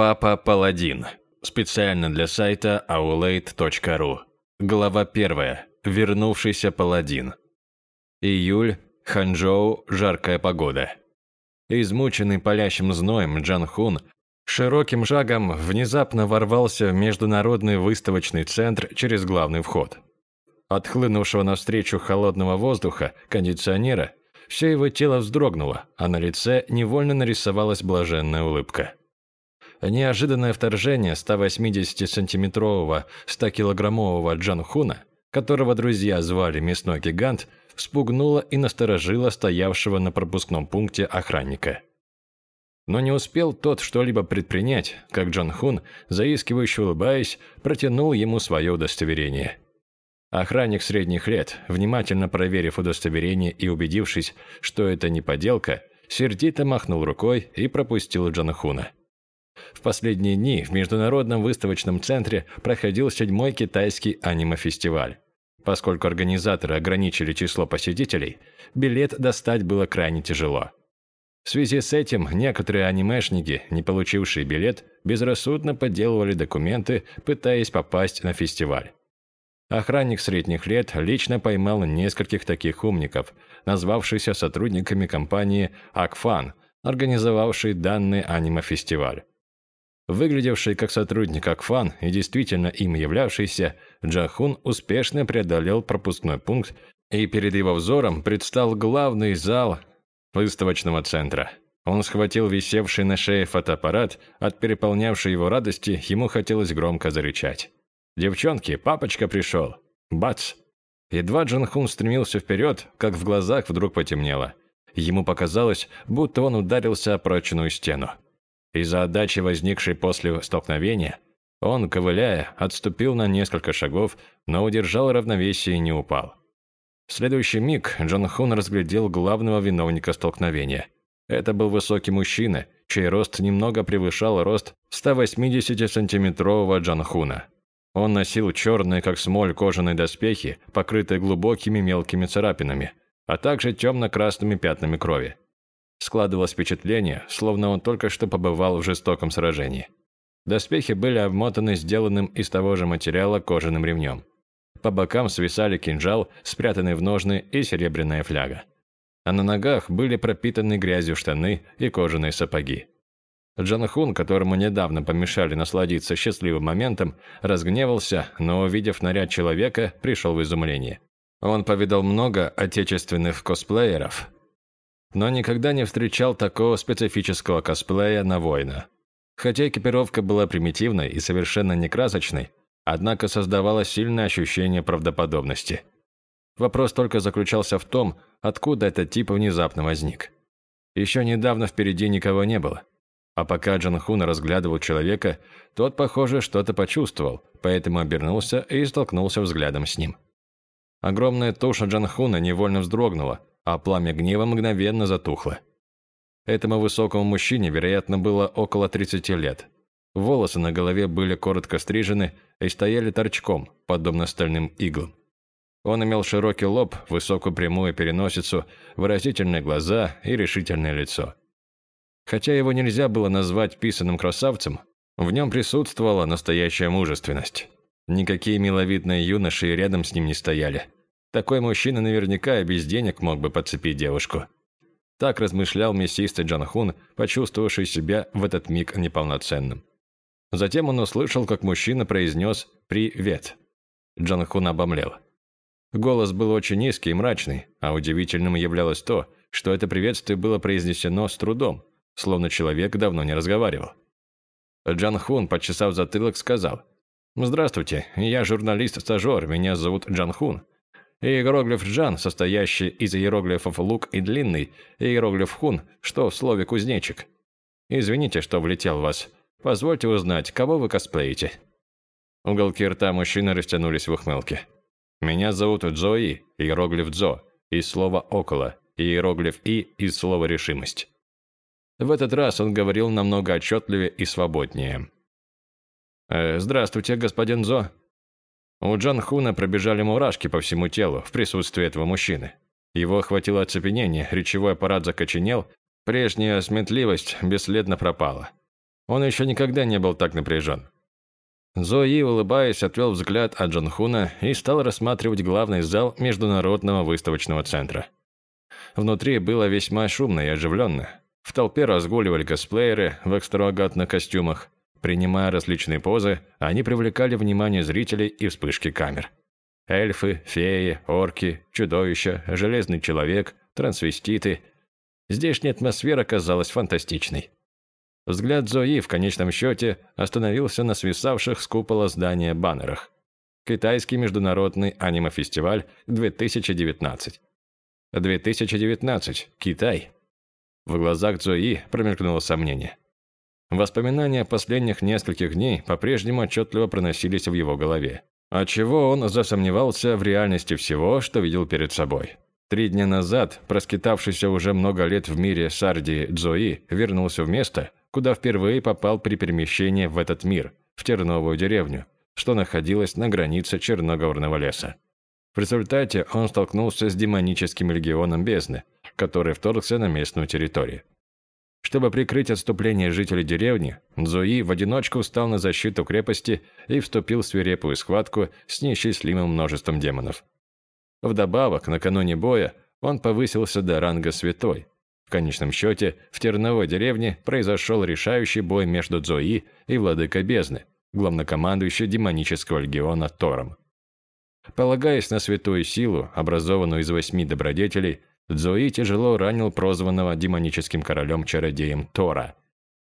Папа Паладин. Специально для сайта aulade.ru. Глава 1. Вернувшийся паладин. Июль. Ханчжоу. Жаркая погода. Измученный палящим зноем Джан Хун широким шагом внезапно ворвался в международный выставочный центр через главный вход. От хлынувшего навстречу холодного воздуха, кондиционера, все его тело вздрогнуло, а на лице невольно нарисовалась блаженная улыбка. Неожиданное вторжение 180-сантиметрового, 100-килограммового Джан Хуна, которого друзья звали «Мясной гигант», спугнуло и насторожило стоявшего на пропускном пункте охранника. Но не успел тот что-либо предпринять, как Джан Хун, заискивающе улыбаясь, протянул ему свое удостоверение. Охранник средних лет, внимательно проверив удостоверение и убедившись, что это не подделка, сердито махнул рукой и пропустил Джана Хуна. В последние дни в Международном выставочном центре проходил седьмой китайский аниме-фестиваль. Поскольку организаторы ограничили число посетителей, билет достать было крайне тяжело. В связи с этим некоторые анимешники, не получившие билет, безрассудно подделывали документы, пытаясь попасть на фестиваль. Охранник средних лет лично поймал нескольких таких умников, назвавшихся сотрудниками компании «Акфан», организовавшей данный аниме-фестиваль. Выглядевший как сотрудник Акфан и действительно им являвшийся, Джахун успешно преодолел пропускной пункт, и перед его взором предстал главный зал выставочного центра. Он схватил висевший на шее фотоаппарат, от переполнявшей его радости ему хотелось громко зарычать. «Девчонки, папочка пришел!» Бац! Едва Джанхун стремился вперед, как в глазах вдруг потемнело. Ему показалось, будто он ударился о прочную стену. Из-за отдачи, возникшей после столкновения, он, ковыляя, отступил на несколько шагов, но удержал равновесие и не упал. В следующий миг Джон Хун разглядел главного виновника столкновения. Это был высокий мужчина, чей рост немного превышал рост 180-сантиметрового Джон Хуна. Он носил черные, как смоль, кожаные доспехи, покрытые глубокими мелкими царапинами, а также темно-красными пятнами крови. Складывалось впечатление, словно он только что побывал в жестоком сражении. Доспехи были обмотаны сделанным из того же материала кожаным ремнем. По бокам свисали кинжал, спрятанный в ножны, и серебряная фляга. А на ногах были пропитаны грязью штаны и кожаные сапоги. Джанхун, которому недавно помешали насладиться счастливым моментом, разгневался, но, увидев наряд человека, пришел в изумление. Он повидал много отечественных косплееров, но никогда не встречал такого специфического косплея на воина. Хотя экипировка была примитивной и совершенно не красочной, однако создавала сильное ощущение правдоподобности. Вопрос только заключался в том, откуда этот тип внезапно возник. Еще недавно впереди никого не было. А пока Джан Хун разглядывал человека, тот, похоже, что-то почувствовал, поэтому обернулся и столкнулся взглядом с ним. Огромная туша Джан Хуна невольно вздрогнула, а пламя гнева мгновенно затухло. Этому высокому мужчине, вероятно, было около 30 лет. Волосы на голове были коротко стрижены и стояли торчком, подобно стальным иглам. Он имел широкий лоб, высокую прямую переносицу, выразительные глаза и решительное лицо. Хотя его нельзя было назвать писаным красавцем, в нем присутствовала настоящая мужественность. Никакие миловидные юноши рядом с ним не стояли – такой мужчина наверняка и без денег мог бы подцепить девушку. Так размышлял мясистый Джан Хун, почувствовавший себя в этот миг неполноценным. Затем он услышал, как мужчина произнес «Привет». Джан Хун обомлел. Голос был очень низкий и мрачный, а удивительным являлось то, что это приветствие было произнесено с трудом, словно человек давно не разговаривал. Джан Хун, почесав затылок, сказал «Здравствуйте, я журналист-стажер, меня зовут Джан Хун. Иероглиф «джан», состоящий из иероглифов «лук» и «длинный», и иероглиф «хун», что в слове «кузнечик». Извините, что влетел в вас. Позвольте узнать, кого вы косплеите?» Уголки рта мужчины растянулись в ухмылке. «Меня зовут Джои, иероглиф «дзо», из слова «около», и иероглиф «и» из слова «решимость». В этот раз он говорил намного отчетливее и свободнее. «Э, «Здравствуйте, господин Зо. У Джан Хуна пробежали мурашки по всему телу в присутствии этого мужчины. Его охватило оцепенение, речевой аппарат закоченел, прежняя сметливость бесследно пропала. Он еще никогда не был так напряжен. Зои, улыбаясь, отвел взгляд от Джанхуна и стал рассматривать главный зал Международного выставочного центра. Внутри было весьма шумно и оживленно. В толпе разгуливали косплееры в экстравагантных костюмах. Принимая различные позы, они привлекали внимание зрителей и вспышки камер. Эльфы, феи, орки, чудовища, железный человек, трансвеститы. Здешняя атмосфера казалась фантастичной. Взгляд Зои в конечном счете остановился на свисавших с купола здания баннерах. Китайский международный аниме-фестиваль 2019. 2019. Китай. В глазах Зои промелькнуло сомнение. Воспоминания последних нескольких дней по-прежнему отчетливо проносились в его голове. Отчего он засомневался в реальности всего, что видел перед собой. Три дня назад, проскитавшийся уже много лет в мире Сарди Дзои, вернулся в место, куда впервые попал при перемещении в этот мир, в Терновую деревню, что находилась на границе Черногорного леса. В результате он столкнулся с демоническим легионом бездны, который вторгся на местную территорию. Чтобы прикрыть отступление жителей деревни, Зои в одиночку встал на защиту крепости и вступил в свирепую схватку с неисчислимым множеством демонов. Вдобавок, накануне боя он повысился до ранга святой, в конечном счете, в Терновой деревне произошел решающий бой между Зои и Владыкой Бездны, главнокомандующей демонического легиона Тором. Полагаясь на святую силу, образованную из восьми добродетелей, Зои тяжело ранил прозванного демоническим королем-чародеем Тора,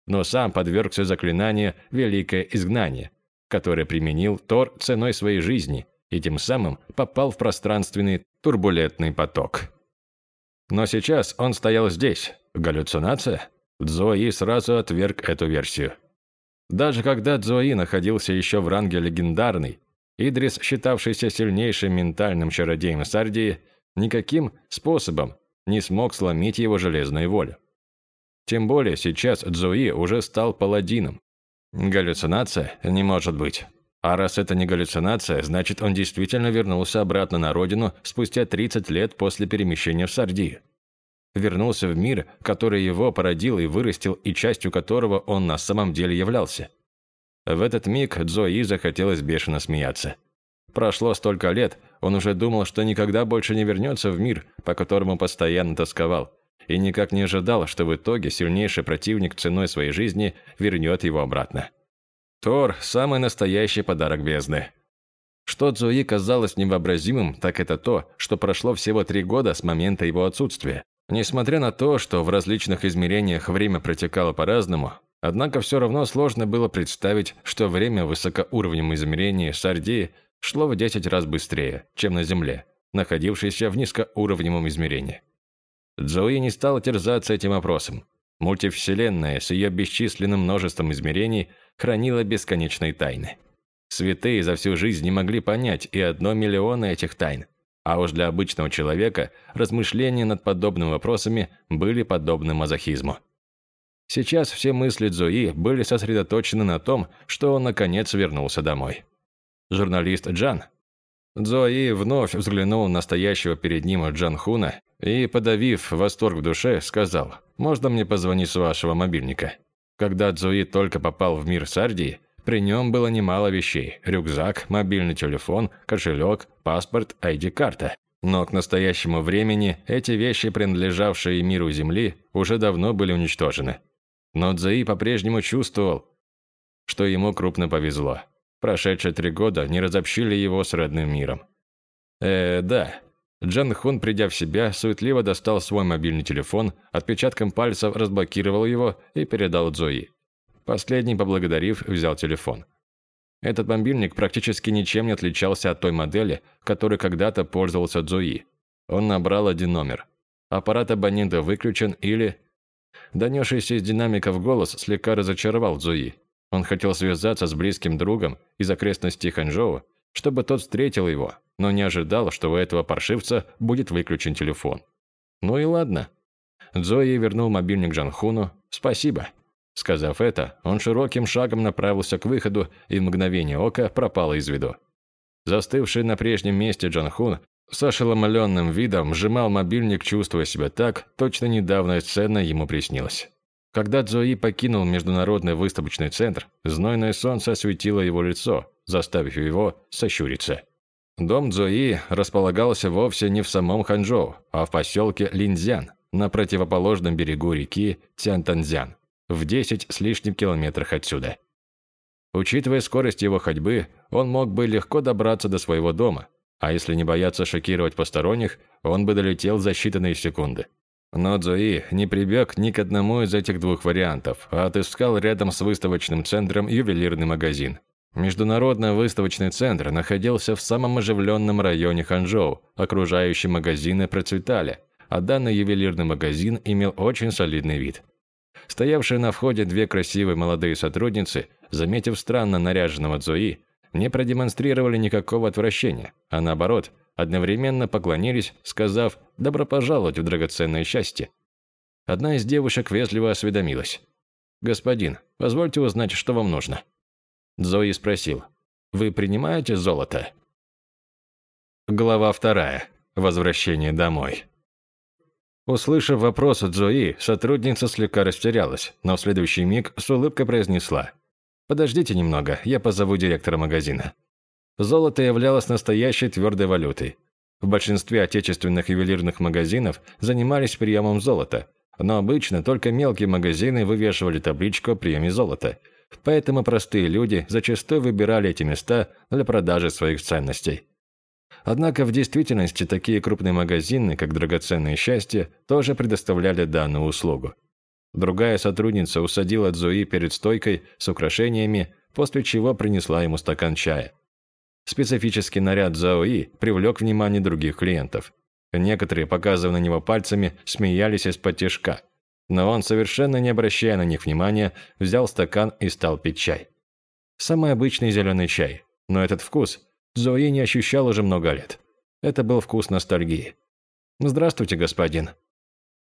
но сам подвергся заклинанию «Великое изгнание», которое применил Тор ценой своей жизни и тем самым попал в пространственный турбулентный поток. Но сейчас он стоял здесь. Галлюцинация? Дзои сразу отверг эту версию. Даже когда Дзои находился еще в ранге легендарный, Идрис, считавшийся сильнейшим ментальным чародеем Сардии, никаким способом не смог сломить его железную волю. Тем более сейчас Дзуи уже стал паладином. Галлюцинация? Не может быть. А раз это не галлюцинация, значит он действительно вернулся обратно на родину спустя 30 лет после перемещения в Сардию. Вернулся в мир, который его породил и вырастил, и частью которого он на самом деле являлся. В этот миг Дзои захотелось бешено смеяться. Прошло столько лет, он уже думал, что никогда больше не вернется в мир, по которому постоянно тосковал, и никак не ожидал, что в итоге сильнейший противник ценой своей жизни вернет его обратно. Тор – самый настоящий подарок бездны. Что Цзуи казалось невообразимым, так это то, что прошло всего три года с момента его отсутствия. Несмотря на то, что в различных измерениях время протекало по-разному, однако все равно сложно было представить, что время в высокоуровневом измерении Сардии шло в 10 раз быстрее, чем на Земле, находившейся в низкоуровневом измерении. Цзуи не стал терзаться этим вопросом. Мультивселенная с ее бесчисленным множеством измерений хранила бесконечные тайны. Святые за всю жизнь не могли понять и одно миллиона этих тайн. А уж для обычного человека размышления над подобными вопросами были подобны мазохизму. Сейчас все мысли Зои были сосредоточены на том, что он наконец вернулся домой. Журналист Джан. Зои вновь взглянул на стоящего перед ним Джан Хуна и, подавив восторг в душе, сказал «Можно мне позвонить с вашего мобильника?» Когда Цзуи только попал в мир Сардии, при нем было немало вещей – рюкзак, мобильный телефон, кошелек, паспорт, ID-карта. Но к настоящему времени эти вещи, принадлежавшие миру Земли, уже давно были уничтожены. Но Цзуи по-прежнему чувствовал, что ему крупно повезло. Прошедшие три года не разобщили его с родным миром. Э, да, Джан Хун, придя в себя, суетливо достал свой мобильный телефон, отпечатком пальцев разблокировал его и передал Зои. Последний, поблагодарив, взял телефон. Этот мобильник практически ничем не отличался от той модели, которой когда-то пользовался Зои. Он набрал один номер. Аппарат абонента выключен или... Донесшийся из динамиков голос слегка разочаровал Зои. Он хотел связаться с близким другом из окрестностей Ханчжоу, чтобы тот встретил его, но не ожидал, что у этого паршивца будет выключен телефон. Ну и ладно. Зои вернул мобильник Джанхуну. «Спасибо». Сказав это, он широким шагом направился к выходу и в мгновение ока пропал из виду. Застывший на прежнем месте Джанхун с ошеломленным видом сжимал мобильник, чувствуя себя так, точно недавняя сцена ему приснилась. Когда Цзуи покинул Международный выставочный центр, знойное солнце осветило его лицо, заставив его сощуриться. Дом Цзуи располагался вовсе не в самом Ханчжоу, а в поселке Линзян, на противоположном берегу реки Тянтанзян, в 10 с лишним километрах отсюда. Учитывая скорость его ходьбы, он мог бы легко добраться до своего дома, а если не бояться шокировать посторонних, он бы долетел за считанные секунды. Но Цзуи не прибег ни к одному из этих двух вариантов, а отыскал рядом с выставочным центром ювелирный магазин. Международный выставочный центр находился в самом оживленном районе Ханчжоу, окружающие магазины процветали, а данный ювелирный магазин имел очень солидный вид. Стоявшие на входе две красивые молодые сотрудницы, заметив странно наряженного Цзуи, не продемонстрировали никакого отвращения, а наоборот – одновременно поклонились, сказав «добро пожаловать в драгоценное счастье». Одна из девушек вежливо осведомилась. «Господин, позвольте узнать, что вам нужно?» Зои спросил. «Вы принимаете золото?» Глава вторая. Возвращение домой. Услышав вопрос от Зои, сотрудница слегка растерялась, но в следующий миг с улыбкой произнесла. «Подождите немного, я позову директора магазина». Золото являлось настоящей твердой валютой. В большинстве отечественных ювелирных магазинов занимались приемом золота, но обычно только мелкие магазины вывешивали табличку о приеме золота. Поэтому простые люди зачастую выбирали эти места для продажи своих ценностей. Однако в действительности такие крупные магазины, как «Драгоценное счастье», тоже предоставляли данную услугу. Другая сотрудница усадила Цзуи перед стойкой с украшениями, после чего принесла ему стакан чая. Специфический наряд Заои привлек внимание других клиентов. Некоторые, показывая на него пальцами, смеялись из-под тяжка. Но он, совершенно не обращая на них внимания, взял стакан и стал пить чай. Самый обычный зеленый чай. Но этот вкус Зои не ощущал уже много лет. Это был вкус ностальгии. «Здравствуйте, господин».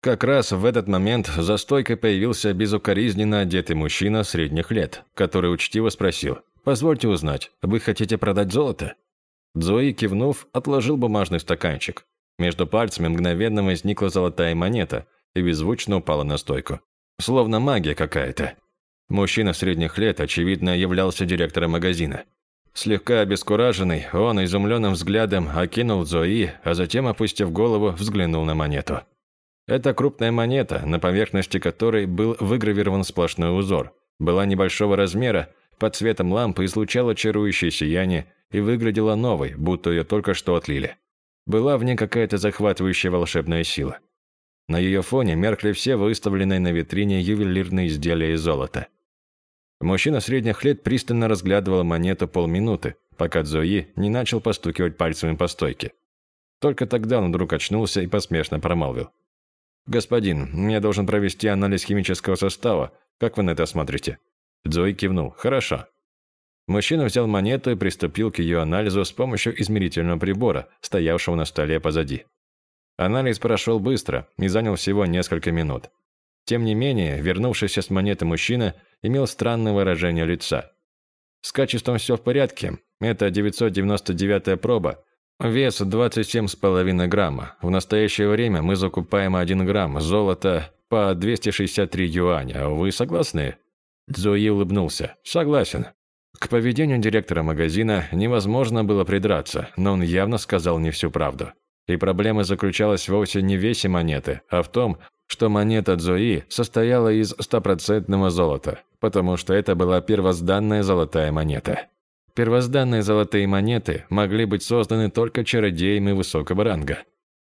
Как раз в этот момент за стойкой появился безукоризненно одетый мужчина средних лет, который учтиво спросил – «Позвольте узнать, вы хотите продать золото?» Зои, кивнув, отложил бумажный стаканчик. Между пальцами мгновенно возникла золотая монета и беззвучно упала на стойку. Словно магия какая-то. Мужчина средних лет, очевидно, являлся директором магазина. Слегка обескураженный, он изумленным взглядом окинул Зои, а затем, опустив голову, взглянул на монету. Это крупная монета, на поверхности которой был выгравирован сплошной узор, была небольшого размера под светом лампы излучала чарующее сияние и выглядела новой, будто ее только что отлили. Была в ней какая-то захватывающая волшебная сила. На ее фоне меркли все выставленные на витрине ювелирные изделия из золота. Мужчина средних лет пристально разглядывал монету полминуты, пока Зои не начал постукивать пальцами по стойке. Только тогда он вдруг очнулся и посмешно промолвил. «Господин, я должен провести анализ химического состава. Как вы на это смотрите?» Зои кивнул. «Хорошо». Мужчина взял монету и приступил к ее анализу с помощью измерительного прибора, стоявшего на столе позади. Анализ прошел быстро и занял всего несколько минут. Тем не менее, вернувшийся с монеты мужчина имел странное выражение лица. С качеством все в порядке. Это 999-я проба. Вес 27,5 грамма. В настоящее время мы закупаем 1 грамм золота по 263 юаня. Вы согласны? Зои улыбнулся. «Согласен». К поведению директора магазина невозможно было придраться, но он явно сказал не всю правду. И проблема заключалась вовсе не в весе монеты, а в том, что монета Зои состояла из стопроцентного золота, потому что это была первозданная золотая монета. Первозданные золотые монеты могли быть созданы только чародеями высокого ранга.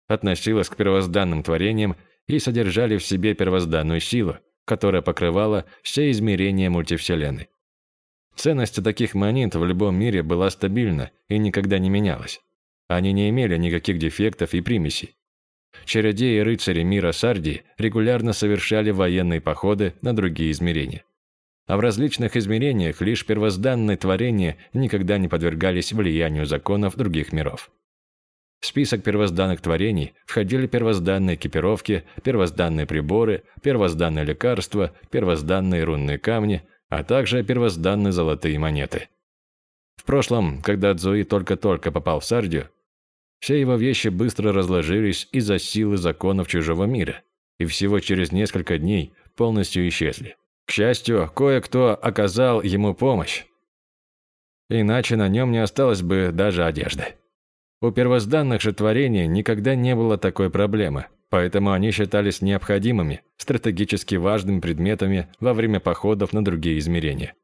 Относилась к первозданным творениям и содержали в себе первозданную силу, которая покрывала все измерения мультивселенной. Ценность таких монет в любом мире была стабильна и никогда не менялась. Они не имели никаких дефектов и примесей. Чародеи и рыцари мира Сардии регулярно совершали военные походы на другие измерения. А в различных измерениях лишь первозданные творения никогда не подвергались влиянию законов других миров. В список первозданных творений входили первозданные экипировки, первозданные приборы, первозданные лекарства, первозданные рунные камни, а также первозданные золотые монеты. В прошлом, когда Цзуи только-только попал в Сардию, все его вещи быстро разложились из-за силы законов чужого мира, и всего через несколько дней полностью исчезли. К счастью, кое-кто оказал ему помощь, иначе на нем не осталось бы даже одежды. У первозданных же творений никогда не было такой проблемы, поэтому они считались необходимыми, стратегически важными предметами во время походов на другие измерения.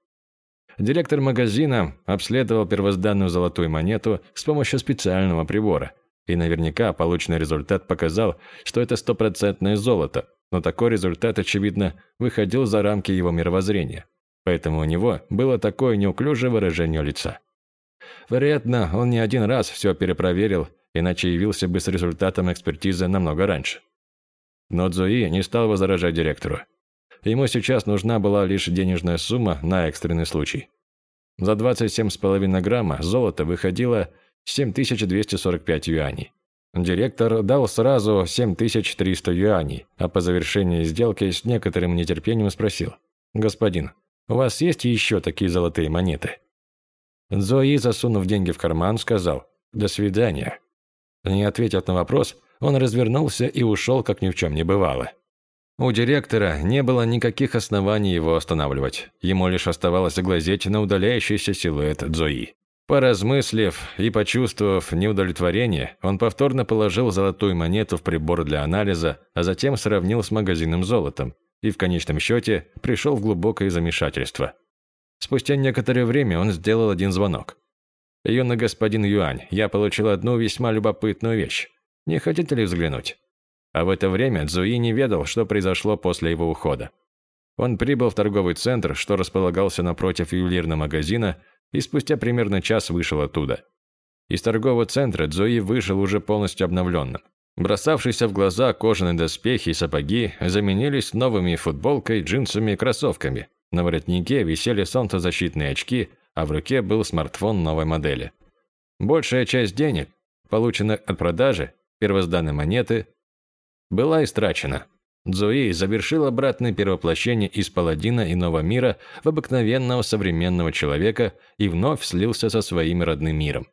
Директор магазина обследовал первозданную золотую монету с помощью специального прибора, и наверняка полученный результат показал, что это стопроцентное золото, но такой результат, очевидно, выходил за рамки его мировоззрения, поэтому у него было такое неуклюжее выражение лица. Вероятно, он не один раз все перепроверил, иначе явился бы с результатом экспертизы намного раньше. Но Цзуи не стал возражать директору. Ему сейчас нужна была лишь денежная сумма на экстренный случай. За 27,5 грамма золота выходило 7245 юаней. Директор дал сразу 7300 юаней, а по завершении сделки с некоторым нетерпением спросил. «Господин, у вас есть еще такие золотые монеты?» Зои, засунув деньги в карман, сказал «До свидания». Не ответив на вопрос, он развернулся и ушел, как ни в чем не бывало. У директора не было никаких оснований его останавливать. Ему лишь оставалось глазеть на удаляющийся силуэт Зои. Поразмыслив и почувствовав неудовлетворение, он повторно положил золотую монету в прибор для анализа, а затем сравнил с магазинным золотом и в конечном счете пришел в глубокое замешательство. Спустя некоторое время он сделал один звонок. «Юный господин Юань, я получил одну весьма любопытную вещь. Не хотите ли взглянуть?» А в это время Цзуи не ведал, что произошло после его ухода. Он прибыл в торговый центр, что располагался напротив ювелирного магазина, и спустя примерно час вышел оттуда. Из торгового центра Цзуи вышел уже полностью обновленным. Бросавшиеся в глаза кожаные доспехи и сапоги заменились новыми футболкой, джинсами и кроссовками. На воротнике висели солнцезащитные очки, а в руке был смартфон новой модели. Большая часть денег, полученных от продажи первозданной монеты, была истрачена. Зои завершил обратное перевоплощение из паладина иного мира в обыкновенного современного человека и вновь слился со своим родным миром.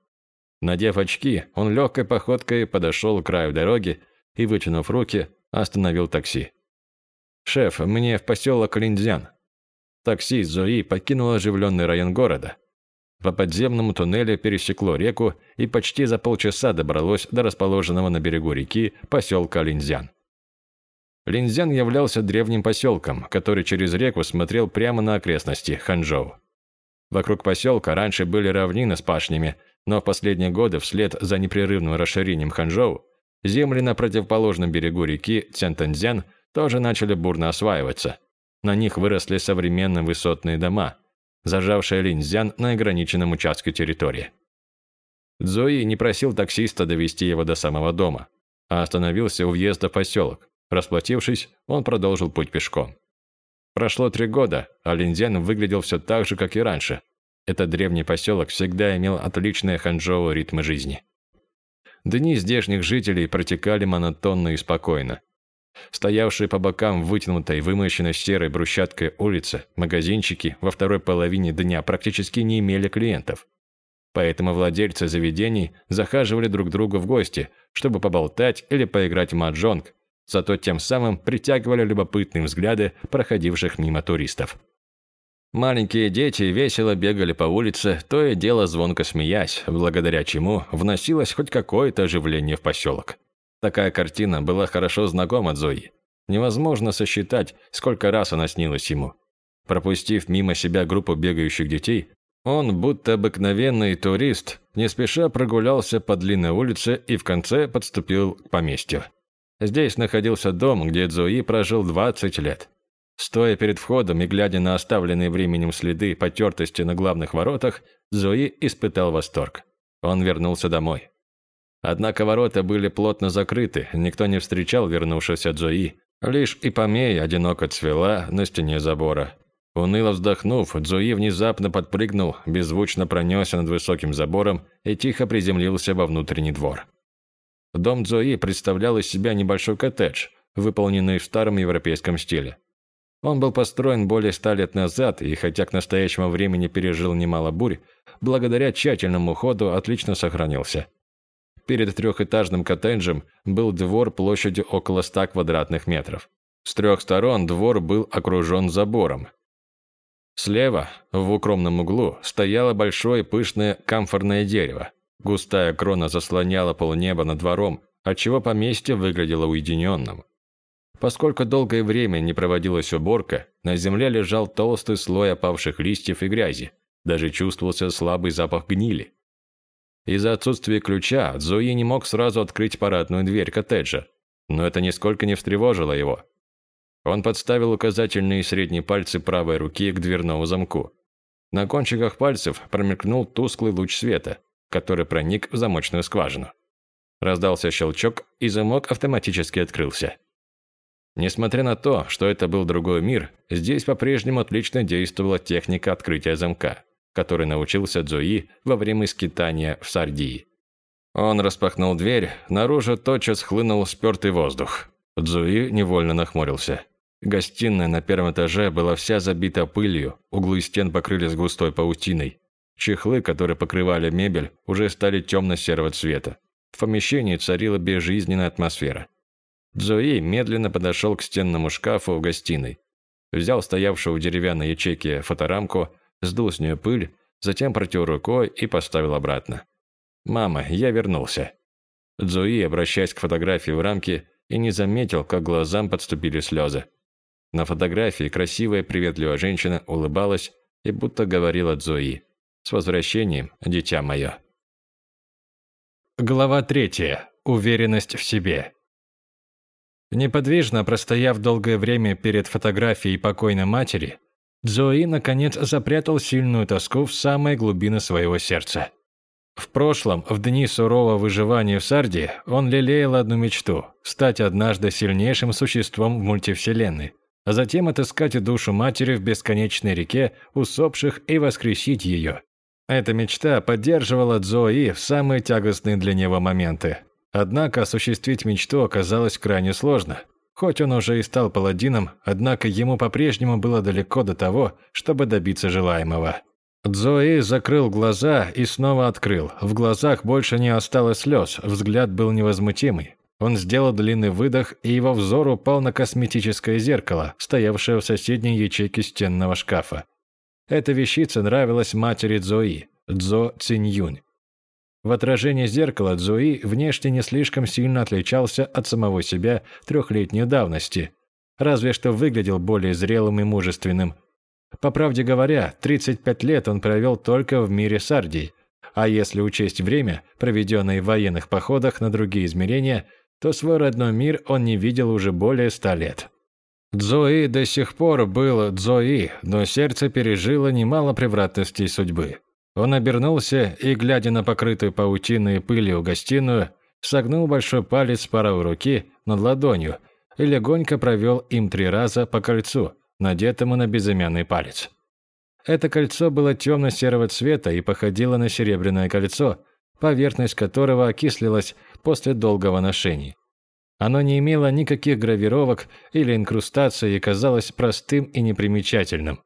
Надев очки, он легкой походкой подошел к краю дороги и, вытянув руки, остановил такси. «Шеф, мне в поселок Линдзян. Такси Зои покинуло оживленный район города. По подземному туннелю пересекло реку и почти за полчаса добралось до расположенного на берегу реки поселка Линзян. Линзян являлся древним поселком, который через реку смотрел прямо на окрестности Ханчжоу. Вокруг поселка раньше были равнины с пашнями, но в последние годы вслед за непрерывным расширением Ханчжоу земли на противоположном берегу реки Цянтанзян тоже начали бурно осваиваться. На них выросли современные высотные дома, зажавшие Линзян на ограниченном участке территории. Зои не просил таксиста довести его до самого дома, а остановился у въезда в поселок. Расплатившись, он продолжил путь пешком. Прошло три года, а Линзян выглядел все так же, как и раньше. Этот древний поселок всегда имел отличные ханчжоу ритмы жизни. Дни здешних жителей протекали монотонно и спокойно. Стоявшие по бокам вытянутой, вымощенной серой брусчаткой улицы, магазинчики во второй половине дня практически не имели клиентов. Поэтому владельцы заведений захаживали друг к другу в гости, чтобы поболтать или поиграть в маджонг, зато тем самым притягивали любопытные взгляды проходивших мимо туристов. Маленькие дети весело бегали по улице, то и дело звонко смеясь, благодаря чему вносилось хоть какое-то оживление в поселок. Такая картина была хорошо знакома Зои. Невозможно сосчитать, сколько раз она снилась ему. Пропустив мимо себя группу бегающих детей, он, будто обыкновенный турист, не спеша прогулялся по длинной улице и в конце подступил к поместью. Здесь находился дом, где Зои прожил 20 лет. Стоя перед входом и глядя на оставленные временем следы потертости на главных воротах, Зои испытал восторг. Он вернулся домой. Однако ворота были плотно закрыты, никто не встречал вернувшегося Джои. Лишь Ипомея одиноко цвела на стене забора. Уныло вздохнув, Джои внезапно подпрыгнул, беззвучно пронесся над высоким забором и тихо приземлился во внутренний двор. Дом Джои представлял из себя небольшой коттедж, выполненный в старом европейском стиле. Он был построен более ста лет назад и, хотя к настоящему времени пережил немало бурь, благодаря тщательному уходу отлично сохранился. Перед трехэтажным коттеджем был двор площадью около 100 квадратных метров. С трех сторон двор был окружен забором. Слева, в укромном углу, стояло большое пышное камфорное дерево. Густая крона заслоняла полнеба над двором, отчего поместье выглядело уединенным. Поскольку долгое время не проводилась уборка, на земле лежал толстый слой опавших листьев и грязи. Даже чувствовался слабый запах гнили. Из-за отсутствия ключа Зои не мог сразу открыть парадную дверь коттеджа, но это нисколько не встревожило его. Он подставил указательные и средние пальцы правой руки к дверному замку. На кончиках пальцев промелькнул тусклый луч света, который проник в замочную скважину. Раздался щелчок, и замок автоматически открылся. Несмотря на то, что это был другой мир, здесь по-прежнему отлично действовала техника открытия замка, которой научился Дзуи во время скитания в Сардии. Он распахнул дверь, наружу тотчас хлынул спертый воздух. Дзуи невольно нахмурился. Гостиная на первом этаже была вся забита пылью, углы стен покрылись густой паутиной. Чехлы, которые покрывали мебель, уже стали темно-серого цвета. В помещении царила безжизненная атмосфера. Дзои медленно подошел к стенному шкафу в гостиной. Взял стоявшую в деревянной ячейке фоторамку, сдул с нее пыль, затем протер рукой и поставил обратно. «Мама, я вернулся». Дзои, обращаясь к фотографии в рамке, и не заметил, как глазам подступили слезы. На фотографии красивая приветливая женщина улыбалась и будто говорила Зои. «С возвращением, дитя мое». Глава третья. Уверенность в себе. Неподвижно простояв долгое время перед фотографией покойной матери, Зои наконец запрятал сильную тоску в самые глубины своего сердца. В прошлом, в дни сурового выживания в Сарде, он лелеял одну мечту – стать однажды сильнейшим существом в мультивселенной, а затем отыскать душу матери в бесконечной реке усопших и воскресить ее. Эта мечта поддерживала Цзои в самые тягостные для него моменты. Однако осуществить мечту оказалось крайне сложно. Хоть он уже и стал паладином, однако ему по-прежнему было далеко до того, чтобы добиться желаемого. Цзои закрыл глаза и снова открыл. В глазах больше не осталось слез, взгляд был невозмутимый. Он сделал длинный выдох, и его взор упал на косметическое зеркало, стоявшее в соседней ячейке стенного шкафа. Эта вещица нравилась матери Цзои, Цзо Циньюнь. В отражении зеркала Цзуи внешне не слишком сильно отличался от самого себя трехлетней давности, разве что выглядел более зрелым и мужественным. По правде говоря, 35 лет он провел только в мире Сардий, а если учесть время, проведенное в военных походах на другие измерения – то свой родной мир он не видел уже более ста лет. Дзои до сих пор был Дзои, но сердце пережило немало превратностей судьбы. Он обернулся и, глядя на покрытую паутиной пылью гостиную, согнул большой палец правой руки над ладонью и легонько провел им три раза по кольцу, надетому на безымянный палец. Это кольцо было темно-серого цвета и походило на серебряное кольцо, поверхность которого окислилась после долгого ношения. Оно не имело никаких гравировок или инкрустаций и казалось простым и непримечательным.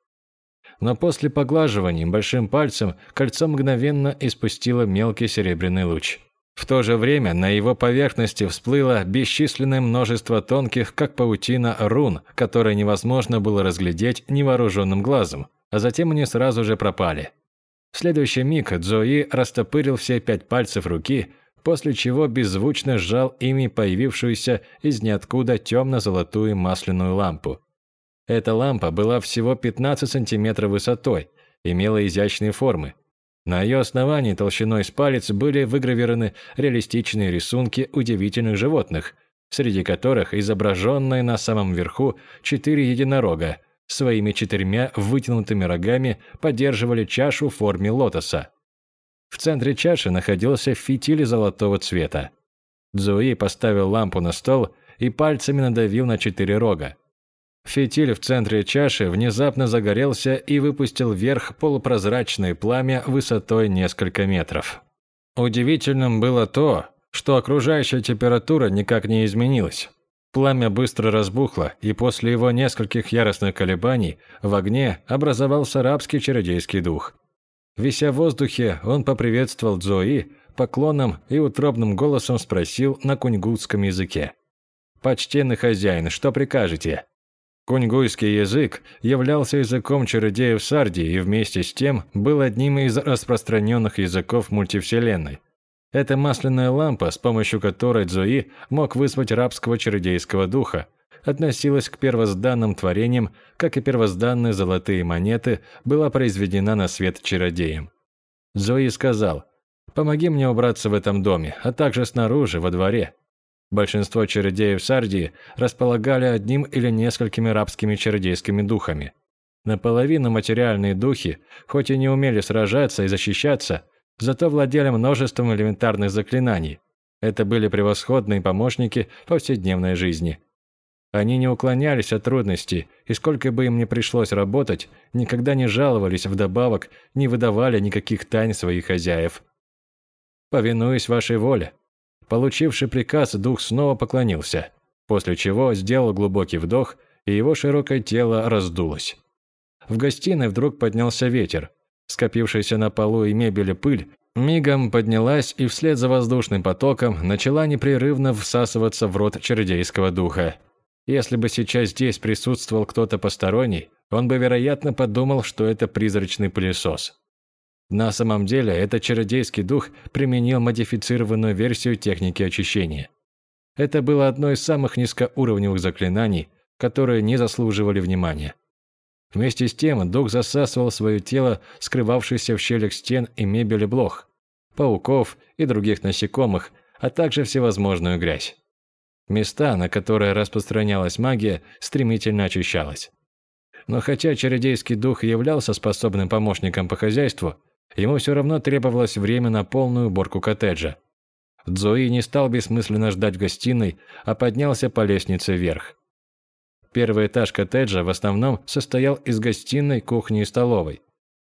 Но после поглаживания большим пальцем кольцо мгновенно испустило мелкий серебряный луч. В то же время на его поверхности всплыло бесчисленное множество тонких, как паутина, рун, которые невозможно было разглядеть невооруженным глазом, а затем они сразу же пропали. В следующий миг Дзои растопырил все пять пальцев руки, после чего беззвучно сжал ими появившуюся из ниоткуда темно-золотую масляную лампу. Эта лампа была всего 15 сантиметров высотой, имела изящные формы. На ее основании толщиной с палец были выгравированы реалистичные рисунки удивительных животных, среди которых изображенные на самом верху четыре единорога, своими четырьмя вытянутыми рогами поддерживали чашу в форме лотоса. В центре чаши находился фитиль золотого цвета. Цзуи поставил лампу на стол и пальцами надавил на четыре рога. Фитиль в центре чаши внезапно загорелся и выпустил вверх полупрозрачное пламя высотой несколько метров. Удивительным было то, что окружающая температура никак не изменилась. Пламя быстро разбухло, и после его нескольких яростных колебаний в огне образовался рабский чародейский дух – Вися в воздухе, он поприветствовал Зои, поклоном и утробным голосом спросил на куньгутском языке. «Почтенный хозяин, что прикажете?» Куньгуйский язык являлся языком чародеев Сардии и вместе с тем был одним из распространенных языков мультивселенной. Это масляная лампа, с помощью которой Цзуи мог вызвать рабского чародейского духа, относилась к первозданным творениям, как и первозданные золотые монеты, была произведена на свет чародеем. Зои сказал, «Помоги мне убраться в этом доме, а также снаружи, во дворе. Большинство чародеев Сардии располагали одним или несколькими рабскими чародейскими духами. Наполовину материальные духи, хоть и не умели сражаться и защищаться, зато владели множеством элементарных заклинаний. Это были превосходные помощники повседневной жизни. Они не уклонялись от трудностей, и сколько бы им ни пришлось работать, никогда не жаловались вдобавок, не выдавали никаких тайн своих хозяев. «Повинуюсь вашей воле», Получивший приказ, дух снова поклонился, после чего сделал глубокий вдох, и его широкое тело раздулось. В гостиной вдруг поднялся ветер. Скопившаяся на полу и мебели пыль мигом поднялась и вслед за воздушным потоком начала непрерывно всасываться в рот чародейского духа. Если бы сейчас здесь присутствовал кто-то посторонний, он бы, вероятно, подумал, что это призрачный пылесос. На самом деле, этот чародейский дух применил модифицированную версию техники очищения. Это было одно из самых низкоуровневых заклинаний, которые не заслуживали внимания. Вместе с тем, дух засасывал свое тело, скрывавшееся в щелях стен и мебели блох, пауков и других насекомых, а также всевозможную грязь. Места, на которые распространялась магия, стремительно очищалась. Но хотя чародейский дух являлся способным помощником по хозяйству, Ему все равно требовалось время на полную уборку коттеджа. Зои не стал бессмысленно ждать в гостиной, а поднялся по лестнице вверх. Первый этаж коттеджа в основном состоял из гостиной, кухни и столовой.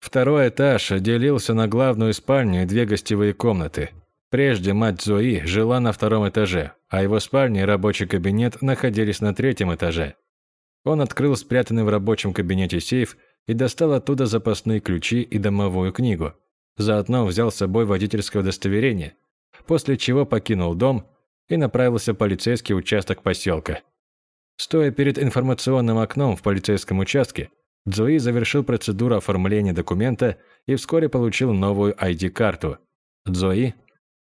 Второй этаж делился на главную спальню и две гостевые комнаты. Прежде мать Зои жила на втором этаже, а его спальня и рабочий кабинет находились на третьем этаже. Он открыл спрятанный в рабочем кабинете сейф и достал оттуда запасные ключи и домовую книгу. Заодно взял с собой водительское удостоверение, после чего покинул дом и направился в полицейский участок поселка. Стоя перед информационным окном в полицейском участке, Цзуи завершил процедуру оформления документа и вскоре получил новую ID-карту. Цзуи,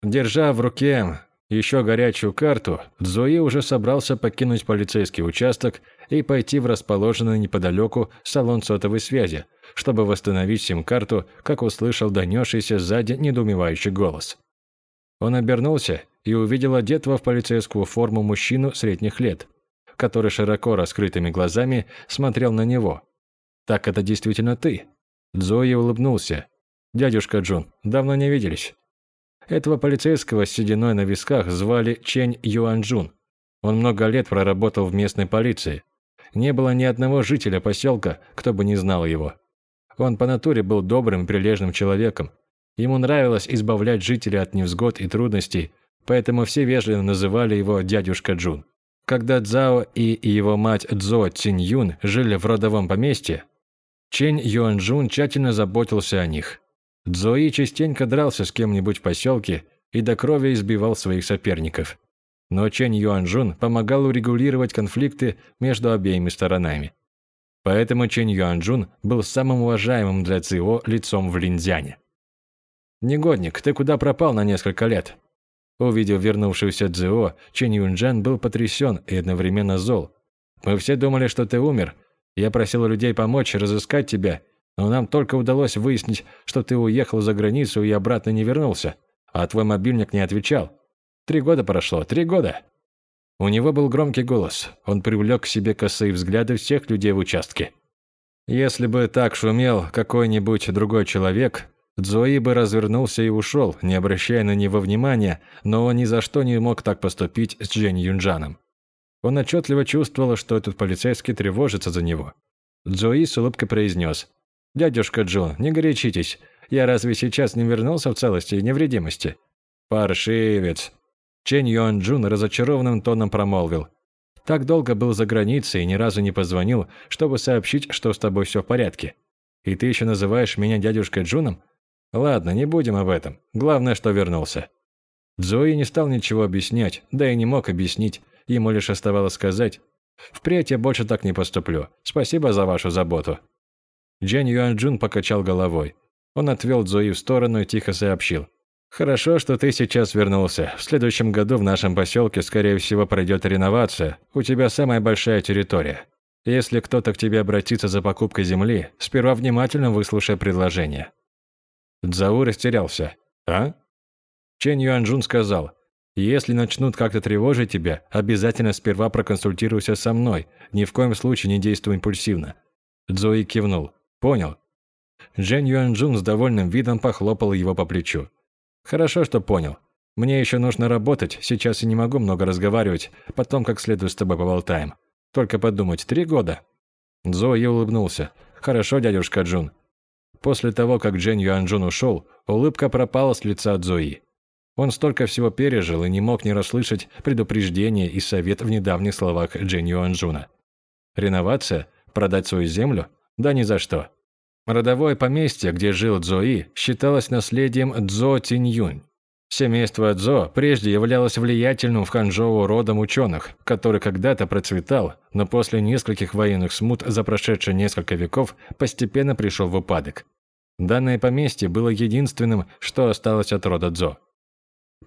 держа в руке еще горячую карту, Цзуи уже собрался покинуть полицейский участок и пойти в расположенный неподалеку салон сотовой связи, чтобы восстановить сим-карту, как услышал донесшийся сзади недоумевающий голос. Он обернулся и увидел одетого в полицейскую форму мужчину средних лет, который широко раскрытыми глазами смотрел на него. «Так это действительно ты?» Зои улыбнулся. «Дядюшка Джун, давно не виделись». Этого полицейского с сединой на висках звали Чень Юанджун. Он много лет проработал в местной полиции. Не было ни одного жителя поселка, кто бы не знал его. Он по натуре был добрым и прилежным человеком. Ему нравилось избавлять жителей от невзгод и трудностей, поэтому все вежливо называли его дядюшка Джун. Когда Цзао и его мать Цзо Цинь жили в родовом поместье, Чень Юанджун тщательно заботился о них. Цзои частенько дрался с кем-нибудь в поселке и до крови избивал своих соперников. Но Чэнь Юанжун помогал урегулировать конфликты между обеими сторонами. Поэтому Чэнь Юанжун был самым уважаемым для Цио лицом в Линзяне. «Негодник, ты куда пропал на несколько лет?» Увидев вернувшегося Цзио, Чэнь Юнджан был потрясен и одновременно зол. «Мы все думали, что ты умер. Я просил людей помочь разыскать тебя но нам только удалось выяснить, что ты уехал за границу и обратно не вернулся, а твой мобильник не отвечал. Три года прошло, три года!» У него был громкий голос. Он привлек к себе косые взгляды всех людей в участке. Если бы так шумел какой-нибудь другой человек, Цзои бы развернулся и ушел, не обращая на него внимания, но он ни за что не мог так поступить с Джень Юнджаном. Он отчетливо чувствовал, что этот полицейский тревожится за него. Цзои с улыбкой произнес – «Дядюшка Джо, не горячитесь. Я разве сейчас не вернулся в целости и невредимости?» «Паршивец!» Чен Юан Джун разочарованным тоном промолвил. «Так долго был за границей и ни разу не позвонил, чтобы сообщить, что с тобой все в порядке. И ты еще называешь меня дядюшкой Джуном? Ладно, не будем об этом. Главное, что вернулся». Зои не стал ничего объяснять, да и не мог объяснить, ему лишь оставалось сказать «Впредь я больше так не поступлю. Спасибо за вашу заботу». Джен Юанджун покачал головой. Он отвел Зои в сторону и тихо сообщил. «Хорошо, что ты сейчас вернулся. В следующем году в нашем поселке, скорее всего, пройдет реновация. У тебя самая большая территория. Если кто-то к тебе обратится за покупкой земли, сперва внимательно выслушай предложение». Цзау растерялся. «А?» Чен Юанжун сказал, «Если начнут как-то тревожить тебя, обязательно сперва проконсультируйся со мной, ни в коем случае не действуй импульсивно». Цзуи кивнул. «Понял». Джен Юанжун с довольным видом похлопал его по плечу. «Хорошо, что понял. Мне еще нужно работать, сейчас я не могу много разговаривать, потом как следует с тобой поболтаем. Только подумать, три года?» Зои улыбнулся. «Хорошо, дядюшка Джун». После того, как Джен Юанжун ушел, улыбка пропала с лица Зои. Он столько всего пережил и не мог не расслышать предупреждение и совет в недавних словах Джен Юанжуна. Реновация? Продать свою землю? Да ни за что. Родовое поместье, где жил Цзои, считалось наследием Цзо Тиньюнь. Семейство Цзо прежде являлось влиятельным в Ханчжоу родом ученых, который когда-то процветал, но после нескольких военных смут за прошедшие несколько веков постепенно пришел в упадок. Данное поместье было единственным, что осталось от рода Цзо.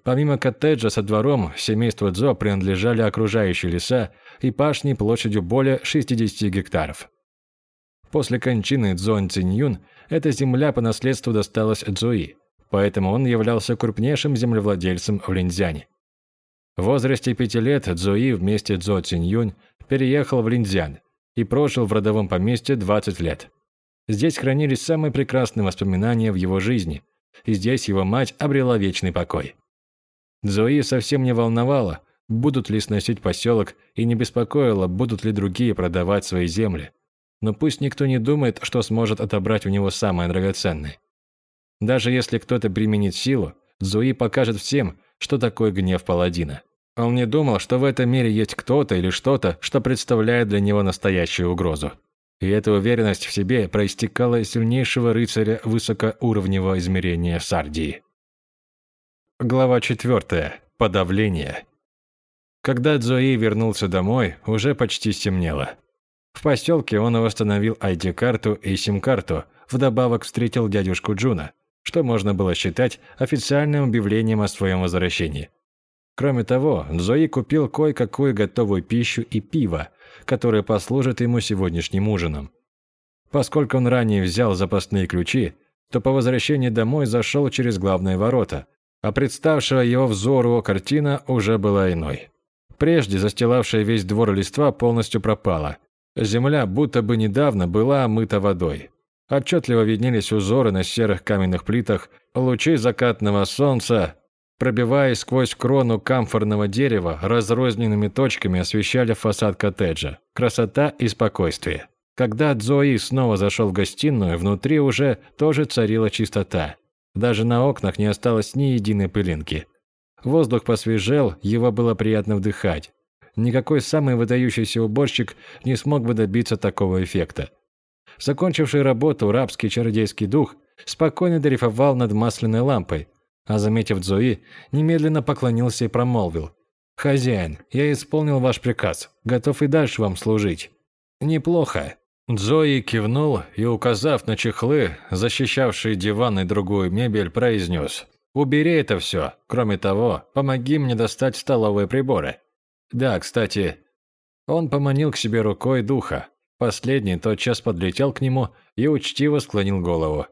Помимо коттеджа со двором, семейству Цзо принадлежали окружающие леса и пашни площадью более 60 гектаров. После кончины Цзон Циньюн эта земля по наследству досталась Цзуи, поэтому он являлся крупнейшим землевладельцем в Линьцзяне. В возрасте пяти лет Цзуи вместе с Цзо Циньюнь переехал в Линьцзян и прожил в родовом поместье 20 лет. Здесь хранились самые прекрасные воспоминания в его жизни, и здесь его мать обрела вечный покой. Зои совсем не волновала, будут ли сносить поселок, и не беспокоила, будут ли другие продавать свои земли. Но пусть никто не думает, что сможет отобрать у него самое драгоценное. Даже если кто-то применит силу, Зои покажет всем, что такое гнев паладина. Он не думал, что в этом мире есть кто-то или что-то, что представляет для него настоящую угрозу. И эта уверенность в себе проистекала из сильнейшего рыцаря высокоуровневого измерения Сардии. Глава 4. Подавление. Когда Зои вернулся домой, уже почти стемнело. В поселке он восстановил ID-карту и сим-карту, вдобавок встретил дядюшку Джуна, что можно было считать официальным объявлением о своем возвращении. Кроме того, Зои купил кое-какую готовую пищу и пиво, которое послужит ему сегодняшним ужином. Поскольку он ранее взял запасные ключи, то по возвращении домой зашел через главные ворота, а представшая его взору картина уже была иной. Прежде застилавшая весь двор листва полностью пропала, Земля будто бы недавно была омыта водой. Отчетливо виднелись узоры на серых каменных плитах, лучи закатного солнца, пробиваясь сквозь крону камфорного дерева, разрозненными точками освещали фасад коттеджа. Красота и спокойствие. Когда Цзои снова зашел в гостиную, внутри уже тоже царила чистота. Даже на окнах не осталось ни единой пылинки. Воздух посвежел, его было приятно вдыхать. Никакой самый выдающийся уборщик не смог бы добиться такого эффекта. Закончивший работу рабский чародейский дух спокойно дрейфовал над масляной лампой, а заметив Зои, немедленно поклонился и промолвил. «Хозяин, я исполнил ваш приказ, готов и дальше вам служить». «Неплохо». Зои кивнул и, указав на чехлы, защищавшие диван и другую мебель, произнес. «Убери это все. Кроме того, помоги мне достать столовые приборы». Да, кстати, он поманил к себе рукой духа. Последний тотчас подлетел к нему и учтиво склонил голову.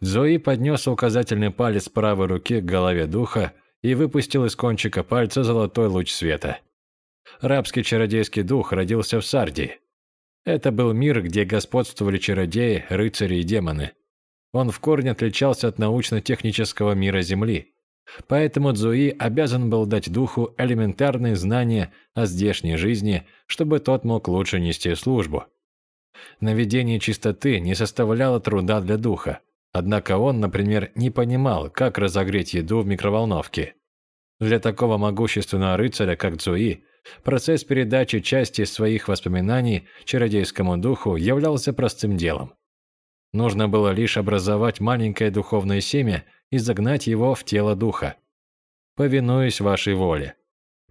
Зои поднес указательный палец правой руки к голове духа и выпустил из кончика пальца золотой луч света. Рабский чародейский дух родился в Сардии. Это был мир, где господствовали чародеи, рыцари и демоны. Он в корне отличался от научно-технического мира Земли, Поэтому Цзуи обязан был дать духу элементарные знания о здешней жизни, чтобы тот мог лучше нести службу. Наведение чистоты не составляло труда для духа, однако он, например, не понимал, как разогреть еду в микроволновке. Для такого могущественного рыцаря, как Цзуи, процесс передачи части своих воспоминаний чародейскому духу являлся простым делом. Нужно было лишь образовать маленькое духовное семя и загнать его в тело духа. Повинуюсь вашей воле.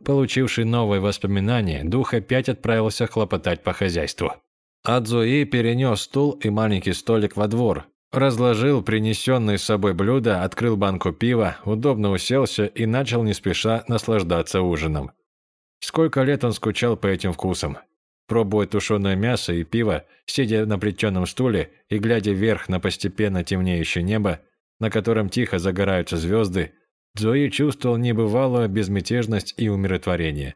Получивший новые воспоминания, дух опять отправился хлопотать по хозяйству. А Цзуи перенес стул и маленький столик во двор, разложил принесенные с собой блюда, открыл банку пива, удобно уселся и начал не спеша наслаждаться ужином. Сколько лет он скучал по этим вкусам. Пробуя тушеное мясо и пиво, сидя на плетеном стуле и глядя вверх на постепенно темнеющее небо, на котором тихо загораются звезды, Зои чувствовал небывалую безмятежность и умиротворение.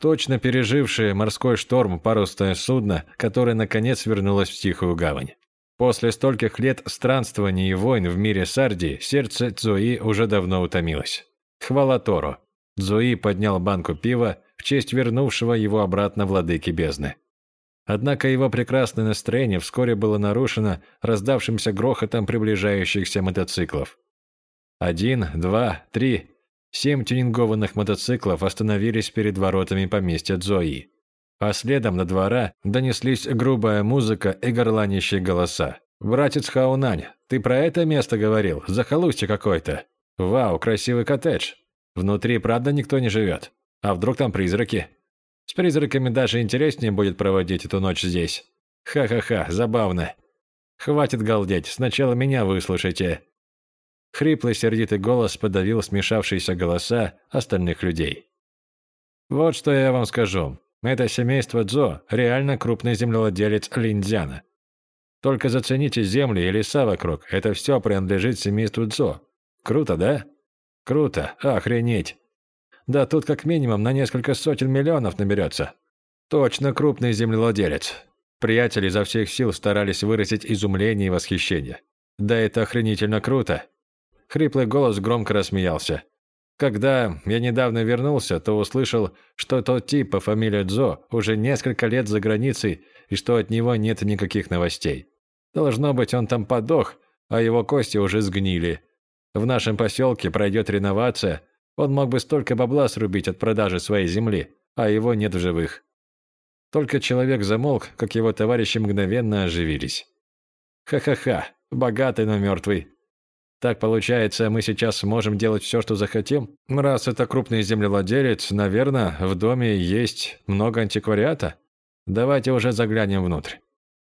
Точно пережившее морской шторм парусное судно, которое наконец вернулось в тихую гавань. После стольких лет странствований и войн в мире Сардии, сердце Цзуи уже давно утомилось. Хвала Тору. Цзуи поднял банку пива в честь вернувшего его обратно владыки бездны. Однако его прекрасное настроение вскоре было нарушено раздавшимся грохотом приближающихся мотоциклов. Один, два, три. Семь тюнингованных мотоциклов остановились перед воротами поместья Зои. А следом на двора донеслись грубая музыка и горланищие голоса. «Братец Хаунань, ты про это место говорил? Захолустье какое-то. Вау, красивый коттедж. Внутри, правда, никто не живет. А вдруг там призраки? С призраками даже интереснее будет проводить эту ночь здесь. Ха-ха-ха, забавно. Хватит галдеть, сначала меня выслушайте. Хриплый сердитый голос подавил смешавшиеся голоса остальных людей. Вот что я вам скажу. Это семейство Дзо реально крупный землевладелец Линдзяна. Только зацените земли и леса вокруг. Это все принадлежит семейству Дзо. Круто, да? Круто. Охренеть. Да тут как минимум на несколько сотен миллионов наберется. Точно крупный землевладелец. Приятели изо всех сил старались выразить изумление и восхищение. Да это охренительно круто. Хриплый голос громко рассмеялся. Когда я недавно вернулся, то услышал, что тот тип по фамилии Дзо уже несколько лет за границей и что от него нет никаких новостей. Должно быть, он там подох, а его кости уже сгнили. В нашем поселке пройдет реновация, он мог бы столько бабла срубить от продажи своей земли, а его нет в живых. Только человек замолк, как его товарищи мгновенно оживились. Ха-ха-ха, богатый, но мертвый. Так получается, мы сейчас сможем делать все, что захотим? Раз это крупный землевладелец, наверное, в доме есть много антиквариата. Давайте уже заглянем внутрь.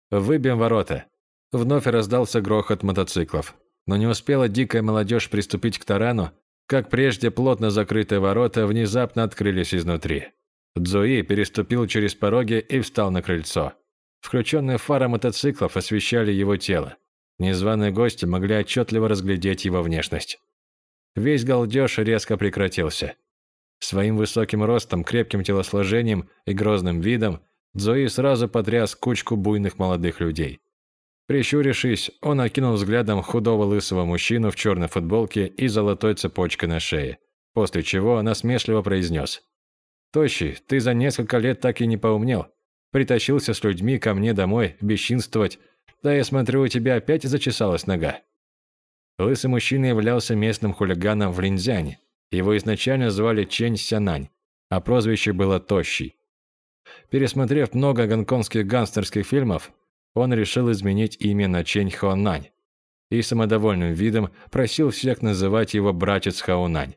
Выбьем ворота. Вновь раздался грохот мотоциклов. Но не успела дикая молодежь приступить к тарану, как прежде плотно закрытые ворота внезапно открылись изнутри. Дзуи переступил через пороги и встал на крыльцо. Включенные фары мотоциклов освещали его тело. Незваные гости могли отчетливо разглядеть его внешность. Весь галдеж резко прекратился. Своим высоким ростом, крепким телосложением и грозным видом Зои сразу потряс кучку буйных молодых людей. Прищурившись, он окинул взглядом худого лысого мужчину в черной футболке и золотой цепочкой на шее, после чего насмешливо произнес. «Тощий, ты за несколько лет так и не поумнел. Притащился с людьми ко мне домой бесчинствовать да я смотрю, у тебя опять зачесалась нога. Лысый мужчина являлся местным хулиганом в Линзяне. Его изначально звали Чень Сянань, а прозвище было Тощий. Пересмотрев много гонконгских гангстерских фильмов, он решил изменить имя на Чень Хуанань и самодовольным видом просил всех называть его братец Хаунань.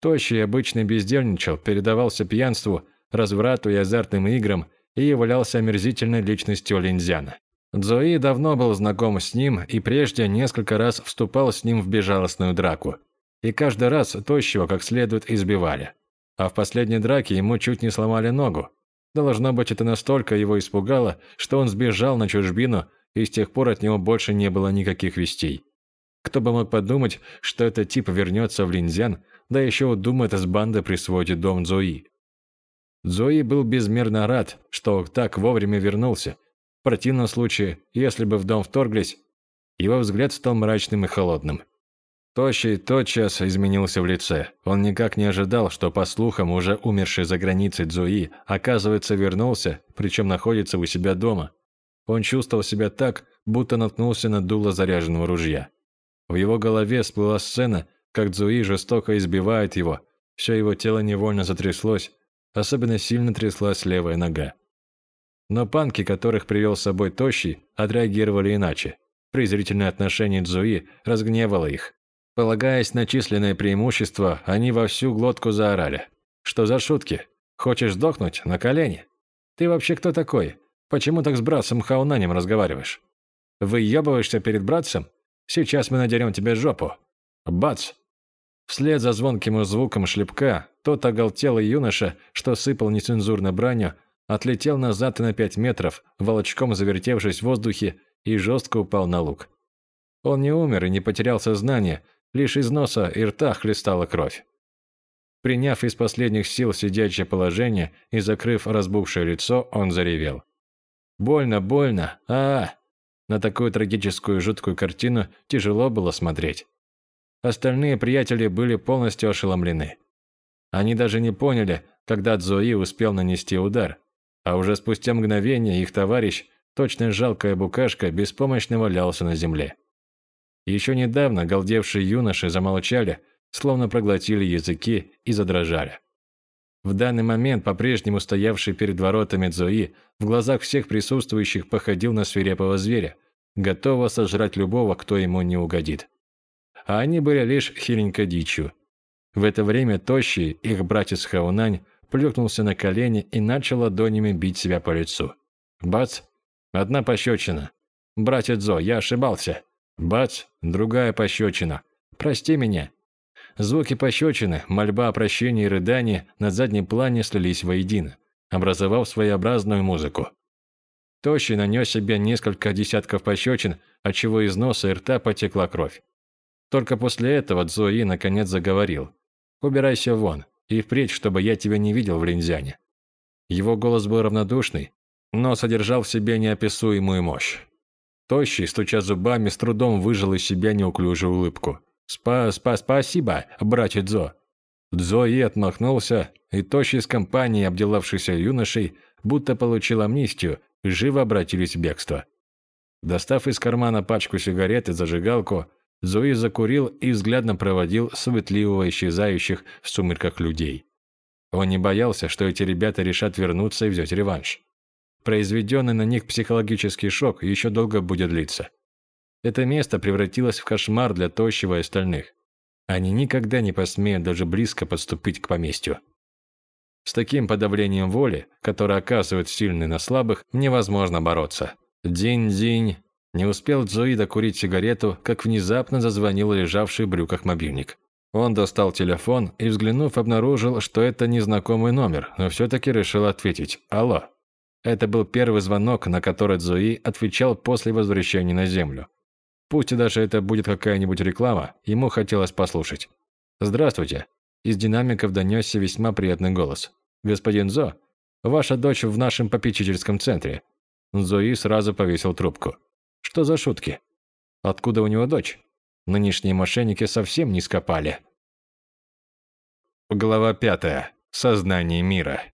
Тощий обычно бездельничал, передавался пьянству, разврату и азартным играм и являлся омерзительной личностью Линзяна. Цзои давно был знаком с ним и прежде несколько раз вступал с ним в безжалостную драку. И каждый раз тощего как следует избивали. А в последней драке ему чуть не сломали ногу. Должно быть, это настолько его испугало, что он сбежал на чужбину, и с тех пор от него больше не было никаких вестей. Кто бы мог подумать, что этот тип вернется в Линзян, да еще думает, с бандой присвоит дом Зои. Зои был безмерно рад, что так вовремя вернулся. В противном случае, если бы в дом вторглись, его взгляд стал мрачным и холодным. Тощий тотчас изменился в лице. Он никак не ожидал, что, по слухам, уже умерший за границей Цзуи, оказывается, вернулся, причем находится у себя дома. Он чувствовал себя так, будто наткнулся на дуло заряженного ружья. В его голове всплыла сцена, как Цзуи жестоко избивает его. Все его тело невольно затряслось, Особенно сильно тряслась левая нога. Но панки, которых привел с собой Тощий, отреагировали иначе. Презрительное отношение Цзуи разгневало их. Полагаясь на численное преимущество, они во всю глотку заорали. Что за шутки? Хочешь сдохнуть? На колени? Ты вообще кто такой? Почему так с братцем Хаунанем разговариваешь? Выебываешься перед братцем? Сейчас мы надерем тебе жопу. Бац! Вслед за звонким звуком шлепка, тот оголтелый юноша, что сыпал нецензурно бранью, отлетел назад на пять метров, волочком завертевшись в воздухе, и жестко упал на луг. Он не умер и не потерял сознание, лишь из носа и рта хлестала кровь. Приняв из последних сил сидячее положение и закрыв разбухшее лицо, он заревел. «Больно, больно! а, -а, -а На такую трагическую жуткую картину тяжело было смотреть. Остальные приятели были полностью ошеломлены. Они даже не поняли, когда Цзои успел нанести удар, а уже спустя мгновение их товарищ, точно жалкая букашка, беспомощно валялся на земле. Еще недавно галдевшие юноши замолчали, словно проглотили языки и задрожали. В данный момент по-прежнему стоявший перед воротами Цзои в глазах всех присутствующих походил на свирепого зверя, готового сожрать любого, кто ему не угодит а они были лишь хиленькой дичью. В это время тощий, их братец Хаунань, плюхнулся на колени и начал ладонями бить себя по лицу. Бац! Одна пощечина. «Братец Зо, я ошибался!» Бац! Другая пощечина. «Прости меня!» Звуки пощечины, мольба о прощении и рыдания на заднем плане слились воедино, образовав своеобразную музыку. Тощий нанес себе несколько десятков пощечин, отчего из носа и рта потекла кровь. Только после этого Цзуи наконец заговорил. «Убирайся вон, и впредь, чтобы я тебя не видел в Линзяне». Его голос был равнодушный, но содержал в себе неописуемую мощь. Тощий, стуча зубами, с трудом выжил из себя неуклюжую улыбку. «Спа, спа, спасибо, братья Дзо». Дзои отмахнулся, и Тощий с компанией обделавшихся юношей, будто получил амнистию, живо обратились в бегство. Достав из кармана пачку сигарет и зажигалку, Зои закурил и взглядно проводил суетливого исчезающих в сумерках людей. Он не боялся, что эти ребята решат вернуться и взять реванш. Произведенный на них психологический шок еще долго будет длиться. Это место превратилось в кошмар для Тощего и остальных. Они никогда не посмеют даже близко подступить к поместью. С таким подавлением воли, которое оказывает сильный на слабых, невозможно бороться. День-день, не успел Джои докурить сигарету, как внезапно зазвонил лежавший в брюках мобильник. Он достал телефон и, взглянув, обнаружил, что это незнакомый номер, но все-таки решил ответить «Алло». Это был первый звонок, на который Цзуи отвечал после возвращения на Землю. Пусть и даже это будет какая-нибудь реклама, ему хотелось послушать. «Здравствуйте». Из динамиков донесся весьма приятный голос. «Господин Зо, ваша дочь в нашем попечительском центре». Зои сразу повесил трубку. Что за шутки? Откуда у него дочь? Нынешние мошенники совсем не скопали. Глава пятая. Сознание мира.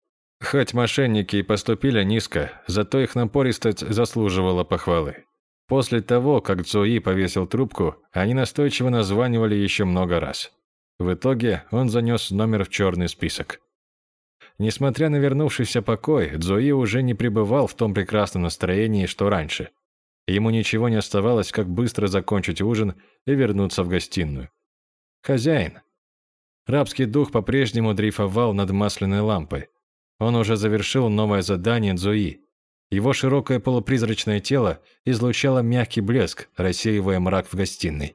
Хоть мошенники и поступили низко, зато их напористость заслуживала похвалы. После того, как Цуи повесил трубку, они настойчиво названивали еще много раз. В итоге он занес номер в черный список. Несмотря на вернувшийся покой, Цзуи уже не пребывал в том прекрасном настроении, что раньше – Ему ничего не оставалось, как быстро закончить ужин и вернуться в гостиную. «Хозяин!» Рабский дух по-прежнему дрейфовал над масляной лампой. Он уже завершил новое задание Дзуи. Его широкое полупризрачное тело излучало мягкий блеск, рассеивая мрак в гостиной.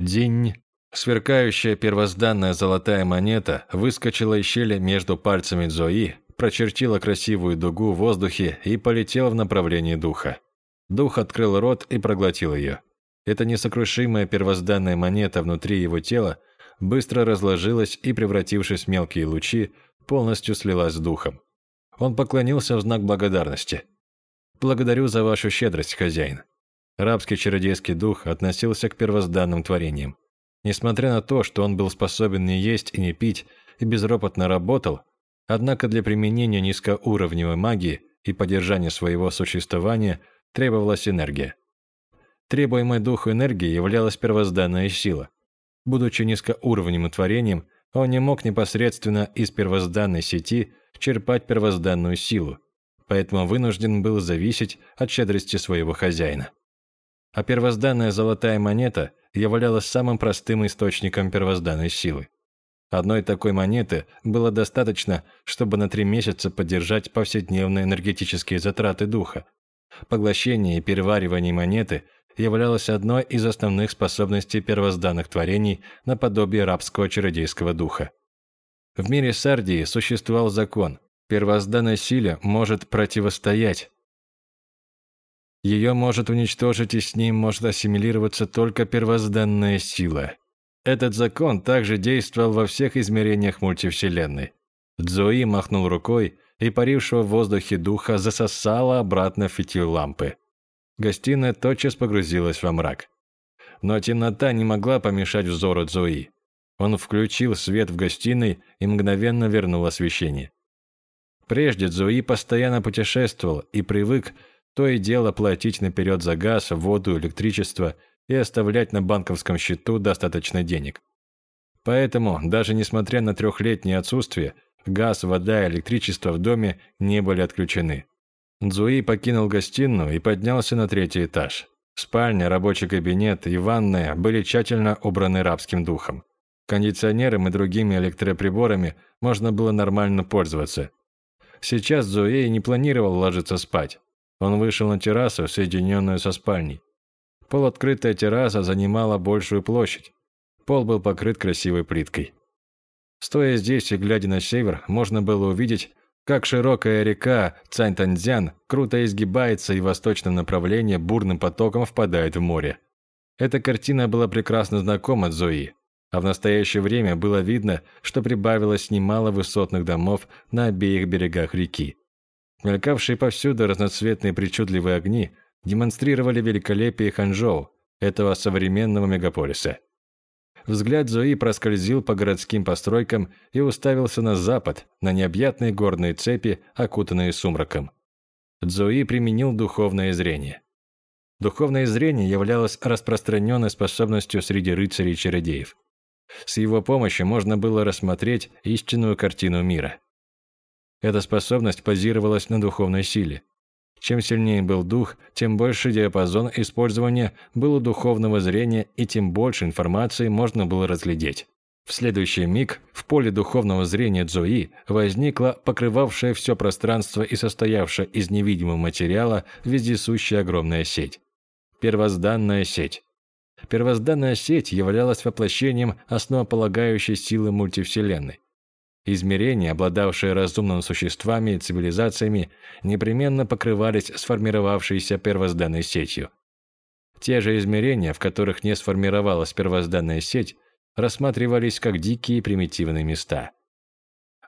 День. Сверкающая первозданная золотая монета выскочила из щели между пальцами Дзои, прочертила красивую дугу в воздухе и полетела в направлении духа. Дух открыл рот и проглотил ее. Эта несокрушимая первозданная монета внутри его тела быстро разложилась и, превратившись в мелкие лучи, полностью слилась с духом. Он поклонился в знак благодарности. «Благодарю за вашу щедрость, хозяин». Рабский чародейский дух относился к первозданным творениям. Несмотря на то, что он был способен не есть и не пить, и безропотно работал, однако для применения низкоуровневой магии и поддержания своего существования – требовалась энергия. Требуемой духу энергии являлась первозданная сила. Будучи низкоуровневым творением, он не мог непосредственно из первозданной сети черпать первозданную силу, поэтому вынужден был зависеть от щедрости своего хозяина. А первозданная золотая монета являлась самым простым источником первозданной силы. Одной такой монеты было достаточно, чтобы на три месяца поддержать повседневные энергетические затраты духа. Поглощение и переваривание монеты являлось одной из основных способностей первозданных творений наподобие рабского чародейского духа. В мире Сардии существовал закон. Первозданной силе может противостоять. Ее может уничтожить и с ним может ассимилироваться только первозданная сила. Этот закон также действовал во всех измерениях мультивселенной. Дзои махнул рукой, и парившего в воздухе духа засосало обратно фитиль лампы. Гостиная тотчас погрузилась во мрак. Но темнота не могла помешать взору Дзои. Он включил свет в гостиной и мгновенно вернул освещение. Прежде Дзои постоянно путешествовал и привык то и дело платить наперед за газ, воду, электричество и оставлять на банковском счету достаточно денег. Поэтому, даже несмотря на трехлетнее отсутствие, газ, вода и электричество в доме не были отключены. Дзуи покинул гостиную и поднялся на третий этаж. Спальня, рабочий кабинет и ванная были тщательно убраны рабским духом. Кондиционером и другими электроприборами можно было нормально пользоваться. Сейчас Зуэй не планировал ложиться спать. Он вышел на террасу, соединенную со спальней. Полуоткрытая терраса занимала большую площадь. Пол был покрыт красивой плиткой. Стоя здесь и глядя на север, можно было увидеть, как широкая река Цаньтаньцзян круто изгибается и в восточном направлении бурным потоком впадает в море. Эта картина была прекрасно знакома Зои, а в настоящее время было видно, что прибавилось немало высотных домов на обеих берегах реки. Мелькавшие повсюду разноцветные причудливые огни демонстрировали великолепие Ханчжоу, этого современного мегаполиса. Взгляд Зои проскользил по городским постройкам и уставился на запад, на необъятные горные цепи, окутанные сумраком. Зои применил духовное зрение. Духовное зрение являлось распространенной способностью среди рыцарей-чародеев. С его помощью можно было рассмотреть истинную картину мира. Эта способность базировалась на духовной силе. Чем сильнее был дух, тем больше диапазон использования был у духовного зрения и тем больше информации можно было разглядеть. В следующий миг в поле духовного зрения Цзуи возникла покрывавшая все пространство и состоявшая из невидимого материала вездесущая огромная сеть. Первозданная сеть. Первозданная сеть являлась воплощением основополагающей силы мультивселенной. Измерения, обладавшие разумными существами и цивилизациями, непременно покрывались сформировавшейся первозданной сетью. Те же измерения, в которых не сформировалась первозданная сеть, рассматривались как дикие примитивные места.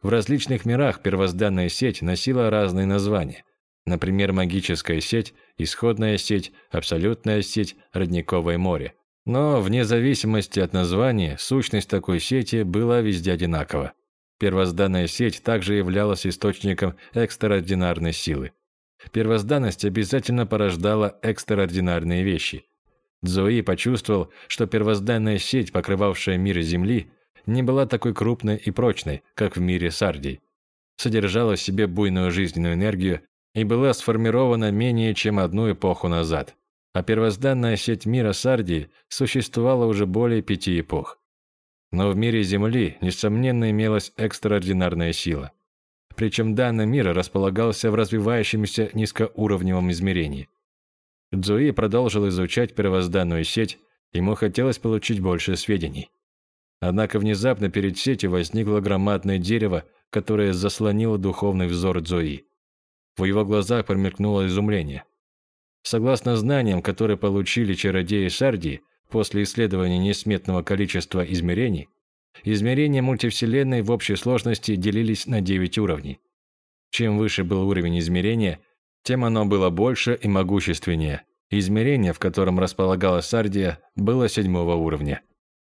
В различных мирах первозданная сеть носила разные названия. Например, магическая сеть, исходная сеть, абсолютная сеть, родниковое море. Но вне зависимости от названия, сущность такой сети была везде одинакова. Первозданная сеть также являлась источником экстраординарной силы. Первозданность обязательно порождала экстраординарные вещи. Зои почувствовал, что первозданная сеть, покрывавшая мир Земли, не была такой крупной и прочной, как в мире Сардий. Содержала в себе буйную жизненную энергию и была сформирована менее чем одну эпоху назад. А первозданная сеть мира Сардии существовала уже более пяти эпох. Но в мире Земли, несомненно, имелась экстраординарная сила. Причем данный мир располагался в развивающемся низкоуровневом измерении. Цзуи продолжил изучать первозданную сеть, ему хотелось получить больше сведений. Однако внезапно перед сетью возникло громадное дерево, которое заслонило духовный взор Цзуи. В его глазах промелькнуло изумление. Согласно знаниям, которые получили чародеи Сардии, После исследования несметного количества измерений, измерения мультивселенной в общей сложности делились на 9 уровней. Чем выше был уровень измерения, тем оно было больше и могущественнее. Измерение, в котором располагалась Сардия, было седьмого уровня.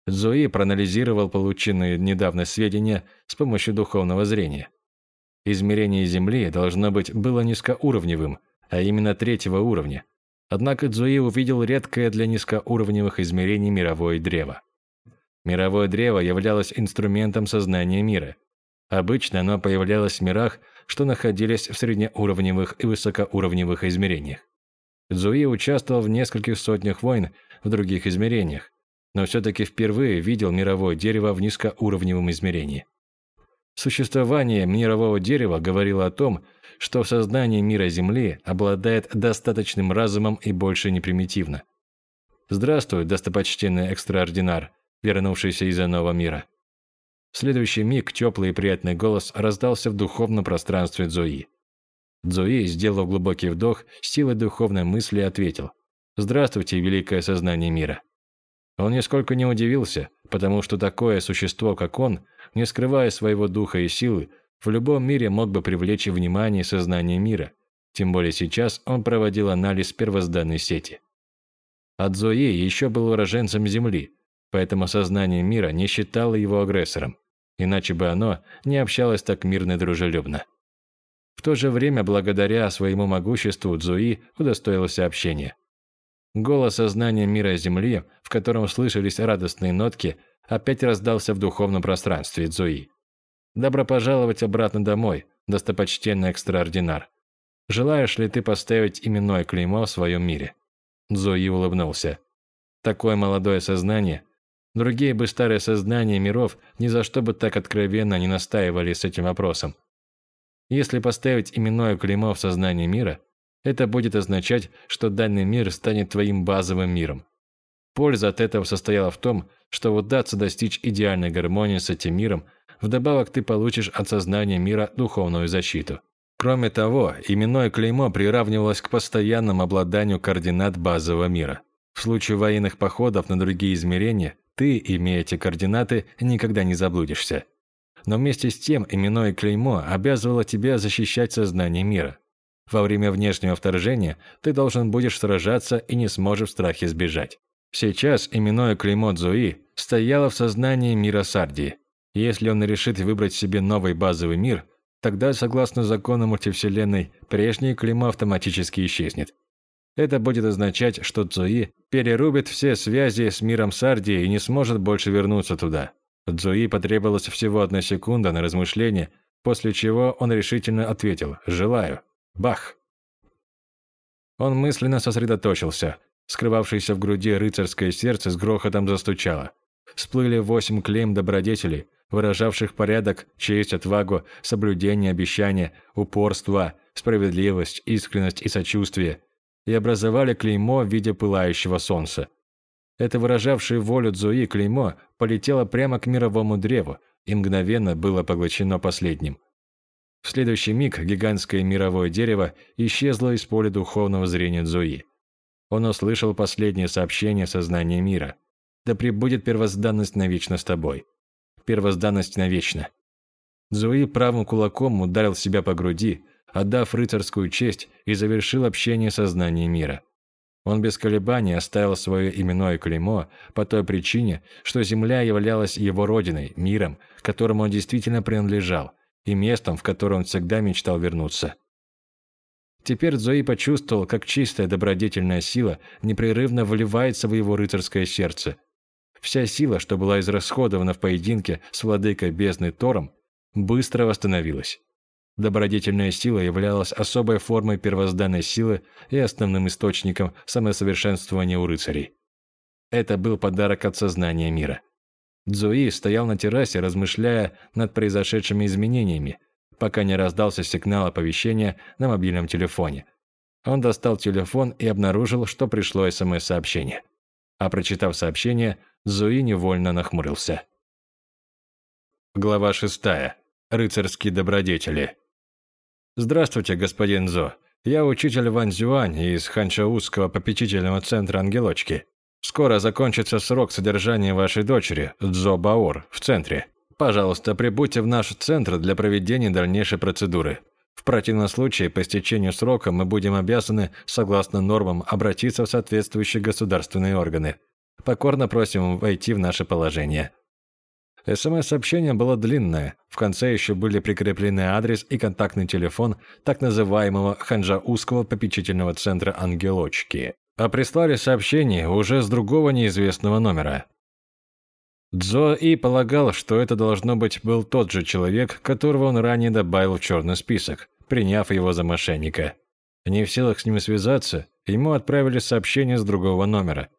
Зои проанализировал полученные недавно сведения с помощью духовного зрения. Измерение Земли, должно быть, было низкоуровневым, а именно третьего уровня. Однако Цзуи увидел редкое для низкоуровневых измерений мировое древо. Мировое древо являлось инструментом сознания мира. Обычно оно появлялось в мирах, что находились в среднеуровневых и высокоуровневых измерениях. Цзуи участвовал в нескольких сотнях войн в других измерениях, но все-таки впервые видел мировое дерево в низкоуровневом измерении. Существование мирового дерева говорило о том, что в сознании мира Земли обладает достаточным разумом и больше не примитивно. «Здравствуй, достопочтенный экстраординар, вернувшийся из иного мира». В следующий миг теплый и приятный голос раздался в духовном пространстве Зои. Зои, сделав глубокий вдох, силой духовной мысли ответил «Здравствуйте, великое сознание мира». Он нисколько не удивился, потому что такое существо, как он, не скрывая своего духа и силы, в любом мире мог бы привлечь внимание и сознание мира. Тем более сейчас он проводил анализ первозданной сети. Адзои еще был уроженцем Земли, поэтому сознание мира не считало его агрессором, иначе бы оно не общалось так мирно и дружелюбно. В то же время, благодаря своему могуществу, Цзуи удостоился общения. Голос сознания мира Земли, в котором слышались радостные нотки, опять раздался в духовном пространстве Цзуи. «Добро пожаловать обратно домой, достопочтенный экстраординар. Желаешь ли ты поставить именное клеймо в своем мире?» Цзуи улыбнулся. Такое молодое сознание. Другие бы старые сознания миров ни за что бы так откровенно не настаивали с этим вопросом. Если поставить именное клеймо в сознании мира, это будет означать, что данный мир станет твоим базовым миром. Польза от этого состояла в том, что удастся достичь идеальной гармонии с этим миром, вдобавок ты получишь от сознания мира духовную защиту. Кроме того, именное клеймо приравнивалось к постоянному обладанию координат базового мира. В случае военных походов на другие измерения, ты, имея эти координаты, никогда не заблудишься. Но вместе с тем именное клеймо обязывало тебя защищать сознание мира. Во время внешнего вторжения ты должен будешь сражаться и не сможешь в страхе сбежать. Сейчас именное клеймо Зои стояло в сознании мира Сардии. Если он решит выбрать себе новый базовый мир, тогда, согласно законам мультивселенной, прежнее клеймо автоматически исчезнет. Это будет означать, что Цуи перерубит все связи с миром Сардии и не сможет больше вернуться туда. Цзуи потребовалось всего одна секунда на размышление, после чего он решительно ответил «Желаю». Бах! Он мысленно сосредоточился. Скрывавшееся в груди рыцарское сердце с грохотом застучало. Всплыли восемь клейм добродетелей, выражавших порядок, честь, отвагу, соблюдение обещания, упорство, справедливость, искренность и сочувствие, и образовали клеймо в виде пылающего солнца. Это выражавшее волю Цзуи клеймо полетело прямо к мировому древу и мгновенно было поглощено последним. В следующий миг гигантское мировое дерево исчезло из поля духовного зрения Цзуи. Он услышал последнее сообщение сознания мира. «Да пребудет первозданность навечно с тобой». Первозданность навечно. Цзуи правым кулаком ударил себя по груди, отдав рыцарскую честь и завершил общение сознания мира. Он без колебаний оставил свое именное клеймо по той причине, что Земля являлась его родиной, миром, которому он действительно принадлежал, и местом, в которое он всегда мечтал вернуться. Теперь Зои почувствовал, как чистая добродетельная сила непрерывно вливается в его рыцарское сердце. Вся сила, что была израсходована в поединке с владыкой бездны Тором, быстро восстановилась. Добродетельная сила являлась особой формой первозданной силы и основным источником самосовершенствования у рыцарей. Это был подарок от сознания мира. Цзуи стоял на террасе, размышляя над произошедшими изменениями, пока не раздался сигнал оповещения на мобильном телефоне. Он достал телефон и обнаружил, что пришло СМС-сообщение. А прочитав сообщение, Цзуи невольно нахмурился. Глава 6. Рыцарские добродетели. «Здравствуйте, господин Зо. Я учитель Ван Зюань из Ханчаузского попечительного центра «Ангелочки». Скоро закончится срок содержания вашей дочери, Цзо Баор, в центре. Пожалуйста, прибудьте в наш центр для проведения дальнейшей процедуры. В противном случае, по истечению срока, мы будем обязаны, согласно нормам, обратиться в соответствующие государственные органы. Покорно просим войти в наше положение. СМС-сообщение было длинное. В конце еще были прикреплены адрес и контактный телефон так называемого Ханжаузского попечительного центра «Ангелочки». А прислали сообщение уже с другого неизвестного номера. Дзо И полагал, что это должно быть был тот же человек, которого он ранее добавил в черный список, приняв его за мошенника. Не в силах с ним связаться, ему отправили сообщение с другого номера.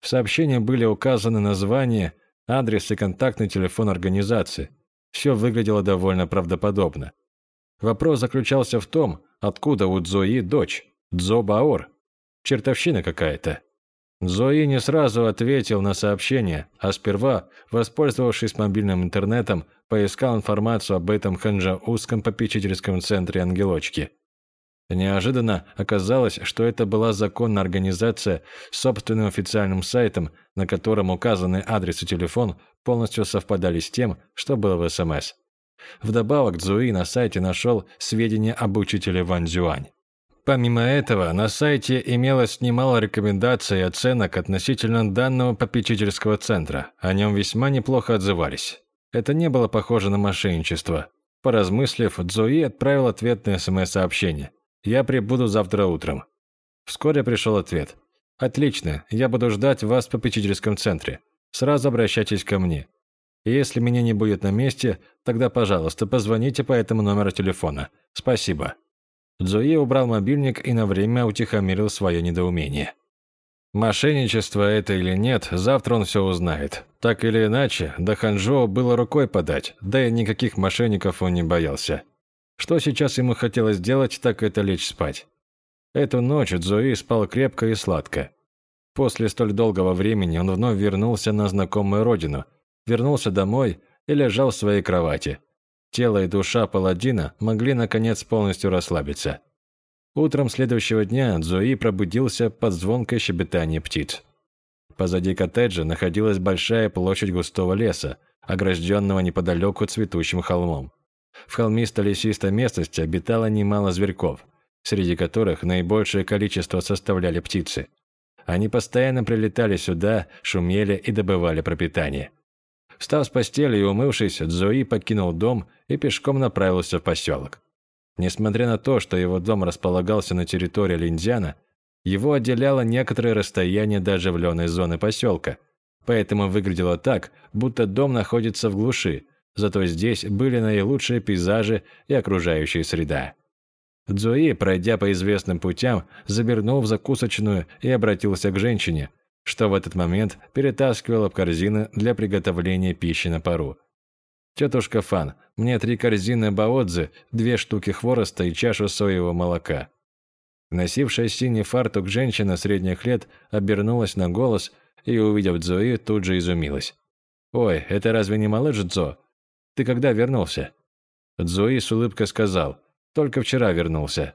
В сообщении были указаны название, адрес и контактный телефон организации. Все выглядело довольно правдоподобно. Вопрос заключался в том, откуда у Цзои дочь, Цзо Баор. Чертовщина какая-то. Зои не сразу ответил на сообщение, а сперва, воспользовавшись мобильным интернетом, поискал информацию об этом ханжаузском попечительском центре «Ангелочки». Неожиданно оказалось, что это была законная организация с собственным официальным сайтом, на котором указанный адрес и телефон полностью совпадали с тем, что было в СМС. Вдобавок Цзуи на сайте нашел сведения об учителе Ван Зюань. Помимо этого, на сайте имелось немало рекомендаций и оценок относительно данного попечительского центра. О нем весьма неплохо отзывались. Это не было похоже на мошенничество. Поразмыслив, Цзуи отправил ответное СМС-сообщение. «Я прибуду завтра утром». Вскоре пришел ответ. «Отлично, я буду ждать вас в попечительском центре. Сразу обращайтесь ко мне. Если меня не будет на месте, тогда, пожалуйста, позвоните по этому номеру телефона. Спасибо». Цзуи убрал мобильник и на время утихомирил свое недоумение. Мошенничество это или нет, завтра он все узнает. Так или иначе, до Ханчжоу было рукой подать, да и никаких мошенников он не боялся. Что сейчас ему хотелось сделать, так это лечь спать. Эту ночь Цзуи спал крепко и сладко. После столь долгого времени он вновь вернулся на знакомую родину, вернулся домой и лежал в своей кровати. Тело и душа паладина могли наконец полностью расслабиться. Утром следующего дня Зои пробудился под звонкое щебетание птиц. Позади коттеджа находилась большая площадь густого леса, огражденного неподалеку цветущим холмом. В холмисто-лесистой местности обитало немало зверьков, среди которых наибольшее количество составляли птицы. Они постоянно прилетали сюда, шумели и добывали пропитание. Встав с постели и умывшись, Цзуи покинул дом и пешком направился в поселок. Несмотря на то, что его дом располагался на территории Линдзяна, его отделяло некоторое расстояние до оживленной зоны поселка, поэтому выглядело так, будто дом находится в глуши, зато здесь были наилучшие пейзажи и окружающая среда. Цзуи, пройдя по известным путям, забернул в закусочную и обратился к женщине, что в этот момент перетаскивала в корзины для приготовления пищи на пару. «Тетушка Фан, мне три корзины баодзы, две штуки хвороста и чашу соевого молока». Носившая синий фартук женщина средних лет обернулась на голос и, увидев Цзои, тут же изумилась. «Ой, это разве не малыш Цзо? Ты когда вернулся?» Цзои с улыбкой сказал, «Только вчера вернулся».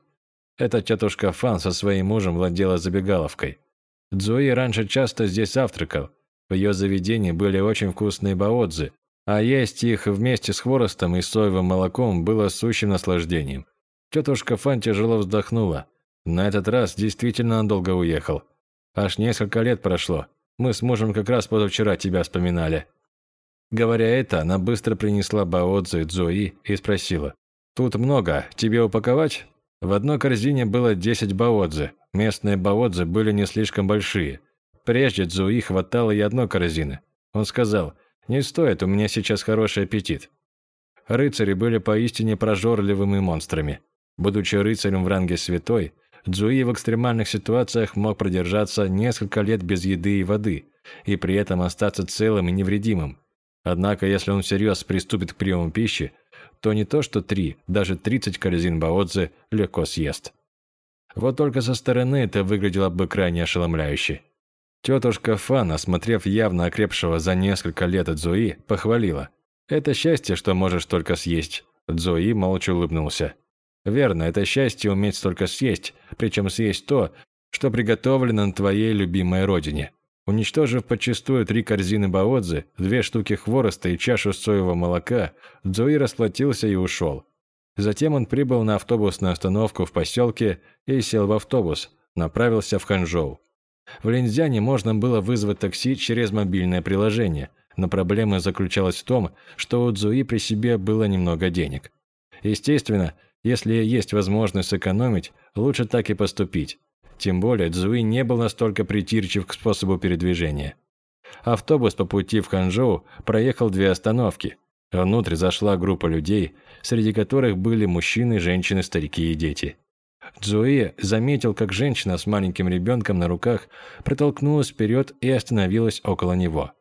Эта тетушка Фан со своим мужем владела забегаловкой. Цзуи раньше часто здесь завтракал. В ее заведении были очень вкусные баодзы, а есть их вместе с хворостом и соевым молоком было сущим наслаждением. Тетушка Фан тяжело вздохнула. На этот раз действительно надолго уехал. Аж несколько лет прошло. Мы с мужем как раз позавчера тебя вспоминали. Говоря это, она быстро принесла баодзы Цзуи и спросила. «Тут много. Тебе упаковать?» В одной корзине было 10 баодзы. Местные баодзы были не слишком большие. Прежде Цзуи хватало и одной корзины. Он сказал, «Не стоит, у меня сейчас хороший аппетит». Рыцари были поистине прожорливыми монстрами. Будучи рыцарем в ранге святой, Цзуи в экстремальных ситуациях мог продержаться несколько лет без еды и воды, и при этом остаться целым и невредимым. Однако, если он всерьез приступит к приему пищи, то не то что три, даже тридцать корзин баодзы легко съест. Вот только со стороны это выглядело бы крайне ошеломляюще. Тетушка Фан, осмотрев явно окрепшего за несколько лет Цзуи, похвалила. «Это счастье, что можешь только съесть». Цзуи молча улыбнулся. «Верно, это счастье уметь столько съесть, причем съесть то, что приготовлено на твоей любимой родине. Уничтожив подчистую три корзины баодзы, две штуки хвороста и чашу соевого молока, Цзуи расплатился и ушел. Затем он прибыл на автобусную остановку в поселке и сел в автобус, направился в Ханчжоу. В Линзяне можно было вызвать такси через мобильное приложение, но проблема заключалась в том, что у Цзуи при себе было немного денег. Естественно, если есть возможность сэкономить, лучше так и поступить. Тем более Цзуи не был настолько притирчив к способу передвижения. Автобус по пути в Ханчжоу проехал две остановки. Внутрь зашла группа людей, среди которых были мужчины, женщины, старики и дети. Цзуи заметил, как женщина с маленьким ребенком на руках протолкнулась вперед и остановилась около него.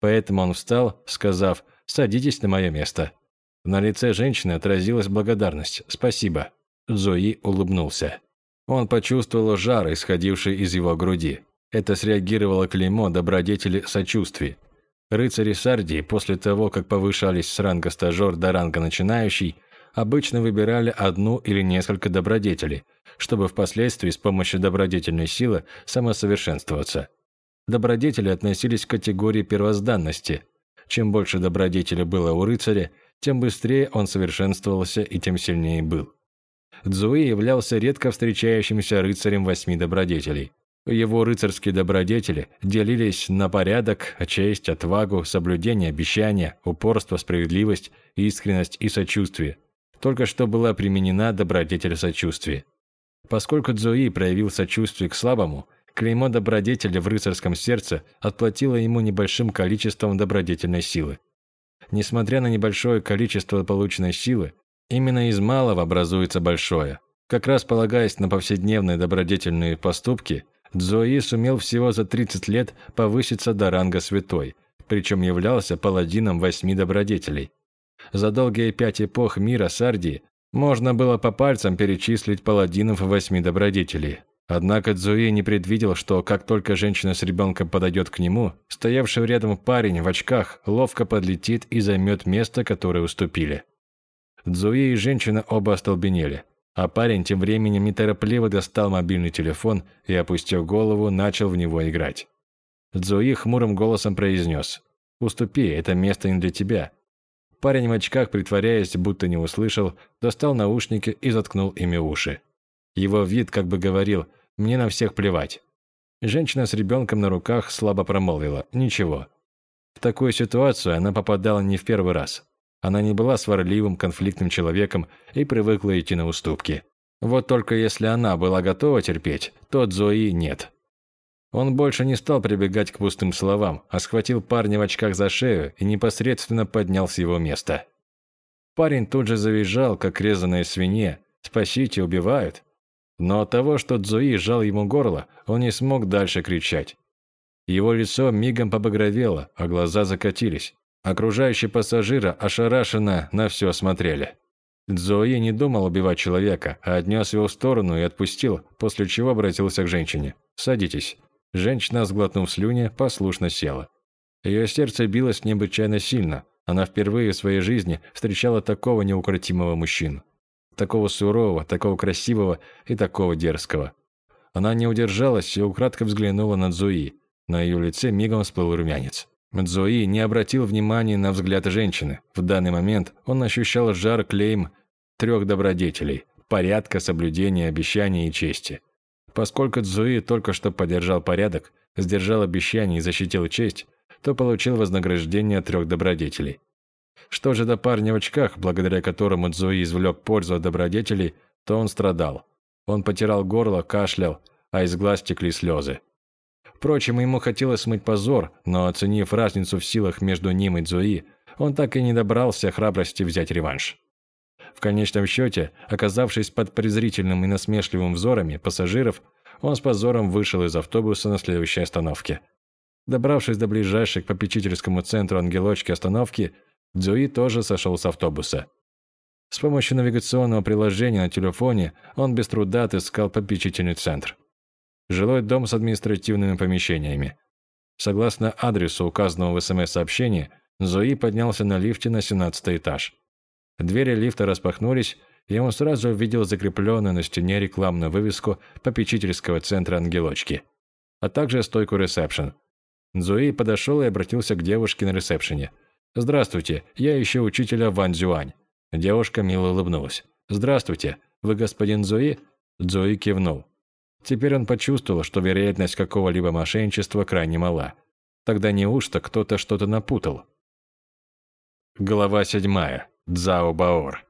Поэтому он встал, сказав «Садитесь на мое место». На лице женщины отразилась благодарность «Спасибо». Зои улыбнулся. Он почувствовал жар, исходивший из его груди. Это среагировало клеймо добродетели сочувствия. Рыцари Сардии после того, как повышались с ранга стажер до ранга начинающий, обычно выбирали одну или несколько добродетелей, чтобы впоследствии с помощью добродетельной силы самосовершенствоваться. Добродетели относились к категории первозданности. Чем больше добродетели было у рыцаря, тем быстрее он совершенствовался и тем сильнее был. Цзуи являлся редко встречающимся рыцарем восьми добродетелей. Его рыцарские добродетели делились на порядок, честь, отвагу, соблюдение обещания, упорство, справедливость, искренность и сочувствие. Только что была применена добродетель сочувствия. Поскольку Цзуи проявил сочувствие к слабому, клеймо добродетеля в рыцарском сердце отплатило ему небольшим количеством добродетельной силы. Несмотря на небольшое количество полученной силы, именно из малого образуется большое. Как раз полагаясь на повседневные добродетельные поступки, Цзуи сумел всего за 30 лет повыситься до ранга святой, причем являлся паладином восьми добродетелей. За долгие пять эпох мира Сардии можно было по пальцам перечислить паладинов восьми добродетелей. Однако Цзуи не предвидел, что как только женщина с ребенком подойдет к нему, стоявший рядом парень в очках ловко подлетит и займет место, которое уступили. Цзуи и женщина оба остолбенели, а парень тем временем неторопливо достал мобильный телефон и, опустив голову, начал в него играть. Цзуи хмурым голосом произнес «Уступи, это место не для тебя». Парень в очках, притворяясь, будто не услышал, достал наушники и заткнул ими уши. Его вид как бы говорил «мне на всех плевать». Женщина с ребенком на руках слабо промолвила «ничего». В такую ситуацию она попадала не в первый раз. Она не была сварливым, конфликтным человеком и привыкла идти на уступки. Вот только если она была готова терпеть, то Зои нет. Он больше не стал прибегать к пустым словам, а схватил парня в очках за шею и непосредственно поднял с его места. Парень тут же завизжал, как резаная свинья. «Спасите, убивают!» Но от того, что Цзуи сжал ему горло, он не смог дальше кричать. Его лицо мигом побагровело, а глаза закатились. Окружающие пассажиры ошарашенно на все смотрели. Цзуи не думал убивать человека, а отнес его в сторону и отпустил, после чего обратился к женщине. «Садитесь». Женщина, сглотнув слюни, послушно села. Ее сердце билось необычайно сильно. Она впервые в своей жизни встречала такого неукротимого мужчину такого сурового, такого красивого и такого дерзкого. Она не удержалась и украдкой взглянула на Зои. На ее лице мигом всплыл румянец. Зои не обратил внимания на взгляд женщины. В данный момент он ощущал жар клейм трех добродетелей – порядка, соблюдения, обещания и чести. Поскольку Цзуи только что поддержал порядок, сдержал обещания и защитил честь, то получил вознаграждение трех добродетелей – что же до парня в очках, благодаря которому Цзуи извлек пользу от добродетелей, то он страдал. Он потирал горло, кашлял, а из глаз текли слезы. Впрочем, ему хотелось смыть позор, но оценив разницу в силах между ним и Цзуи, он так и не добрался храбрости взять реванш. В конечном счете, оказавшись под презрительным и насмешливым взорами пассажиров, он с позором вышел из автобуса на следующей остановке. Добравшись до ближайшей к попечительскому центру ангелочки остановки, Дзюи тоже сошел с автобуса. С помощью навигационного приложения на телефоне он без труда отыскал попечительный центр. Жилой дом с административными помещениями. Согласно адресу, указанному в СМС-сообщении, Зои поднялся на лифте на 17 этаж. Двери лифта распахнулись, и он сразу увидел закрепленную на стене рекламную вывеску попечительского центра «Ангелочки», а также стойку ресепшн. Зои подошел и обратился к девушке на ресепшене – «Здравствуйте, я ищу учителя Ван Зюань». Девушка мило улыбнулась. «Здравствуйте, вы господин Зои?» Зои кивнул. Теперь он почувствовал, что вероятность какого-либо мошенничества крайне мала. Тогда неужто кто-то что-то напутал? Глава седьмая. Цзао Баор.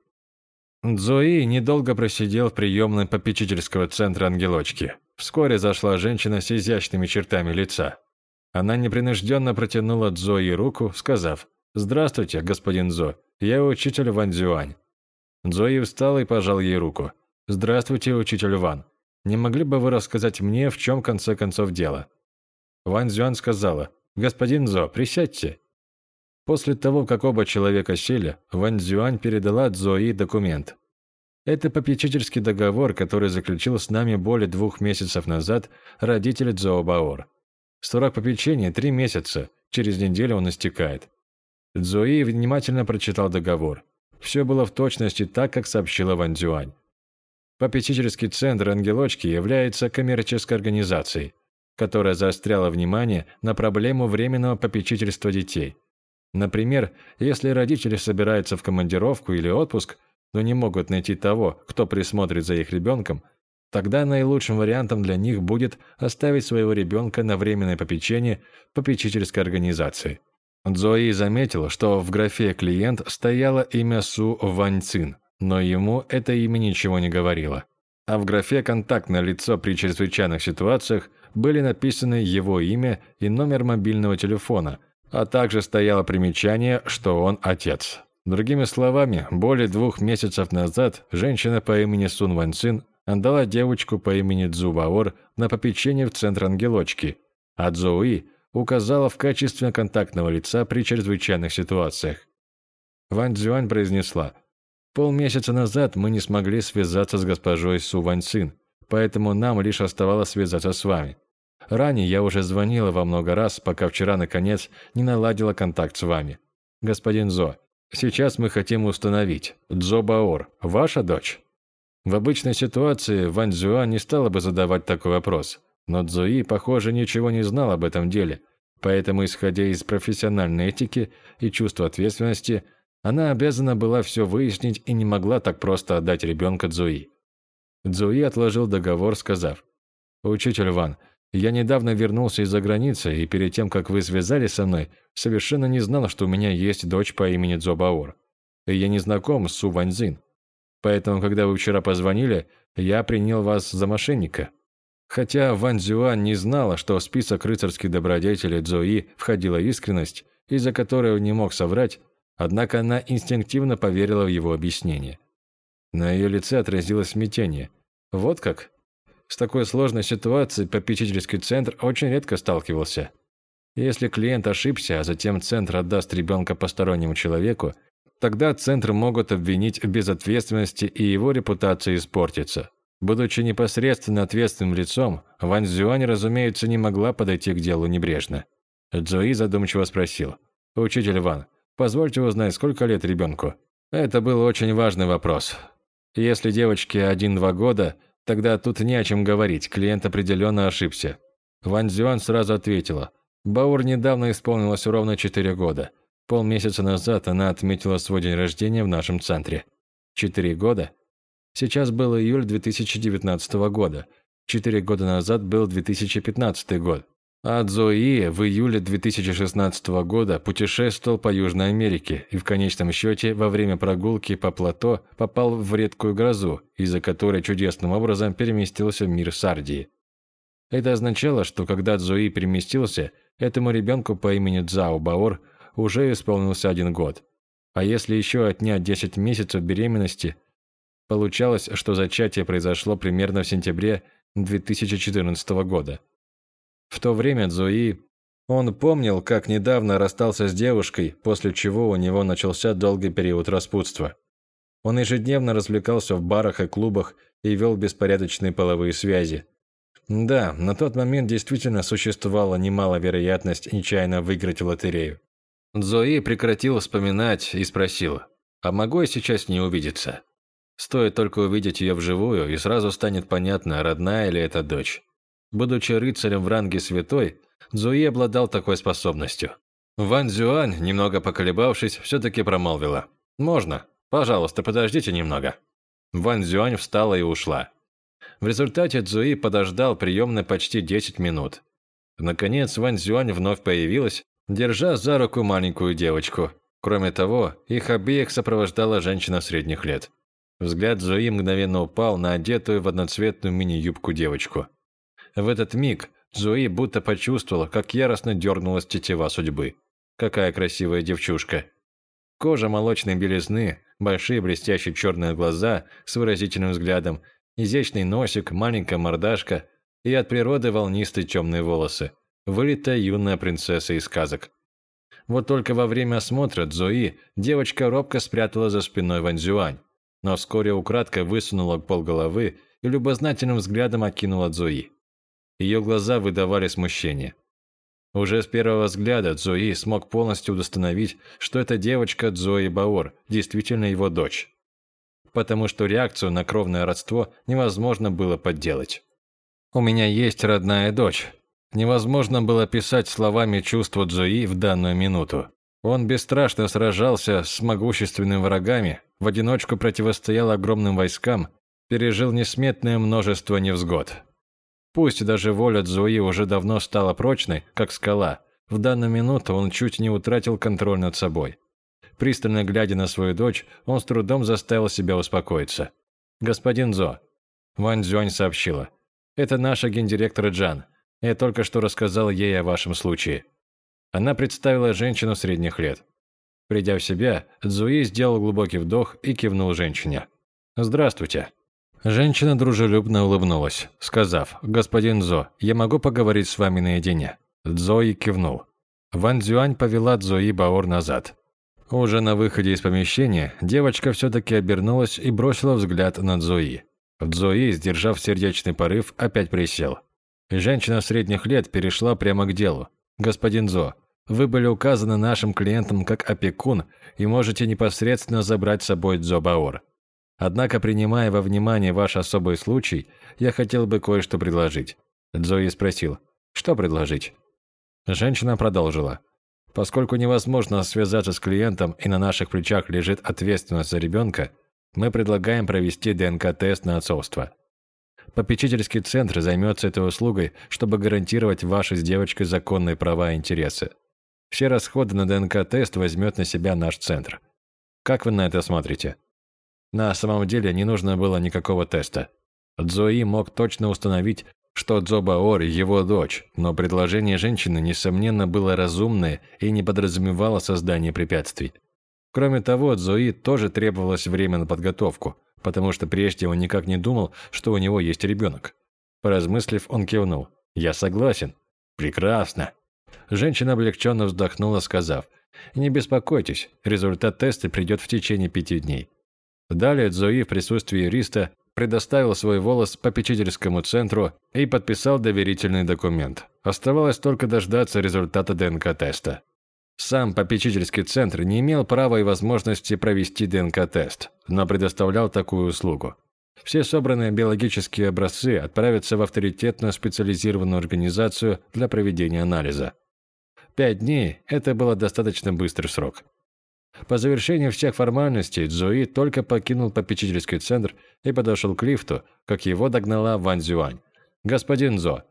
Зои недолго просидел в приемной попечительского центра ангелочки. Вскоре зашла женщина с изящными чертами лица. Она непринужденно протянула Зои руку, сказав «Здравствуйте, господин Зо. Я учитель Ван Цзюань». Зои встал и пожал ей руку. «Здравствуйте, учитель Ван. Не могли бы вы рассказать мне, в чем конце концов дело?» Ван Зюан сказала, «Господин Зо, присядьте». После того, как оба человека сели, Ван Зюань передала Цзои документ. Это попечительский договор, который заключил с нами более двух месяцев назад родитель Цзоу Баор. Срок попечения – три месяца, через неделю он истекает. Цзои внимательно прочитал договор. Все было в точности так, как сообщила Ван Цзюань. Попечительский центр «Ангелочки» является коммерческой организацией, которая заостряла внимание на проблему временного попечительства детей. Например, если родители собираются в командировку или отпуск, но не могут найти того, кто присмотрит за их ребенком, тогда наилучшим вариантом для них будет оставить своего ребенка на временное попечение попечительской организации. Зои заметила, что в графе «клиент» стояло имя Су Ваньцин, но ему это имя ничего не говорило. А в графе «контактное лицо при чрезвычайных ситуациях» были написаны его имя и номер мобильного телефона, а также стояло примечание, что он отец. Другими словами, более двух месяцев назад женщина по имени Сун Ваньцин отдала девочку по имени Цзу Баор на попечение в центр ангелочки, а Цзоуи указала в качестве контактного лица при чрезвычайных ситуациях. Ван Цзюань произнесла, «Полмесяца назад мы не смогли связаться с госпожой Су Ваньцин, поэтому нам лишь оставалось связаться с вами. Ранее я уже звонила во много раз, пока вчера, наконец, не наладила контакт с вами. Господин Зо, сейчас мы хотим установить, Цзо Баор, ваша дочь?» В обычной ситуации Ван Цзюань не стала бы задавать такой вопрос, но Цзуи, похоже, ничего не знал об этом деле, поэтому, исходя из профессиональной этики и чувства ответственности, она обязана была все выяснить и не могла так просто отдать ребенка Цзуи. Цзуи отложил договор, сказав, «Учитель Ван, я недавно вернулся из-за границы, и перед тем, как вы связались со мной, совершенно не знал, что у меня есть дочь по имени Цзобаор. И я не знаком с Су Ваньзин. Поэтому, когда вы вчера позвонили, я принял вас за мошенника». Хотя Ван Зюань не знала, что в список рыцарских добродетелей Цзуи входила искренность, из-за которой он не мог соврать, однако она инстинктивно поверила в его объяснение. На ее лице отразилось смятение. Вот как? С такой сложной ситуацией попечительский центр очень редко сталкивался. Если клиент ошибся, а затем центр отдаст ребенка постороннему человеку, тогда центр могут обвинить в безответственности и его репутация испортится. Будучи непосредственно ответственным лицом, Ван Цзюань, разумеется, не могла подойти к делу небрежно. Цзуи задумчиво спросил. «Учитель Ван, позвольте узнать, сколько лет ребенку?» Это был очень важный вопрос. Если девочке один-два года, тогда тут не о чем говорить, клиент определенно ошибся. Ван Цзюань сразу ответила. Баур недавно исполнилось ровно четыре года. Полмесяца назад она отметила свой день рождения в нашем центре. Четыре года? Сейчас был июль 2019 года. Четыре года назад был 2015 год. А Цзои в июле 2016 года путешествовал по Южной Америке и в конечном счете во время прогулки по плато попал в редкую грозу, из-за которой чудесным образом переместился в мир Сардии. Это означало, что когда Цзои переместился, этому ребенку по имени Цзао Баор уже исполнился один год. А если еще отнять 10 месяцев беременности, Получалось, что зачатие произошло примерно в сентябре 2014 года. В то время Цзуи... Он помнил, как недавно расстался с девушкой, после чего у него начался долгий период распутства. Он ежедневно развлекался в барах и клубах и вел беспорядочные половые связи. Да, на тот момент действительно существовала немало вероятность нечаянно выиграть в лотерею. Зои прекратил вспоминать и спросил, «А могу я сейчас не увидеться?» Стоит только увидеть ее вживую, и сразу станет понятно, родная ли это дочь. Будучи рыцарем в ранге святой, Цзуи обладал такой способностью. Ван Зюань, немного поколебавшись, все-таки промолвила. «Можно. Пожалуйста, подождите немного». Ван Зюань встала и ушла. В результате Цзуи подождал приемной почти 10 минут. Наконец Ван Зюань вновь появилась, держа за руку маленькую девочку. Кроме того, их обеих сопровождала женщина средних лет. Взгляд Зои мгновенно упал на одетую в одноцветную мини-юбку девочку. В этот миг Зои будто почувствовала, как яростно дернулась тетива судьбы. Какая красивая девчушка. Кожа молочной белизны, большие блестящие черные глаза с выразительным взглядом Изящный носик, маленькая мордашка и от природы волнистые темные волосы. Вылитая юная принцесса из сказок. Вот только во время осмотра Цзои девочка робко спрятала за спиной Ванзюань, но вскоре украдкой высунула полголовы и любознательным взглядом окинула Цзои. Ее глаза выдавали смущение. Уже с первого взгляда Цзои смог полностью удостоверить, что эта девочка Цзои Баор действительно его дочь. Потому что реакцию на кровное родство невозможно было подделать. «У меня есть родная дочь», Невозможно было писать словами чувства Цзуи в данную минуту. Он бесстрашно сражался с могущественными врагами, в одиночку противостоял огромным войскам, пережил несметное множество невзгод. Пусть даже воля Цзуи уже давно стала прочной, как скала, в данную минуту он чуть не утратил контроль над собой. Пристально глядя на свою дочь, он с трудом заставил себя успокоиться. «Господин Зо», – Ван Цзюань сообщила, – «это наша гендиректор Джан. Я только что рассказал ей о вашем случае». Она представила женщину средних лет. Придя в себя, Цзуи сделал глубокий вдох и кивнул женщине. «Здравствуйте». Женщина дружелюбно улыбнулась, сказав, «Господин Зо, я могу поговорить с вами наедине?» Цзои кивнул. Ван Цзюань повела Цзои Баор назад. Уже на выходе из помещения девочка все-таки обернулась и бросила взгляд на Цзои. Цзои, сдержав сердечный порыв, опять присел. Женщина средних лет перешла прямо к делу. «Господин Зо, вы были указаны нашим клиентам как опекун и можете непосредственно забрать с собой Дзо Баор. Однако, принимая во внимание ваш особый случай, я хотел бы кое-что предложить». Дзои спросил, «Что предложить?» Женщина продолжила. «Поскольку невозможно связаться с клиентом и на наших плечах лежит ответственность за ребенка, мы предлагаем провести ДНК-тест на отцовство. Попечительский центр займется этой услугой, чтобы гарантировать ваши с девочкой законные права и интересы. Все расходы на ДНК-тест возьмет на себя наш центр. Как вы на это смотрите? На самом деле не нужно было никакого теста. Цзои мог точно установить, что Дзобаор – его дочь, но предложение женщины, несомненно, было разумное и не подразумевало создание препятствий. Кроме того, Цзои тоже требовалось время на подготовку – потому что прежде он никак не думал, что у него есть ребенок. Поразмыслив, он кивнул. «Я согласен». «Прекрасно». Женщина облегченно вздохнула, сказав, «Не беспокойтесь, результат теста придет в течение пяти дней». Далее Цзои в присутствии юриста предоставил свой волос попечительскому центру и подписал доверительный документ. Оставалось только дождаться результата ДНК-теста. Сам попечительский центр не имел права и возможности провести ДНК-тест, но предоставлял такую услугу. Все собранные биологические образцы отправятся в авторитетную специализированную организацию для проведения анализа. Пять дней – это был достаточно быстрый срок. По завершении всех формальностей Цзуи только покинул попечительский центр и подошел к лифту, как его догнала Ван Зюань. «Господин Зо».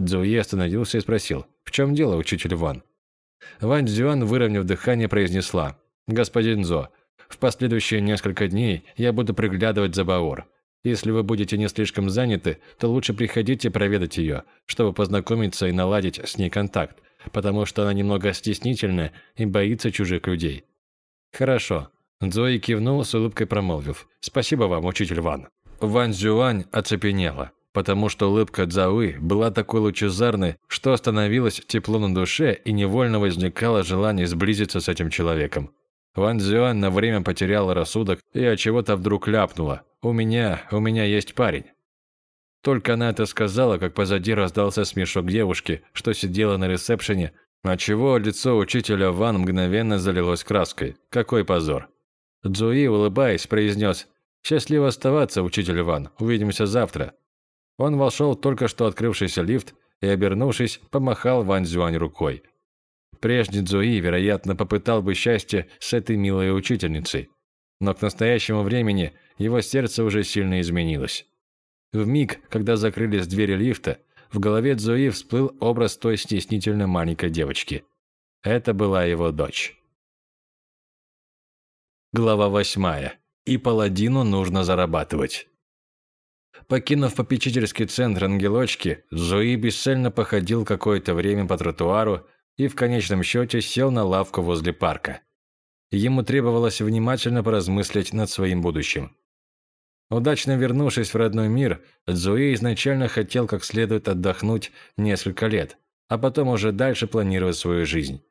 Цзуи остановился и спросил, «В чем дело, учитель Ван?» Вань Цзюан, выровняв дыхание, произнесла. «Господин Зо, в последующие несколько дней я буду приглядывать за Баор. Если вы будете не слишком заняты, то лучше приходите проведать ее, чтобы познакомиться и наладить с ней контакт, потому что она немного стеснительная и боится чужих людей». «Хорошо». Зои кивнул с улыбкой промолвив. «Спасибо вам, учитель Ван». Ван Зюань оцепенела потому что улыбка Цзауи была такой лучезарной, что остановилось тепло на душе и невольно возникало желание сблизиться с этим человеком. Ван Цзюань на время потеряла рассудок и от чего-то вдруг ляпнула: "У меня, у меня есть парень". Только она это сказала, как позади раздался смешок девушки, что сидела на ресепшене, отчего лицо учителя Ван мгновенно залилось краской. Какой позор. Цзуи, улыбаясь, произнес «Счастливо оставаться, учитель Ван. Увидимся завтра». Он вошел в только что открывшийся лифт и, обернувшись, помахал Ван Зюань рукой. Прежний Цзуи, вероятно, попытал бы счастье с этой милой учительницей, но к настоящему времени его сердце уже сильно изменилось. В миг, когда закрылись двери лифта, в голове Цзуи всплыл образ той стеснительно маленькой девочки. Это была его дочь. Глава восьмая. И паладину нужно зарабатывать. Покинув попечительский центр ангелочки, Зои бесцельно походил какое-то время по тротуару и в конечном счете сел на лавку возле парка. Ему требовалось внимательно поразмыслить над своим будущим. Удачно вернувшись в родной мир, Цзуи изначально хотел как следует отдохнуть несколько лет, а потом уже дальше планировать свою жизнь.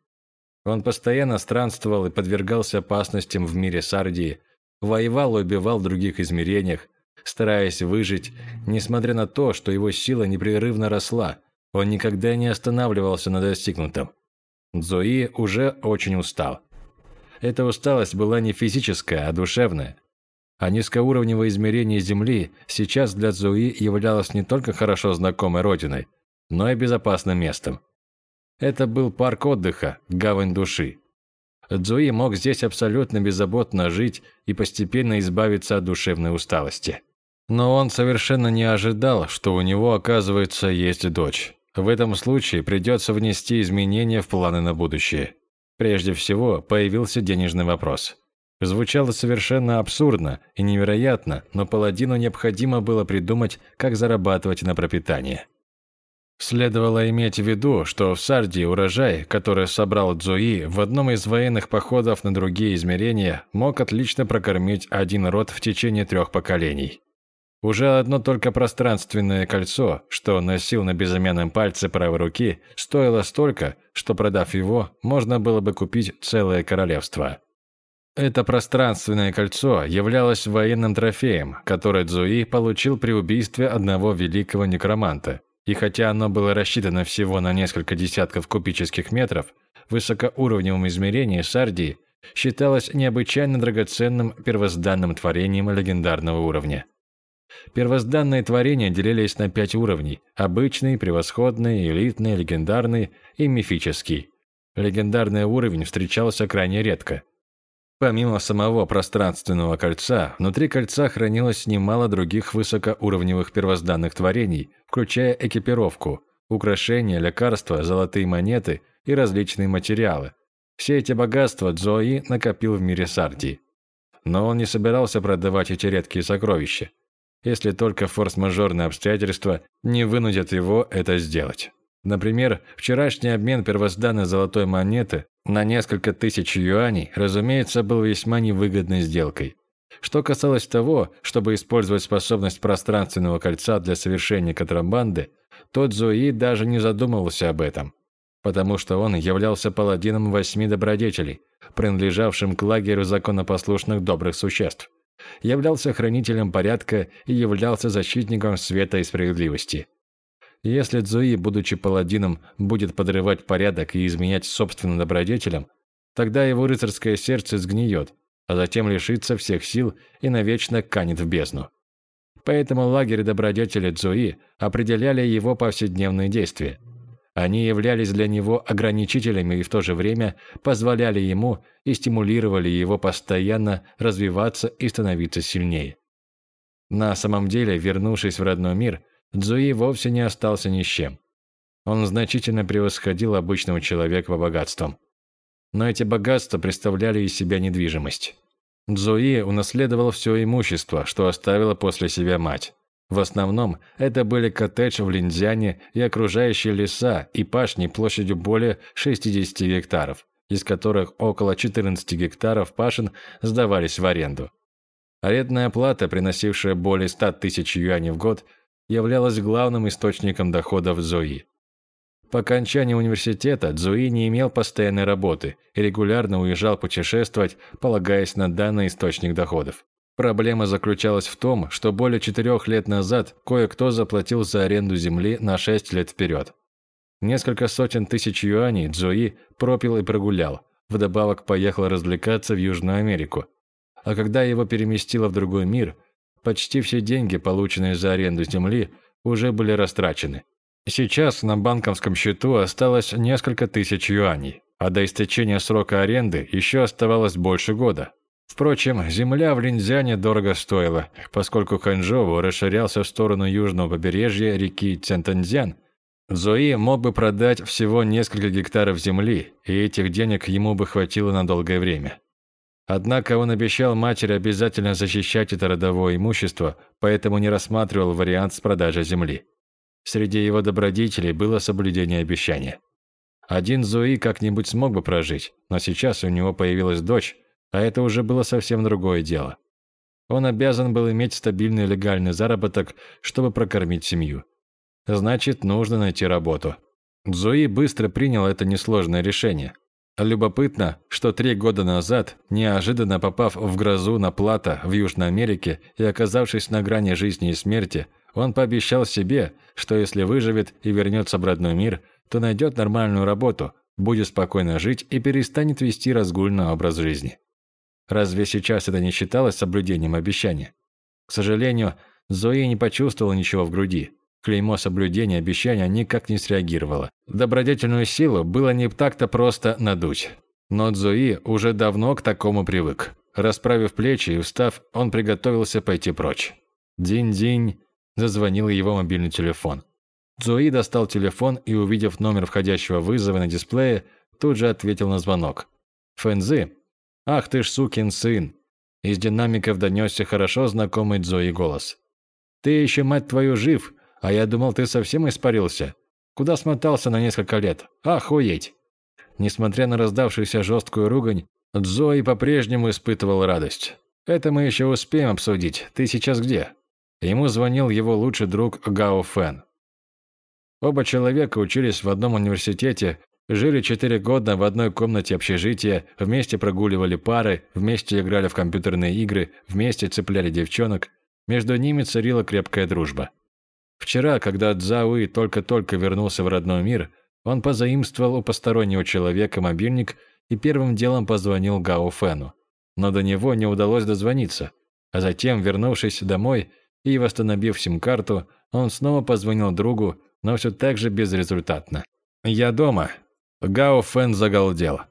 Он постоянно странствовал и подвергался опасностям в мире Сардии, воевал и убивал в других измерениях, стараясь выжить, несмотря на то, что его сила непрерывно росла, он никогда не останавливался на достигнутом. Зои уже очень устал. Эта усталость была не физическая, а душевная. А низкоуровневое измерение Земли сейчас для Зои являлось не только хорошо знакомой родиной, но и безопасным местом. Это был парк отдыха, гавань души. Зои мог здесь абсолютно беззаботно жить и постепенно избавиться от душевной усталости. Но он совершенно не ожидал, что у него, оказывается, есть дочь. В этом случае придется внести изменения в планы на будущее. Прежде всего, появился денежный вопрос. Звучало совершенно абсурдно и невероятно, но паладину необходимо было придумать, как зарабатывать на пропитание. Следовало иметь в виду, что в Сардии урожай, который собрал Дзуи в одном из военных походов на другие измерения, мог отлично прокормить один род в течение трех поколений. Уже одно только пространственное кольцо, что носил на безымянном пальце правой руки, стоило столько, что, продав его, можно было бы купить целое королевство. Это пространственное кольцо являлось военным трофеем, который Цзуи получил при убийстве одного великого некроманта. И хотя оно было рассчитано всего на несколько десятков кубических метров, в высокоуровневом измерении Сардии считалось необычайно драгоценным первозданным творением легендарного уровня. Первозданные творения делились на пять уровней – обычный, превосходный, элитный, легендарный и мифический. Легендарный уровень встречался крайне редко. Помимо самого пространственного кольца, внутри кольца хранилось немало других высокоуровневых первозданных творений, включая экипировку, украшения, лекарства, золотые монеты и различные материалы. Все эти богатства Дзои накопил в мире Сардии. Но он не собирался продавать эти редкие сокровища если только форс-мажорные обстоятельства не вынудят его это сделать. Например, вчерашний обмен первозданной золотой монеты на несколько тысяч юаней, разумеется, был весьма невыгодной сделкой. Что касалось того, чтобы использовать способность пространственного кольца для совершения контрабанды, тот Зои даже не задумывался об этом, потому что он являлся паладином восьми добродетелей, принадлежавшим к лагерю законопослушных добрых существ являлся хранителем порядка и являлся защитником света и справедливости. Если Цзуи, будучи паладином, будет подрывать порядок и изменять собственным добродетелям, тогда его рыцарское сердце сгниет, а затем лишится всех сил и навечно канет в бездну. Поэтому лагерь добродетели Цзуи определяли его повседневные действия – они являлись для него ограничителями и в то же время позволяли ему и стимулировали его постоянно развиваться и становиться сильнее. На самом деле, вернувшись в родной мир, Цзуи вовсе не остался ни с чем. Он значительно превосходил обычного человека по богатствам. Но эти богатства представляли из себя недвижимость. Цзуи унаследовал все имущество, что оставила после себя мать. В основном это были коттедж в Линзяне и окружающие леса и пашни площадью более 60 гектаров, из которых около 14 гектаров пашин сдавались в аренду. Арендная плата, приносившая более 100 тысяч юаней в год, являлась главным источником доходов Зои. По окончании университета Цзуи не имел постоянной работы и регулярно уезжал путешествовать, полагаясь на данный источник доходов. Проблема заключалась в том, что более четырех лет назад кое-кто заплатил за аренду земли на шесть лет вперед. Несколько сотен тысяч юаней Джои пропил и прогулял, вдобавок поехал развлекаться в Южную Америку. А когда его переместило в другой мир, почти все деньги, полученные за аренду земли, уже были растрачены. Сейчас на банковском счету осталось несколько тысяч юаней, а до истечения срока аренды еще оставалось больше года. Впрочем, земля в Линзяне дорого стоила, поскольку Ханчжоу расширялся в сторону южного побережья реки Центанзян. Зои мог бы продать всего несколько гектаров земли, и этих денег ему бы хватило на долгое время. Однако он обещал матери обязательно защищать это родовое имущество, поэтому не рассматривал вариант с продажей земли. Среди его добродетелей было соблюдение обещания. Один Зои как-нибудь смог бы прожить, но сейчас у него появилась дочь, а это уже было совсем другое дело. Он обязан был иметь стабильный легальный заработок, чтобы прокормить семью. Значит, нужно найти работу. Зои быстро принял это несложное решение. Любопытно, что три года назад, неожиданно попав в грозу на плато в Южной Америке и оказавшись на грани жизни и смерти, он пообещал себе, что если выживет и вернется в родной мир, то найдет нормальную работу, будет спокойно жить и перестанет вести разгульный образ жизни. Разве сейчас это не считалось соблюдением обещания? К сожалению, Зои не почувствовала ничего в груди. Клеймо соблюдения обещания никак не среагировало. Добродетельную силу было не так-то просто надуть. Но Зои уже давно к такому привык. Расправив плечи и встав, он приготовился пойти прочь. Динь-динь, зазвонил его мобильный телефон. Зои достал телефон и, увидев номер входящего вызова на дисплее, тут же ответил на звонок. «Фэнзы? Ах ты ж сукин сын!» Из динамиков донесся хорошо знакомый Зои голос. «Ты еще, мать твою, жив, а я думал, ты совсем испарился. Куда смотался на несколько лет? Охуеть!» Несмотря на раздавшуюся жесткую ругань, Зои по-прежнему испытывал радость. «Это мы еще успеем обсудить. Ты сейчас где?» Ему звонил его лучший друг Гао Фэн. Оба человека учились в одном университете, жили четыре года в одной комнате общежития, вместе прогуливали пары, вместе играли в компьютерные игры, вместе цепляли девчонок. Между ними царила крепкая дружба. Вчера, когда Цзауи только-только вернулся в родной мир, он позаимствовал у постороннего человека мобильник и первым делом позвонил Гао Фэну. Но до него не удалось дозвониться. А затем, вернувшись домой и восстановив сим-карту, он снова позвонил другу, но все так же безрезультатно. «Я дома». Гао Фэн загалдел.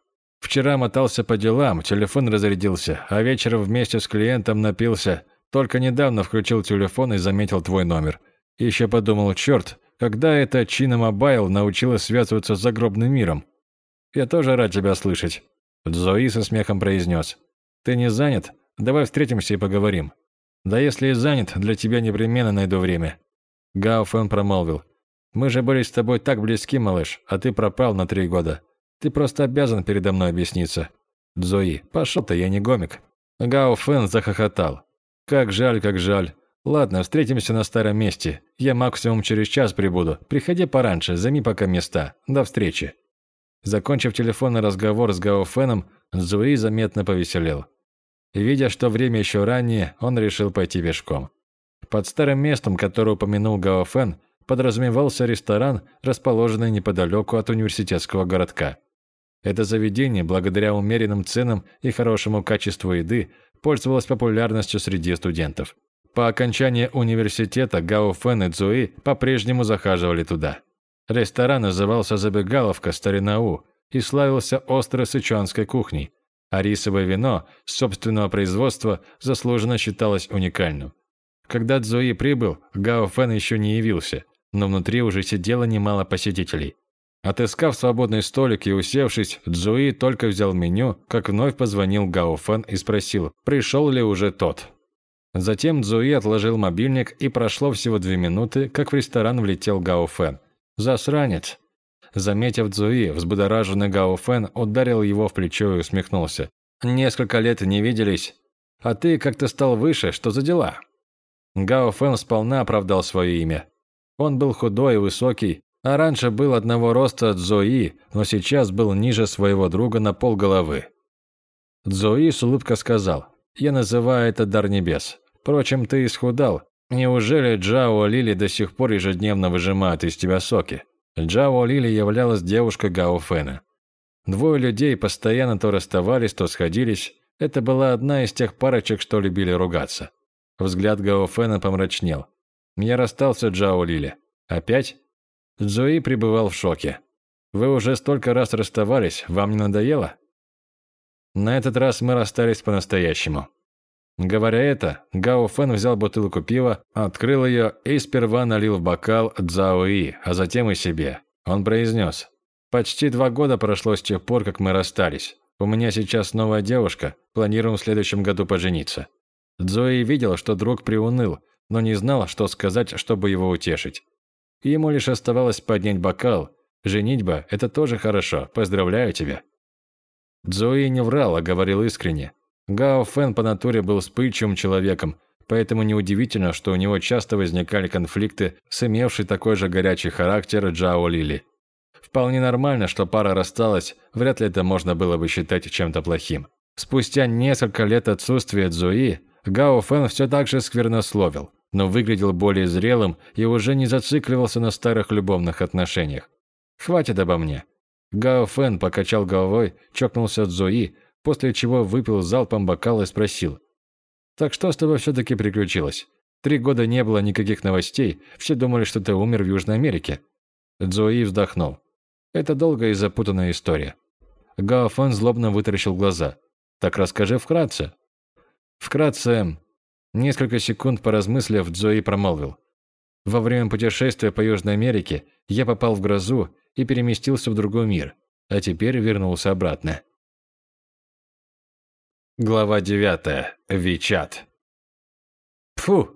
Вчера мотался по делам, телефон разрядился, а вечером вместе с клиентом напился. Только недавно включил телефон и заметил твой номер. Еще подумал, черт, когда это China Mobile научилась связываться с загробным миром? Я тоже рад тебя слышать. Цзои со смехом произнес. Ты не занят? Давай встретимся и поговорим. Да если и занят, для тебя непременно найду время. Гао Фэн промолвил. Мы же были с тобой так близки, малыш, а ты пропал на три года. Ты просто обязан передо мной объясниться. Зои, пошел ты, я не гомик. Гао Фэн захохотал. Как жаль, как жаль. Ладно, встретимся на старом месте. Я максимум через час прибуду. Приходи пораньше, займи пока места. До встречи. Закончив телефонный разговор с Гао Фэном, Зуи заметно повеселел. Видя, что время еще раннее, он решил пойти пешком. Под старым местом, которое упомянул Гао Фэн, подразумевался ресторан, расположенный неподалеку от университетского городка. Это заведение, благодаря умеренным ценам и хорошему качеству еды, пользовалось популярностью среди студентов. По окончании университета Гао Фэн и Цзуи по-прежнему захаживали туда. Ресторан назывался «Забегаловка Старинау» и славился острой сычуанской кухней, а рисовое вино собственного производства заслуженно считалось уникальным. Когда Цзуи прибыл, Гао Фэн еще не явился, но внутри уже сидело немало посетителей. Отыскав свободный столик и усевшись, Цзуи только взял меню, как вновь позвонил Гао Фэн и спросил, пришел ли уже тот. Затем Цзуи отложил мобильник, и прошло всего две минуты, как в ресторан влетел Гао Фэн. «Засранец!» Заметив Цзуи, взбудораженный Гао Фэн ударил его в плечо и усмехнулся. «Несколько лет не виделись. А ты как-то стал выше, что за дела?» Гао Фэн сполна оправдал свое имя. Он был худой и высокий, а раньше был одного роста Цзои, но сейчас был ниже своего друга на полголовы. Цзои с улыбкой сказал, «Я называю это дар небес. Впрочем, ты исхудал. Неужели Джао Лили до сих пор ежедневно выжимает из тебя соки?» Джао Лили являлась девушкой Гао Фэна. Двое людей постоянно то расставались, то сходились. Это была одна из тех парочек, что любили ругаться. Взгляд Гао Фэна помрачнел. Я расстался, Джао Лили. Опять? Зои пребывал в шоке. Вы уже столько раз расставались, вам не надоело? На этот раз мы расстались по-настоящему. Говоря это, Гао Фэн взял бутылку пива, открыл ее и сперва налил в бокал Цзао И, а затем и себе. Он произнес. «Почти два года прошло с тех пор, как мы расстались. У меня сейчас новая девушка, планируем в следующем году пожениться». Цзои видел, что друг приуныл, но не знал, что сказать, чтобы его утешить. Ему лишь оставалось поднять бокал. «Женитьба – это тоже хорошо, поздравляю тебя». Цзуи не врал, а говорил искренне. Гао Фэн по натуре был вспыльчивым человеком, поэтому неудивительно, что у него часто возникали конфликты с имевшей такой же горячий характер Джао Лили. Вполне нормально, что пара рассталась, вряд ли это можно было бы считать чем-то плохим. Спустя несколько лет отсутствия Цзуи, Гао Фэн все так же сквернословил, но выглядел более зрелым и уже не зацикливался на старых любовных отношениях. «Хватит обо мне». Гао Фэн покачал головой, чокнулся Зои, после чего выпил залпом бокал и спросил. «Так что с тобой все-таки приключилось? Три года не было никаких новостей, все думали, что ты умер в Южной Америке». Зои вздохнул. «Это долгая и запутанная история». Гао Фэн злобно вытаращил глаза. Так расскажи вкратце». Вкратце, несколько секунд поразмыслив, Дзои промолвил. Во время путешествия по Южной Америке я попал в грозу и переместился в другой мир, а теперь вернулся обратно. Глава 9. Вичат. Фу.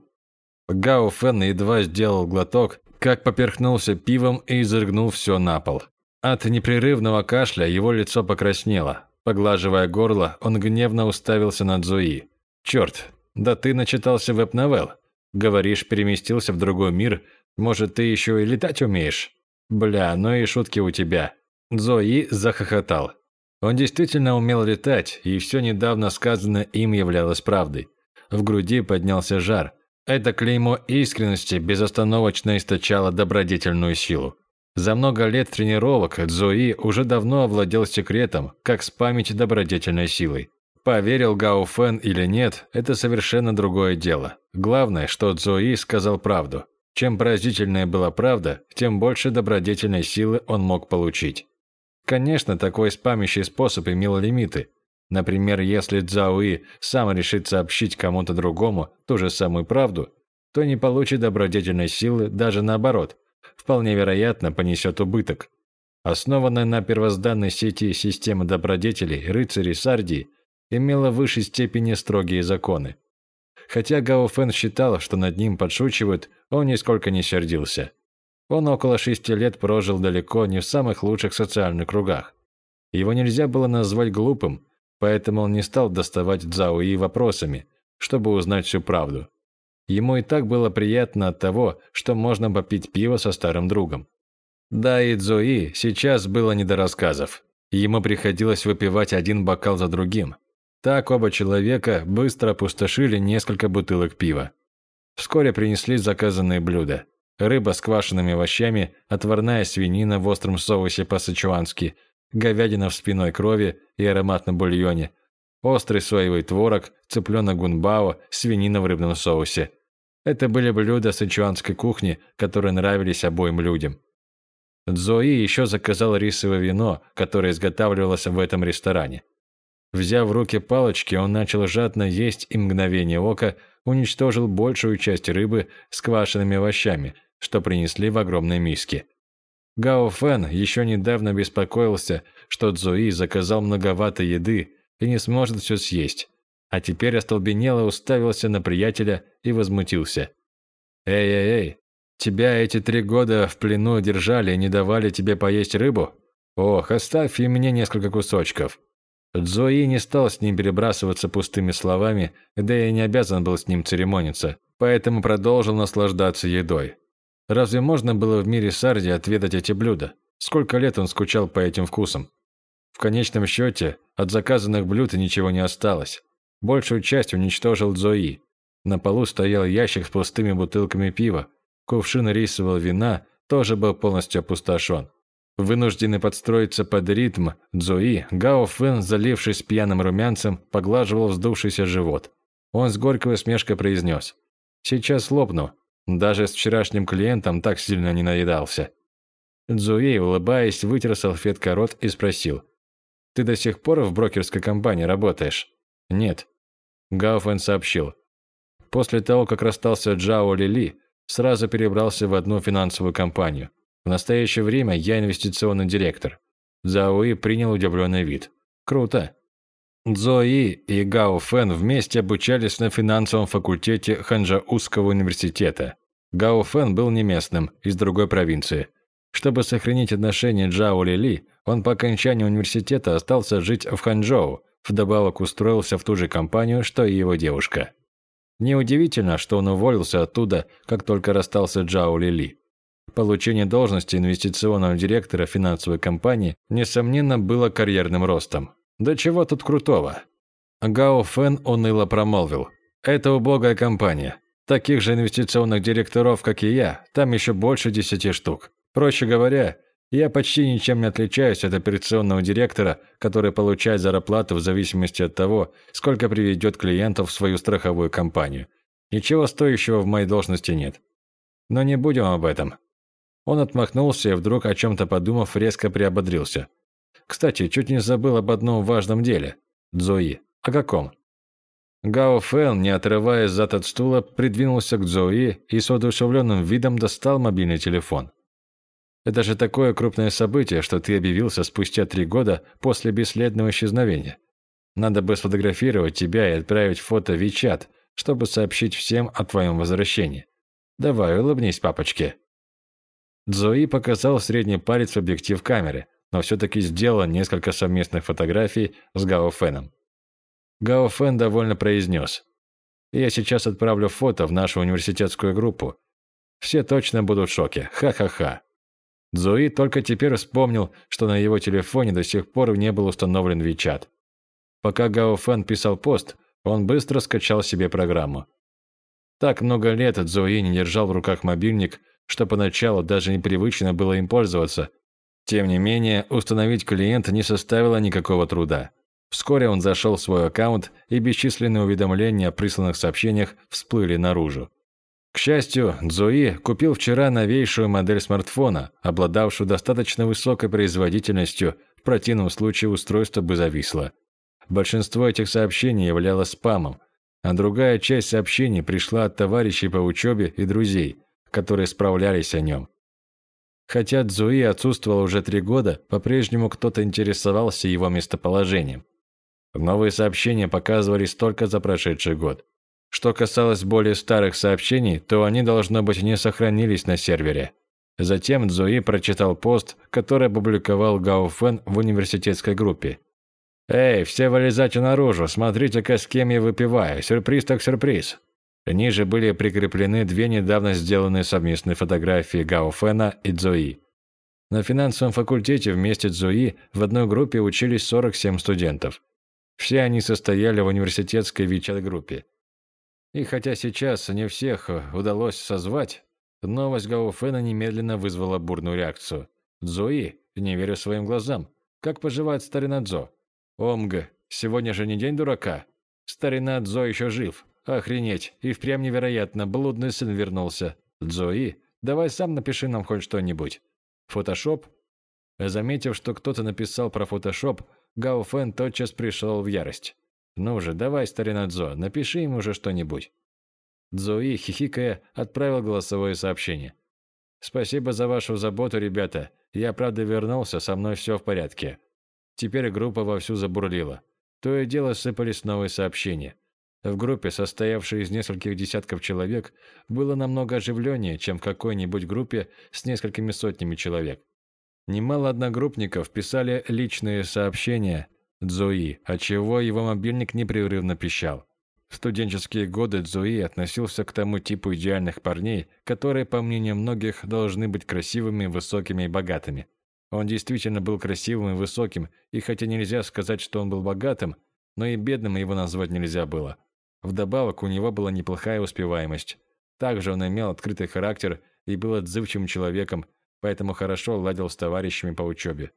Гао Фэн едва сделал глоток, как поперхнулся пивом и изрыгнул все на пол. От непрерывного кашля его лицо покраснело, Поглаживая горло, он гневно уставился на Зои. «Черт, да ты начитался веб-новелл. Говоришь, переместился в другой мир. Может, ты еще и летать умеешь? Бля, ну и шутки у тебя». Зои захохотал. Он действительно умел летать, и все недавно сказанное им являлось правдой. В груди поднялся жар. Это клеймо искренности безостановочно источало добродетельную силу. За много лет тренировок Цзуи уже давно овладел секретом, как спамить добродетельной силой. Поверил Гао Фэн или нет, это совершенно другое дело. Главное, что Цзуи сказал правду. Чем поразительнее была правда, тем больше добродетельной силы он мог получить. Конечно, такой спамящий способ имел лимиты. Например, если Цзауи сам решит сообщить кому-то другому ту же самую правду, то не получит добродетельной силы даже наоборот – вполне вероятно понесет убыток. Основанная на первозданной сети система добродетелей рыцарей Сардии имела в высшей степени строгие законы. Хотя Гао Фэн считал, что над ним подшучивают, он нисколько не сердился. Он около шести лет прожил далеко не в самых лучших социальных кругах. Его нельзя было назвать глупым, поэтому он не стал доставать Цзао вопросами, чтобы узнать всю правду. Ему и так было приятно от того, что можно попить пиво со старым другом. Да и Цзуи сейчас было не до рассказов. Ему приходилось выпивать один бокал за другим. Так оба человека быстро опустошили несколько бутылок пива. Вскоре принесли заказанные блюда. Рыба с квашенными овощами, отварная свинина в остром соусе по-сычуански, говядина в спиной крови и ароматном бульоне, острый соевый творог, цыпленок гунбао, свинина в рыбном соусе, это были блюда сычуанской кухни, которые нравились обоим людям. Цзои еще заказал рисовое вино, которое изготавливалось в этом ресторане. Взяв в руки палочки, он начал жадно есть и мгновение ока уничтожил большую часть рыбы с квашенными овощами, что принесли в огромной миске. Гао Фэн еще недавно беспокоился, что Цзуи заказал многовато еды и не сможет все съесть, а теперь остолбенело уставился на приятеля и возмутился. «Эй-эй-эй, тебя эти три года в плену держали и не давали тебе поесть рыбу? Ох, оставь и мне несколько кусочков». Цзои не стал с ним перебрасываться пустыми словами, да и не обязан был с ним церемониться, поэтому продолжил наслаждаться едой. Разве можно было в мире Сарди отведать эти блюда? Сколько лет он скучал по этим вкусам? В конечном счете, от заказанных блюд ничего не осталось. Большую часть уничтожил Зои. На полу стоял ящик с пустыми бутылками пива. Кувшин рисового вина тоже был полностью опустошен. Вынужденный подстроиться под ритм Зои, Гао Фэн, залившись пьяным румянцем, поглаживал вздувшийся живот. Он с горькой усмешкой произнес. «Сейчас лопну. Даже с вчерашним клиентом так сильно не наедался». Зуи, улыбаясь, вытер салфеткой рот и спросил. «Ты до сих пор в брокерской компании работаешь?» «Нет», – Гауфен сообщил. После того, как расстался Джао Лили, сразу перебрался в одну финансовую компанию. В настоящее время я инвестиционный директор. Заои принял удивленный вид. Круто. Цзои и Гао Фэн вместе обучались на финансовом факультете Ханжаузского университета. Гао Фэн был не местным, из другой провинции. Чтобы сохранить отношения Джао Лили, он по окончании университета остался жить в Ханчжоу, Вдобавок устроился в ту же компанию, что и его девушка. Неудивительно, что он уволился оттуда, как только расстался Джао Лили. Получение должности инвестиционного директора финансовой компании, несомненно, было карьерным ростом. Да чего тут крутого? Гао Фэн уныло промолвил. «Это убогая компания. Таких же инвестиционных директоров, как и я, там еще больше десяти штук. Проще говоря, я почти ничем не отличаюсь от операционного директора, который получает зарплату в зависимости от того, сколько приведет клиентов в свою страховую компанию. Ничего стоящего в моей должности нет. Но не будем об этом. Он отмахнулся и вдруг, о чем-то подумав, резко приободрился. Кстати, чуть не забыл об одном важном деле. Зои. О каком? Гао Фэн, не отрываясь зад от стула, придвинулся к Зои и с воодушевленным видом достал мобильный телефон. Это же такое крупное событие, что ты объявился спустя три года после бесследного исчезновения. Надо бы сфотографировать тебя и отправить фото в Вичат, чтобы сообщить всем о твоем возвращении. Давай, улыбнись папочке. Зои показал средний палец в объектив камеры, но все-таки сделал несколько совместных фотографий с Гао Фэном. Гао Фэн довольно произнес. «Я сейчас отправлю фото в нашу университетскую группу. Все точно будут в шоке. Ха-ха-ха». Зои только теперь вспомнил, что на его телефоне до сих пор не был установлен Вичат. Пока Гао Фэн писал пост, он быстро скачал себе программу. Так много лет Зои не держал в руках мобильник, что поначалу даже непривычно было им пользоваться. Тем не менее, установить клиента не составило никакого труда. Вскоре он зашел в свой аккаунт, и бесчисленные уведомления о присланных сообщениях всплыли наружу. К счастью, Зои купил вчера новейшую модель смартфона, обладавшую достаточно высокой производительностью, в противном случае устройство бы зависло. Большинство этих сообщений являлось спамом, а другая часть сообщений пришла от товарищей по учебе и друзей, которые справлялись о нем. Хотя Цзуи отсутствовал уже три года, по-прежнему кто-то интересовался его местоположением. Новые сообщения показывались только за прошедший год. Что касалось более старых сообщений, то они, должно быть, не сохранились на сервере. Затем Цзуи прочитал пост, который опубликовал Гао Фэн в университетской группе. «Эй, все вылезайте наружу, смотрите-ка, с кем я выпиваю, сюрприз так сюрприз». Ниже были прикреплены две недавно сделанные совместные фотографии Гао Фэна и Цзуи. На финансовом факультете вместе с Цзуи в одной группе учились 47 студентов. Все они состояли в университетской Вичат-группе. И хотя сейчас не всех удалось созвать, новость Гао Фэна немедленно вызвала бурную реакцию. Цзуи, не верю своим глазам. Как поживает старина Цзо? Омг, сегодня же не день дурака. Старина Цзо еще жив. Охренеть, и впрямь невероятно, блудный сын вернулся. Цзои, давай сам напиши нам хоть что-нибудь. Фотошоп? Заметив, что кто-то написал про фотошоп, Гао Фэн тотчас пришел в ярость. «Ну же, давай, старина Цзо, напиши ему уже что-нибудь». Цзои, хихикая, отправил голосовое сообщение. «Спасибо за вашу заботу, ребята. Я, правда, вернулся, со мной все в порядке». Теперь группа вовсю забурлила. То и дело сыпались новые сообщения. В группе, состоявшей из нескольких десятков человек, было намного оживленнее, чем в какой-нибудь группе с несколькими сотнями человек. Немало одногруппников писали личные сообщения Цзуи, отчего его мобильник непрерывно пищал. В студенческие годы Цзуи относился к тому типу идеальных парней, которые, по мнению многих, должны быть красивыми, высокими и богатыми. Он действительно был красивым и высоким, и хотя нельзя сказать, что он был богатым, но и бедным его назвать нельзя было. Вдобавок у него была неплохая успеваемость. Также он имел открытый характер и был отзывчивым человеком, поэтому хорошо ладил с товарищами по учебе.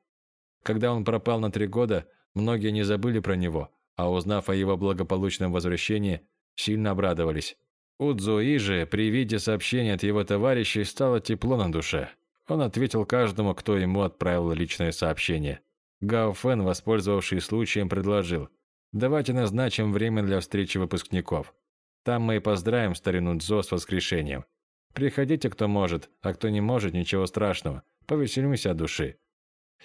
Когда он пропал на три года, многие не забыли про него, а узнав о его благополучном возвращении, сильно обрадовались. У Цзуи же при виде сообщения от его товарищей стало тепло на душе. Он ответил каждому, кто ему отправил личное сообщение. Гао Фэн, воспользовавшись случаем, предложил – Давайте назначим время для встречи выпускников. Там мы и поздравим старину Дзо с воскрешением. Приходите, кто может, а кто не может, ничего страшного. Повеселимся от души».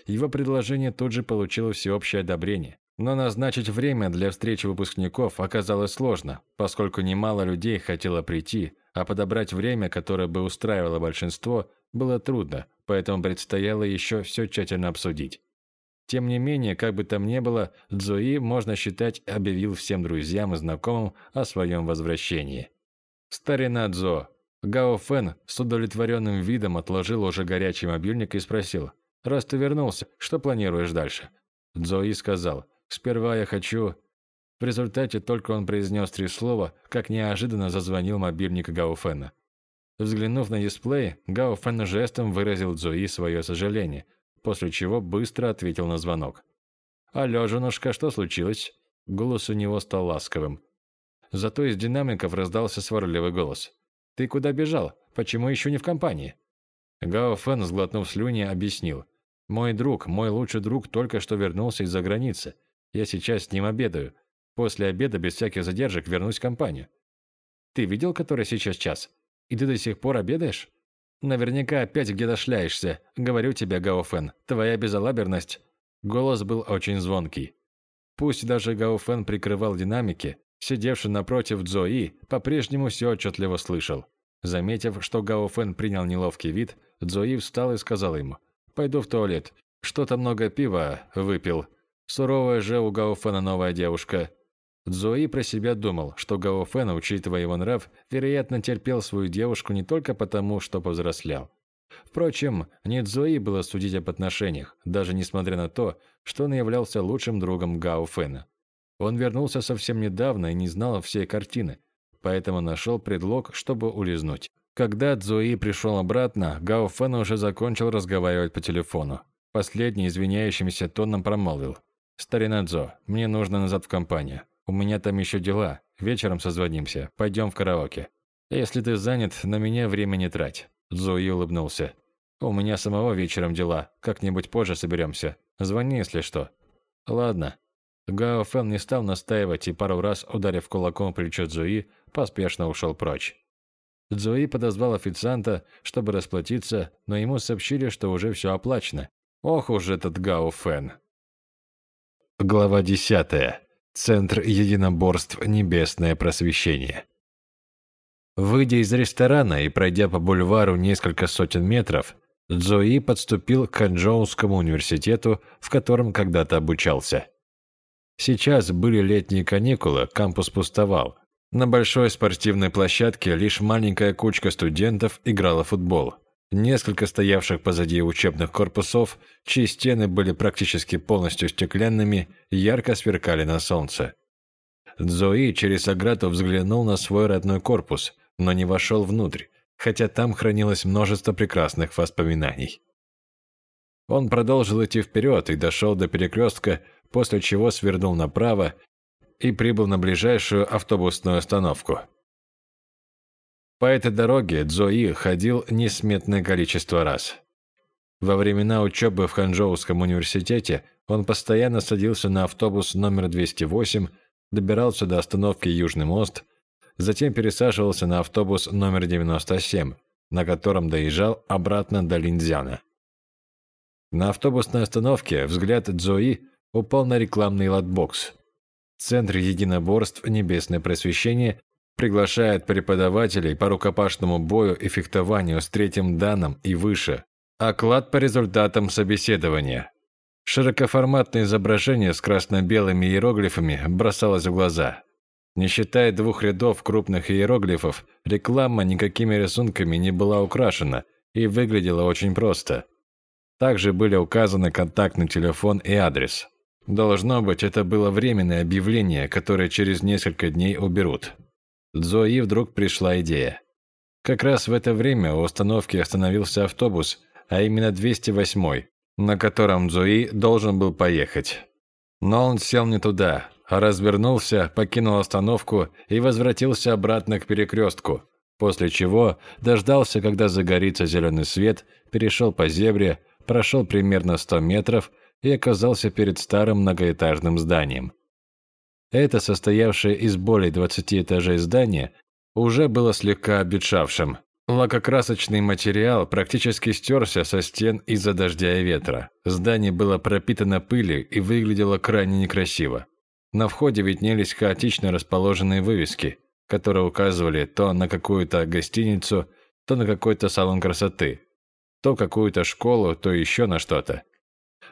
Его предложение тут же получило всеобщее одобрение. Но назначить время для встречи выпускников оказалось сложно, поскольку немало людей хотело прийти, а подобрать время, которое бы устраивало большинство, было трудно, поэтому предстояло еще все тщательно обсудить. Тем не менее, как бы там ни было, Цзуи, можно считать, объявил всем друзьям и знакомым о своем возвращении. «Старина Цзо!» Гао Фэн с удовлетворенным видом отложил уже горячий мобильник и спросил, «Раз ты вернулся, что планируешь дальше?» Цзуи сказал, «Сперва я хочу...» В результате только он произнес три слова, как неожиданно зазвонил мобильник Гао Фэна. Взглянув на дисплей, Гао Фэн жестом выразил Цзуи свое сожаление – после чего быстро ответил на звонок. «Алло, женушка, что случилось?» Голос у него стал ласковым. Зато из динамиков раздался сварливый голос. «Ты куда бежал? Почему еще не в компании?» Гао Фэн, сглотнув слюни, объяснил. «Мой друг, мой лучший друг только что вернулся из-за границы. Я сейчас с ним обедаю. После обеда без всяких задержек вернусь в компанию». «Ты видел, который сейчас час? И ты до сих пор обедаешь?» Наверняка опять где-то шляешься. Говорю тебе, Гаофен, твоя безалаберность. Голос был очень звонкий. Пусть даже Гаофен прикрывал динамики, сидевший напротив Цзои по-прежнему все отчетливо слышал. Заметив, что Гаофен принял неловкий вид, Цзои встал и сказал ему, «Пойду в туалет. Что-то много пива выпил. Суровая же у Гаофена новая девушка. Зои про себя думал, что Гао Фэн, учитывая его нрав, вероятно, терпел свою девушку не только потому, что повзрослел. Впрочем, не Зои было судить об отношениях, даже несмотря на то, что он являлся лучшим другом Гао Фэна. Он вернулся совсем недавно и не знал всей картины, поэтому нашел предлог, чтобы улизнуть. Когда Цзуи пришел обратно, Гао Фэн уже закончил разговаривать по телефону. Последний извиняющимся тоном промолвил. «Старина Цзо, мне нужно назад в компанию. У меня там еще дела. Вечером созвонимся. Пойдем в караоке. Если ты занят, на меня время не трать». Зои улыбнулся. «У меня самого вечером дела. Как-нибудь позже соберемся. Звони, если что». «Ладно». Гао Фэн не стал настаивать и пару раз, ударив кулаком плечо Зои, поспешно ушел прочь. Зои подозвал официанта, чтобы расплатиться, но ему сообщили, что уже все оплачено. Ох уж этот Гао Фэн. Глава десятая. Центр единоборств «Небесное просвещение». Выйдя из ресторана и пройдя по бульвару несколько сотен метров, Цзои подступил к Ханчжоускому университету, в котором когда-то обучался. Сейчас были летние каникулы, кампус пустовал. На большой спортивной площадке лишь маленькая кучка студентов играла в футбол. Несколько стоявших позади учебных корпусов, чьи стены были практически полностью стеклянными, ярко сверкали на солнце. Зои через ограду взглянул на свой родной корпус, но не вошел внутрь, хотя там хранилось множество прекрасных воспоминаний. Он продолжил идти вперед и дошел до перекрестка, после чего свернул направо и прибыл на ближайшую автобусную остановку. По этой дороге Цзои ходил несметное количество раз. Во времена учебы в Ханчжоуском университете он постоянно садился на автобус номер 208, добирался до остановки Южный мост, затем пересаживался на автобус номер 97, на котором доезжал обратно до Линзяна. На автобусной остановке взгляд Цзои упал на рекламный лайтбокс. Центр единоборств «Небесное просвещение» приглашает преподавателей по рукопашному бою и фехтованию с третьим данным и выше. Оклад по результатам собеседования. Широкоформатное изображение с красно-белыми иероглифами бросалось в глаза. Не считая двух рядов крупных иероглифов, реклама никакими рисунками не была украшена и выглядела очень просто. Также были указаны контактный телефон и адрес. Должно быть, это было временное объявление, которое через несколько дней уберут. Зои вдруг пришла идея. Как раз в это время у остановки остановился автобус, а именно 208 на котором Зои должен был поехать. Но он сел не туда, а развернулся, покинул остановку и возвратился обратно к перекрестку, после чего дождался, когда загорится зеленый свет, перешел по зебре, прошел примерно 100 метров и оказался перед старым многоэтажным зданием. Это, состоявшее из более 20 этажей здание, уже было слегка обветшавшим. Лакокрасочный материал практически стерся со стен из-за дождя и ветра. Здание было пропитано пылью и выглядело крайне некрасиво. На входе виднелись хаотично расположенные вывески, которые указывали то на какую-то гостиницу, то на какой-то салон красоты, то какую-то школу, то еще на что-то.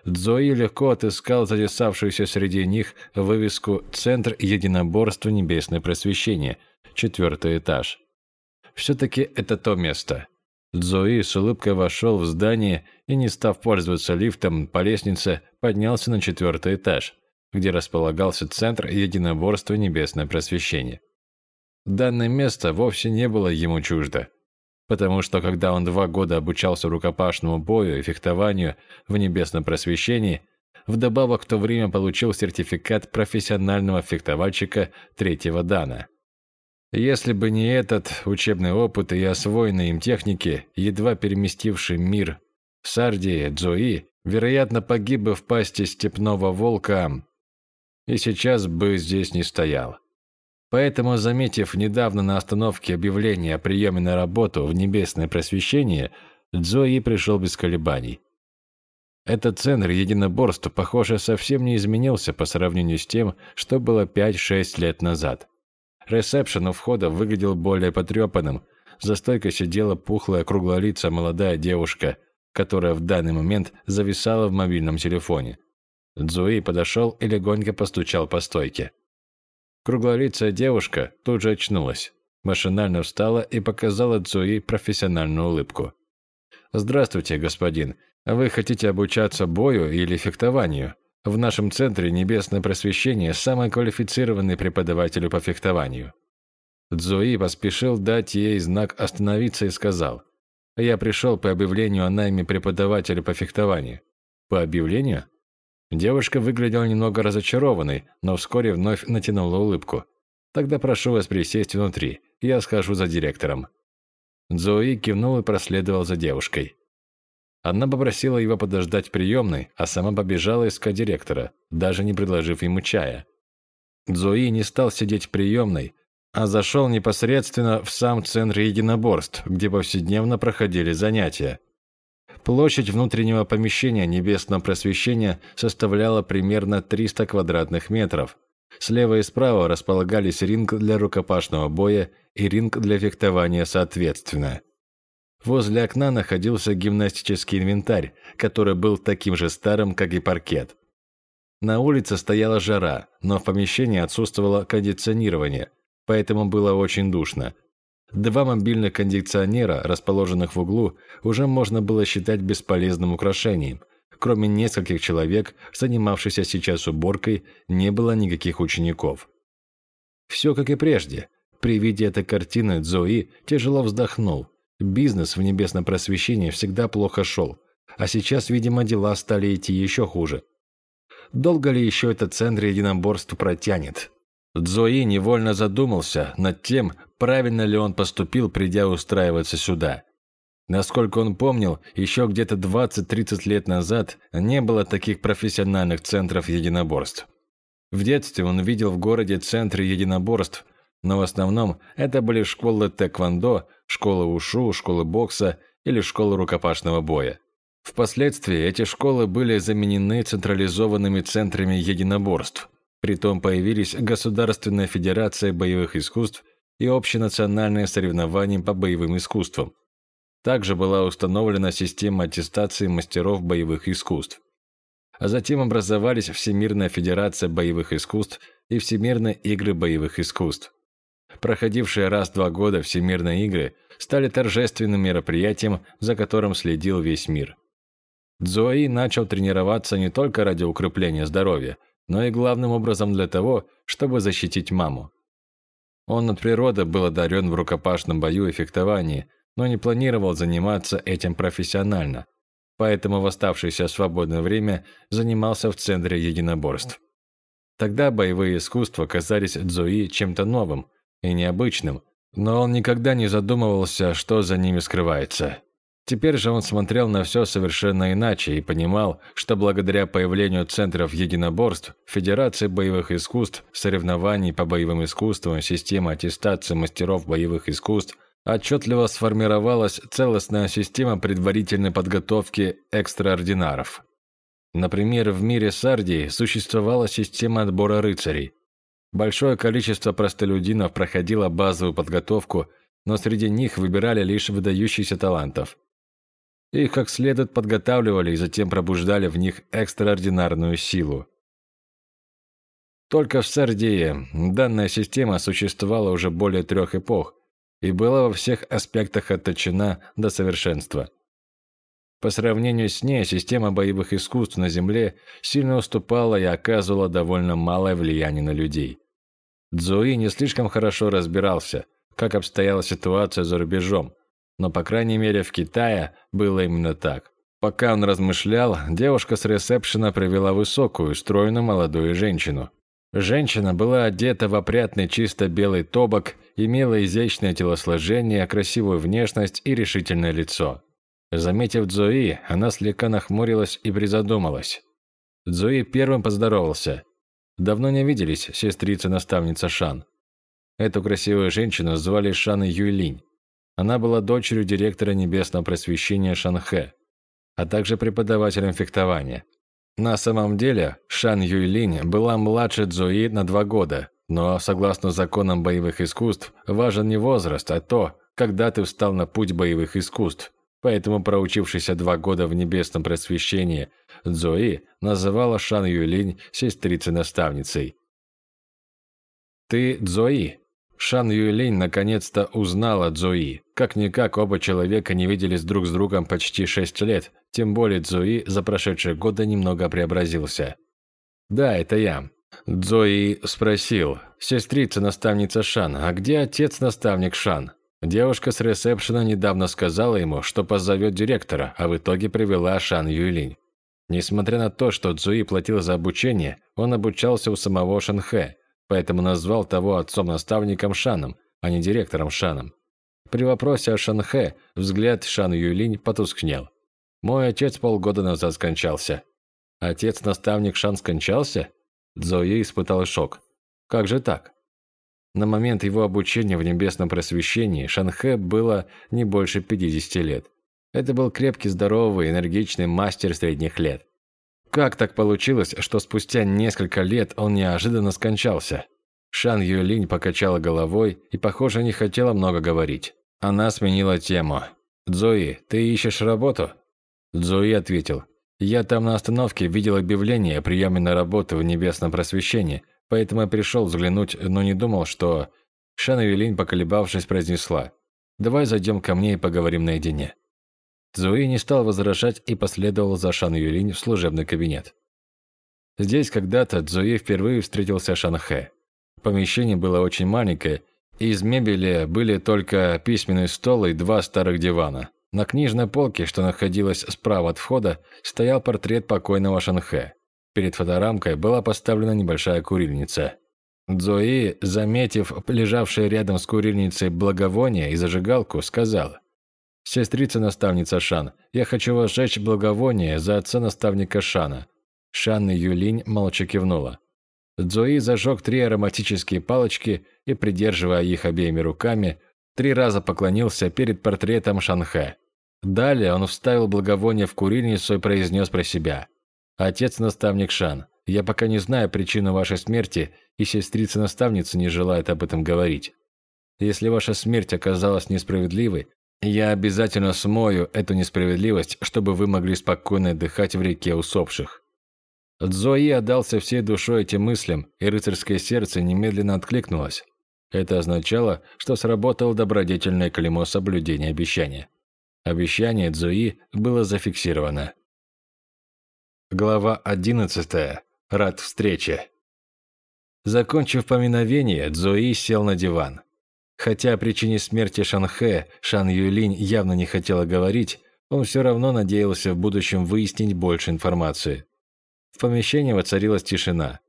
Дзои легко отыскал затесавшуюся среди них вывеску «Центр единоборства небесное просвещение», четвертый этаж. Все-таки это то место. Дзои с улыбкой вошел в здание и, не став пользоваться лифтом по лестнице, поднялся на четвертый этаж, где располагался Центр единоборства небесное просвещение. Данное место вовсе не было ему чуждо потому что когда он два года обучался рукопашному бою и фехтованию в небесном просвещении, вдобавок в то время получил сертификат профессионального фехтовальщика третьего дана. Если бы не этот учебный опыт и освоенные им техники, едва переместивший мир Сардии, Дзои, вероятно, погиб бы в пасти степного волка и сейчас бы здесь не стоял. Поэтому, заметив недавно на остановке объявление о приеме на работу в небесное просвещение, Дзои пришел без колебаний. Этот центр единоборств, похоже, совсем не изменился по сравнению с тем, что было 5-6 лет назад. Ресепшн у входа выглядел более потрепанным. За стойкой сидела пухлая круглолицая молодая девушка, которая в данный момент зависала в мобильном телефоне. Дзуи подошел и легонько постучал по стойке. Круглолицая девушка тут же очнулась, машинально встала и показала Цуи профессиональную улыбку. «Здравствуйте, господин. Вы хотите обучаться бою или фехтованию? В нашем центре Небесное Просвещение самый квалифицированный преподаватель по фехтованию». Цзуи поспешил дать ей знак остановиться и сказал, «Я пришел по объявлению о найме преподавателя по фехтованию». «По объявлению?» Девушка выглядела немного разочарованной, но вскоре вновь натянула улыбку. «Тогда прошу вас присесть внутри, я схожу за директором». Зои кивнул и проследовал за девушкой. Она попросила его подождать в приемной, а сама побежала искать директора, даже не предложив ему чая. Зои не стал сидеть в приемной, а зашел непосредственно в сам центр единоборств, где повседневно проходили занятия. Площадь внутреннего помещения небесного просвещения составляла примерно 300 квадратных метров. Слева и справа располагались ринг для рукопашного боя и ринг для фехтования соответственно. Возле окна находился гимнастический инвентарь, который был таким же старым, как и паркет. На улице стояла жара, но в помещении отсутствовало кондиционирование, поэтому было очень душно. Два мобильных кондиционера, расположенных в углу, уже можно было считать бесполезным украшением. Кроме нескольких человек, занимавшихся сейчас уборкой, не было никаких учеников. Все как и прежде. При виде этой картины Зои тяжело вздохнул. Бизнес в небесном просвещении всегда плохо шел, а сейчас, видимо, дела стали идти еще хуже. Долго ли еще этот центр единоборств протянет? Дзои невольно задумался над тем, правильно ли он поступил, придя устраиваться сюда. Насколько он помнил, еще где-то 20-30 лет назад не было таких профессиональных центров единоборств. В детстве он видел в городе центры единоборств, но в основном это были школы тэквондо, школы ушу, школы бокса или школы рукопашного боя. Впоследствии эти школы были заменены централизованными центрами единоборств, Притом появились Государственная Федерация боевых искусств и общенациональные соревнования по боевым искусствам. Также была установлена система аттестации мастеров боевых искусств. А затем образовались Всемирная Федерация боевых искусств и Всемирные игры боевых искусств. Проходившие раз в два года Всемирные игры стали торжественным мероприятием, за которым следил весь мир. Дзои начал тренироваться не только ради укрепления здоровья, но и главным образом для того, чтобы защитить маму. Он от природы был одарен в рукопашном бою и фехтовании, но не планировал заниматься этим профессионально, поэтому в оставшееся свободное время занимался в центре единоборств. Тогда боевые искусства казались Цзуи чем-то новым и необычным, но он никогда не задумывался, что за ними скрывается. Теперь же он смотрел на все совершенно иначе и понимал, что благодаря появлению центров единоборств, Федерации боевых искусств, соревнований по боевым искусствам, системы аттестации мастеров боевых искусств, отчетливо сформировалась целостная система предварительной подготовки экстраординаров. Например, в мире Сардии существовала система отбора рыцарей. Большое количество простолюдинов проходило базовую подготовку, но среди них выбирали лишь выдающихся талантов – Их как следует подготавливали и затем пробуждали в них экстраординарную силу. Только в Сардии данная система существовала уже более трех эпох и была во всех аспектах отточена до совершенства. По сравнению с ней, система боевых искусств на Земле сильно уступала и оказывала довольно малое влияние на людей. Цзуи не слишком хорошо разбирался, как обстояла ситуация за рубежом, но, по крайней мере, в Китае было именно так. Пока он размышлял, девушка с ресепшена привела высокую, стройную молодую женщину. Женщина была одета в опрятный чисто белый тобок, имела изящное телосложение, красивую внешность и решительное лицо. Заметив Цзуи, она слегка нахмурилась и призадумалась. Цзуи первым поздоровался. Давно не виделись, сестрица-наставница Шан. Эту красивую женщину звали Шан Юйлинь. Она была дочерью директора небесного просвещения Шанхэ, а также преподавателем фехтования. На самом деле, Шан Юйлинь была младше Цзуи на два года, но, согласно законам боевых искусств, важен не возраст, а то, когда ты встал на путь боевых искусств. Поэтому проучившийся два года в небесном просвещении Цзои называла Шан Юлинь сестрицей-наставницей. «Ты Цзои?» Шан Юлинь наконец-то узнала Цзои. Как-никак оба человека не виделись друг с другом почти шесть лет, тем более Цзои за прошедшие годы немного преобразился. «Да, это я». Цзои спросил, «Сестрица-наставница Шан, а где отец-наставник Шан?» Девушка с ресепшена недавно сказала ему, что позовет директора, а в итоге привела Шан Юйлинь. Несмотря на то, что Цзуи платил за обучение, он обучался у самого Шанхэ, поэтому назвал того отцом-наставником Шаном, а не директором Шаном. При вопросе о Шанхэ взгляд Шан Юйлинь потускнел. «Мой отец полгода назад скончался». «Отец-наставник Шан скончался?» Цзуи испытал шок. «Как же так?» На момент его обучения в небесном просвещении Шанхэ было не больше 50 лет. Это был крепкий, здоровый, энергичный мастер средних лет. Как так получилось, что спустя несколько лет он неожиданно скончался? Шан Юлинь покачала головой и, похоже, не хотела много говорить. Она сменила тему. «Цзуи, ты ищешь работу?» Цзуи ответил. «Я там на остановке видел объявление о приеме на работу в небесном просвещении поэтому я пришел взглянуть, но не думал, что...» Шана Юлинь, поколебавшись, произнесла. «Давай зайдем ко мне и поговорим наедине». Цзуи не стал возражать и последовал за Шан Юлинь в служебный кабинет. Здесь когда-то Цзуи впервые встретился Шанхэ. Помещение было очень маленькое, и из мебели были только письменный стол и два старых дивана. На книжной полке, что находилась справа от входа, стоял портрет покойного Шанхэ. Перед фоторамкой была поставлена небольшая курильница. Зои, заметив лежавшее рядом с курильницей благовоние и зажигалку, сказала. «Сестрица-наставница Шан, я хочу возжечь благовоние за отца наставника Шана». Шан Юлинь молча кивнула. Зои зажег три ароматические палочки и, придерживая их обеими руками, три раза поклонился перед портретом Шанхэ. Далее он вставил благовоние в курильницу и произнес про себя. «Отец-наставник Шан, я пока не знаю причину вашей смерти, и сестрица-наставница не желает об этом говорить. Если ваша смерть оказалась несправедливой, я обязательно смою эту несправедливость, чтобы вы могли спокойно отдыхать в реке усопших». Цзои отдался всей душой этим мыслям, и рыцарское сердце немедленно откликнулось. Это означало, что сработало добродетельное клеймо соблюдения обещания. Обещание Цзуи было зафиксировано. Глава 11. Рад встрече. Закончив поминовение, Цзуи сел на диван. Хотя о причине смерти Шанхэ Шан Юлинь явно не хотела говорить, он все равно надеялся в будущем выяснить больше информации. В помещении воцарилась тишина.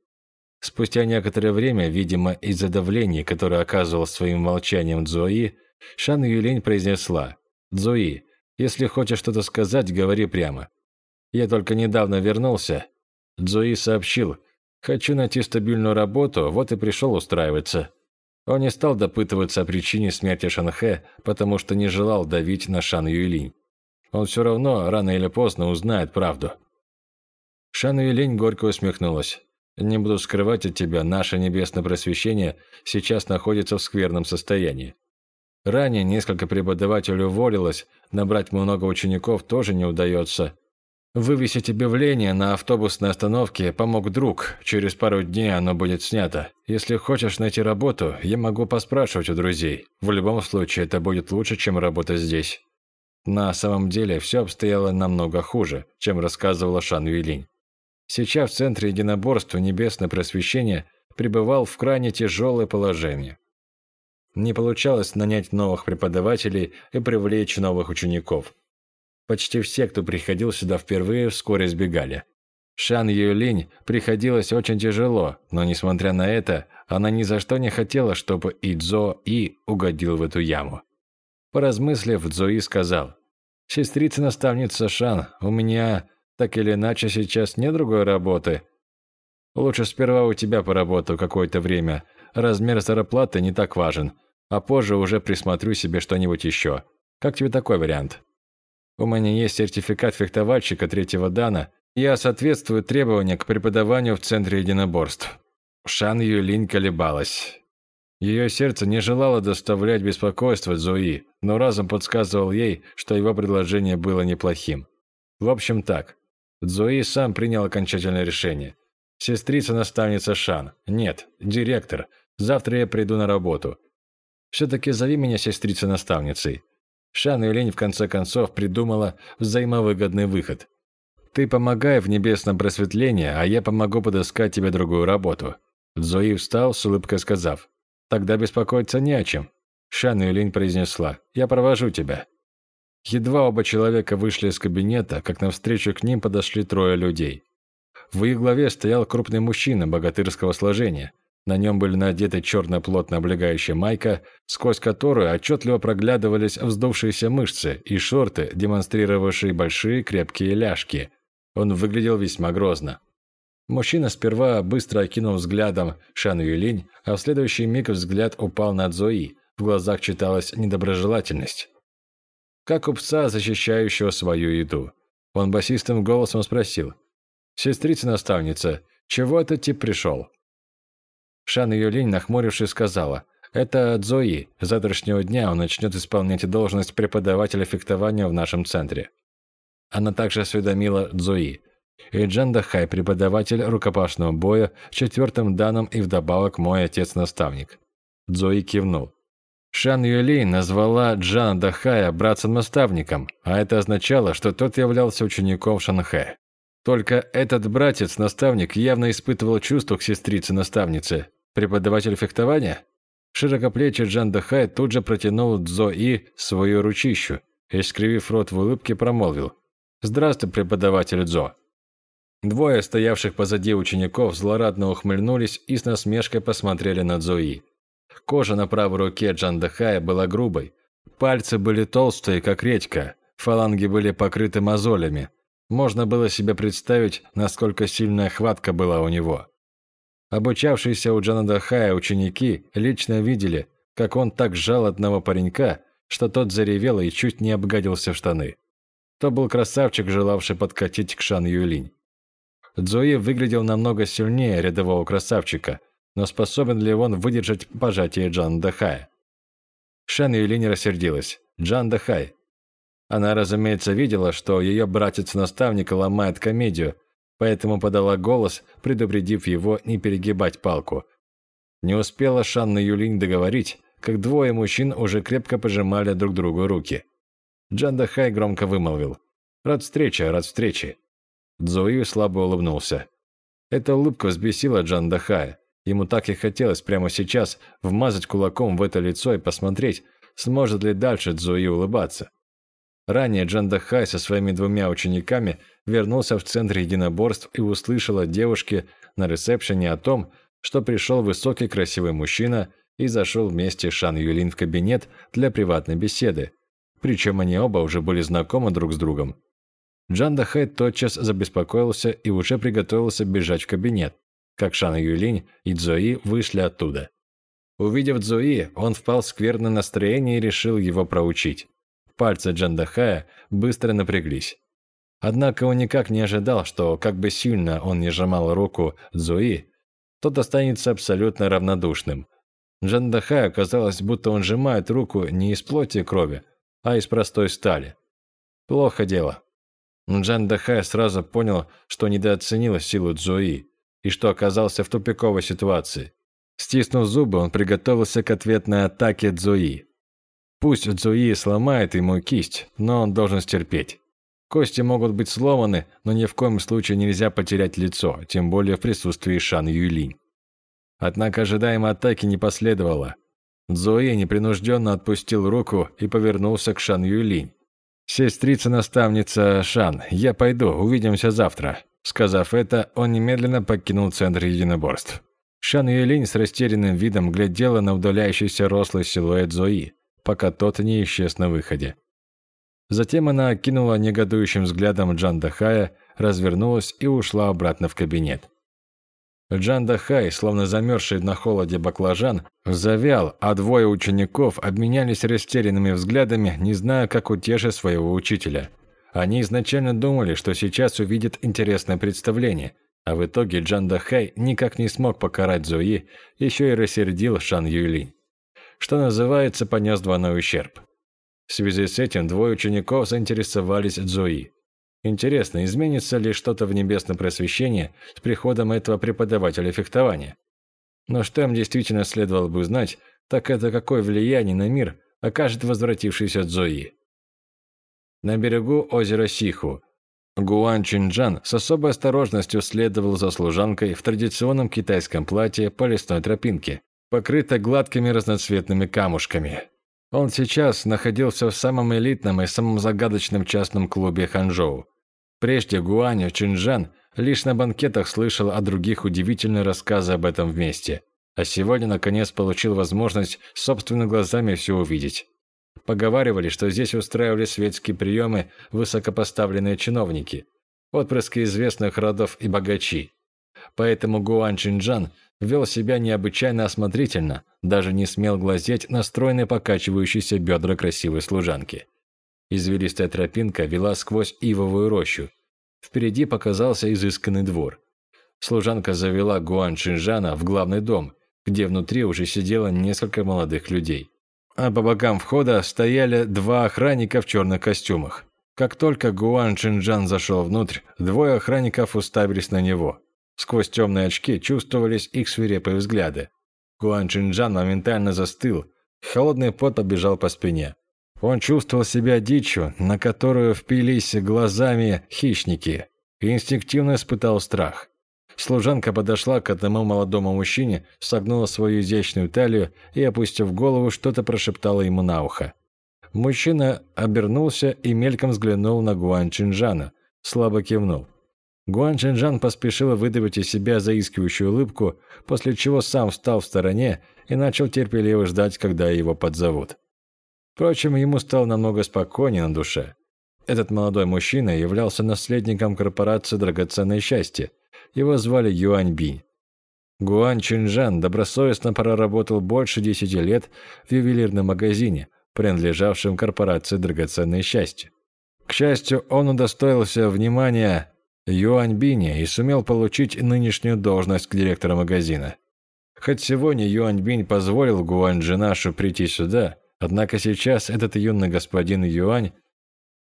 Спустя некоторое время, видимо, из-за давления, которое оказывал своим молчанием Цзуи, Шан Юлинь произнесла «Цзуи, если хочешь что-то сказать, говори прямо. Я только недавно вернулся. Цзуи сообщил, хочу найти стабильную работу, вот и пришел устраиваться. Он не стал допытываться о причине смерти Шанхэ, потому что не желал давить на Шан Юйлинь. Он все равно рано или поздно узнает правду. Шан Юйлинь горько усмехнулась. «Не буду скрывать от тебя, наше небесное просвещение сейчас находится в скверном состоянии. Ранее несколько преподавателей уволилось, набрать много учеников тоже не удается. Вывесить объявление на автобусной остановке помог друг. Через пару дней оно будет снято. Если хочешь найти работу, я могу поспрашивать у друзей. В любом случае, это будет лучше, чем работа здесь. На самом деле, все обстояло намного хуже, чем рассказывала Шан Юйлинь. Сейчас в Центре единоборства Небесное Просвещение пребывал в крайне тяжелое положение. Не получалось нанять новых преподавателей и привлечь новых учеников. Почти все, кто приходил сюда впервые, вскоре сбегали. Шан Юлинь приходилось очень тяжело, но несмотря на это, она ни за что не хотела, чтобы Идзо И угодил в эту яму. Поразмыслив, Цзои сказал, «Сестрица-наставница Шан, у меня так или иначе сейчас нет другой работы. Лучше сперва у тебя поработаю какое-то время. Размер зарплаты не так важен, а позже уже присмотрю себе что-нибудь еще. Как тебе такой вариант?» У меня есть сертификат фехтовальщика третьего дана. Я соответствую требованиям к преподаванию в Центре единоборств». Шан Юлинь колебалась. Ее сердце не желало доставлять беспокойство Зои, но разум подсказывал ей, что его предложение было неплохим. В общем так. Зои сам принял окончательное решение. Сестрица-наставница Шан. Нет, директор. Завтра я приду на работу. Все-таки зови меня сестрицей-наставницей. Шан Юлинь в конце концов придумала взаимовыгодный выход. «Ты помогай в небесном просветлении, а я помогу подыскать тебе другую работу». Зои встал, с улыбкой сказав, «Тогда беспокоиться не о чем». Шан Юлинь произнесла, «Я провожу тебя». Едва оба человека вышли из кабинета, как навстречу к ним подошли трое людей. В их главе стоял крупный мужчина богатырского сложения – на нем были надеты черная плотно облегающая майка, сквозь которую отчетливо проглядывались вздувшиеся мышцы и шорты, демонстрировавшие большие крепкие ляжки. Он выглядел весьма грозно. Мужчина сперва быстро окинул взглядом Шан Юлинь, а в следующий миг взгляд упал на Цзои. В глазах читалась недоброжелательность. Как у защищающего свою еду. Он басистым голосом спросил. «Сестрица-наставница, чего этот тип пришел?» Шан Юлинь, нахмурившись, сказала, «Это Цзои. С завтрашнего дня он начнет исполнять должность преподавателя фехтования в нашем центре». Она также осведомила Цзои. И Джан Дахай, преподаватель рукопашного боя, четвертым данным и вдобавок мой отец-наставник. Цзои кивнул. Шан Юлинь назвала Джана Дахая братцем-наставником, а это означало, что тот являлся учеником Шанхэ. Только этот братец-наставник явно испытывал чувство к сестрице-наставнице, Преподаватель фехтования? Широкоплечий Джан Дахай тут же протянул Цзо И свою ручищу и, скривив рот в улыбке, промолвил. «Здравствуй, преподаватель Цзо». Двое стоявших позади учеников злорадно ухмыльнулись и с насмешкой посмотрели на Цзои. Кожа на правой руке Джан Дахая была грубой. Пальцы были толстые, как редька. Фаланги были покрыты мозолями. Можно было себе представить, насколько сильная хватка была у него. Обучавшиеся у Джанадахая ученики лично видели, как он так сжал одного паренька, что тот заревел и чуть не обгадился в штаны. То был красавчик, желавший подкатить к Шан Юлинь. Цзуи выглядел намного сильнее рядового красавчика, но способен ли он выдержать пожатие Джан Дахая? Шан Юлинь рассердилась. Джан Дахай. Она, разумеется, видела, что ее братец-наставник ломает комедию, поэтому подала голос, предупредив его не перегибать палку. Не успела Шанна Юлинь договорить, как двое мужчин уже крепко пожимали друг другу руки. Джан Дахай громко вымолвил. «Рад встрече, рад встрече». Цзуи слабо улыбнулся. Эта улыбка взбесила Джан Дахая. Ему так и хотелось прямо сейчас вмазать кулаком в это лицо и посмотреть, сможет ли дальше Цзуи улыбаться. Ранее Джан Дахай со своими двумя учениками вернулся в центр единоборств и услышал от девушки на ресепшене о том, что пришел высокий красивый мужчина и зашел вместе с Шан Юлин в кабинет для приватной беседы. Причем они оба уже были знакомы друг с другом. Джан Дахай тотчас забеспокоился и уже приготовился бежать в кабинет, как Шан Юлинь и Цзои вышли оттуда. Увидев Цзои, он впал в скверное настроение и решил его проучить. Пальцы Джандахая быстро напряглись. Однако он никак не ожидал, что, как бы сильно он не сжимал руку Зои, тот останется абсолютно равнодушным. Джандахаю казалось, будто он сжимает руку не из плоти и крови, а из простой стали. Плохо дело. Джан Дахай сразу понял, что недооценил силу Цзуи и что оказался в тупиковой ситуации. Стиснув зубы, он приготовился к ответной атаке Цзуи. Пусть Цзуи сломает ему кисть, но он должен стерпеть. Кости могут быть сломаны, но ни в коем случае нельзя потерять лицо, тем более в присутствии Шан Юйлинь. Однако ожидаемой атаки не последовало. Цзуи непринужденно отпустил руку и повернулся к Шан Юйлинь. «Сестрица-наставница Шан, я пойду, увидимся завтра». Сказав это, он немедленно покинул центр единоборств. Шан Юэлинь с растерянным видом глядела на удаляющийся рослый силуэт Зои, пока тот не исчез на выходе. Затем она окинула негодующим взглядом Джан Дахая, развернулась и ушла обратно в кабинет. Джан Дахай, словно замерзший на холоде баклажан, завял, а двое учеников обменялись растерянными взглядами, не зная, как утешить своего учителя. Они изначально думали, что сейчас увидят интересное представление, а в итоге Джан Дахай никак не смог покарать Зои, еще и рассердил Шан Юйлинь. Что называется, понес двойной ущерб. В связи с этим двое учеников заинтересовались Зои. Интересно, изменится ли что-то в небесном просвещении с приходом этого преподавателя фехтования? Но что им действительно следовало бы знать, так это какое влияние на мир окажет возвратившийся Цзои. На берегу озера Сиху Гуан Чинджан с особой осторожностью следовал за служанкой в традиционном китайском платье по лесной тропинке, покрытой гладкими разноцветными камушками. Он сейчас находился в самом элитном и самом загадочном частном клубе Ханчжоу. Прежде Гуань Чинжан лишь на банкетах слышал о других удивительных рассказах об этом месте, а сегодня наконец получил возможность собственными глазами все увидеть. Поговаривали, что здесь устраивали светские приемы высокопоставленные чиновники, отпрыски известных родов и богачи. Поэтому Гуань Чинжан вел себя необычайно осмотрительно, даже не смел глазеть на стройные покачивающиеся бедра красивой служанки. Извилистая тропинка вела сквозь ивовую рощу. Впереди показался изысканный двор. Служанка завела Гуан Чинжана в главный дом, где внутри уже сидело несколько молодых людей. А по бокам входа стояли два охранника в черных костюмах. Как только Гуан Чинжан зашел внутрь, двое охранников уставились на него. Сквозь темные очки чувствовались их свирепые взгляды. Гуан Чинжан моментально застыл, холодный пот побежал по спине. Он чувствовал себя дичью, на которую впились глазами хищники, и инстинктивно испытал страх. Служанка подошла к одному молодому мужчине, согнула свою изящную талию и, опустив голову, что-то прошептала ему на ухо. Мужчина обернулся и мельком взглянул на Гуан Чинжана, слабо кивнул. Гуан Чинжан поспешил выдавить из себя заискивающую улыбку, после чего сам встал в стороне и начал терпеливо ждать, когда его подзовут. Впрочем, ему стало намного спокойнее на душе. Этот молодой мужчина являлся наследником корпорации «Драгоценное счастье». Его звали Юань Бинь. Гуань Чинжан добросовестно проработал больше десяти лет в ювелирном магазине, принадлежавшем корпорации «Драгоценное счастье». К счастью, он удостоился внимания Юань Биня и сумел получить нынешнюю должность директора магазина. Хоть сегодня Юань Бинь позволил Гуань Джинашу прийти сюда – Однако сейчас этот юный господин Юань,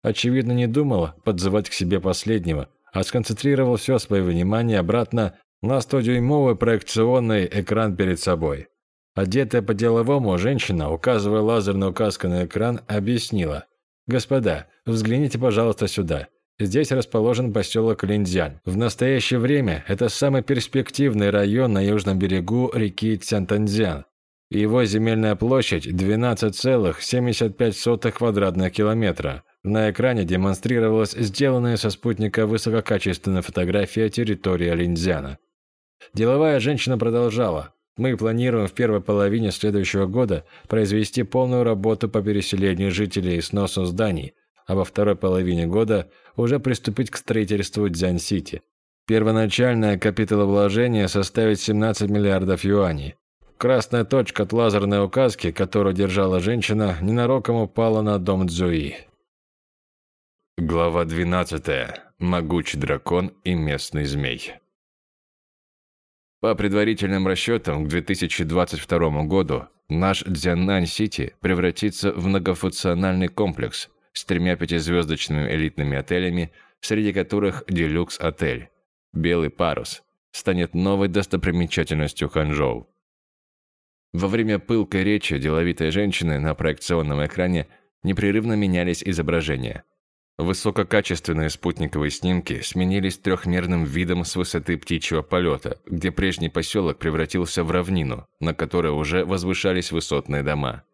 очевидно, не думал подзывать к себе последнего, а сконцентрировал все свое внимание обратно на 100-дюймовый проекционный экран перед собой. Одетая по-деловому женщина, указывая лазерной указкой на экран, объяснила. «Господа, взгляните, пожалуйста, сюда. Здесь расположен поселок Линзянь. В настоящее время это самый перспективный район на южном берегу реки Цянтанзян. Его земельная площадь 12,75 квадратных километра. На экране демонстрировалась сделанная со спутника высококачественная фотография территории Линзяна. Деловая женщина продолжала. Мы планируем в первой половине следующего года произвести полную работу по переселению жителей и сносу зданий, а во второй половине года уже приступить к строительству Дзянь-Сити. Первоначальное капиталовложение составит 17 миллиардов юаней. Красная точка от лазерной указки, которую держала женщина, ненароком упала на дом Цзуи. Глава 12. Могучий дракон и местный змей. По предварительным расчетам, к 2022 году наш Дзяннань-Сити превратится в многофункциональный комплекс с тремя пятизвездочными элитными отелями, среди которых «Делюкс-отель», «Белый парус», станет новой достопримечательностью Ханчжоу. Во время пылкой речи деловитой женщины на проекционном экране непрерывно менялись изображения. Высококачественные спутниковые снимки сменились трехмерным видом с высоты птичьего полета, где прежний поселок превратился в равнину, на которой уже возвышались высотные дома.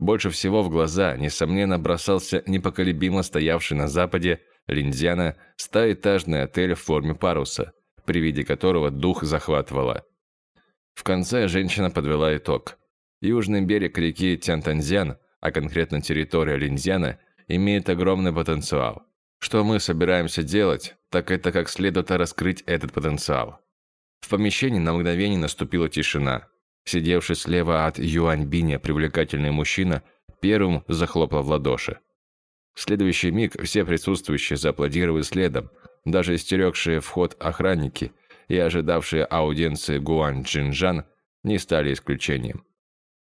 Больше всего в глаза, несомненно, бросался непоколебимо стоявший на западе Линдзяна стоэтажный отель в форме паруса, при виде которого дух захватывало. В конце женщина подвела итог. Южный берег реки Тянтанзян, а конкретно территория Линзяна, имеет огромный потенциал. Что мы собираемся делать, так это как следует раскрыть этот потенциал. В помещении на мгновение наступила тишина. Сидевший слева от Юаньбиня привлекательный мужчина первым захлопал в ладоши. В следующий миг все присутствующие зааплодировали следом, даже истерегшие вход охранники и ожидавшие аудиенции Гуан Джинжан не стали исключением.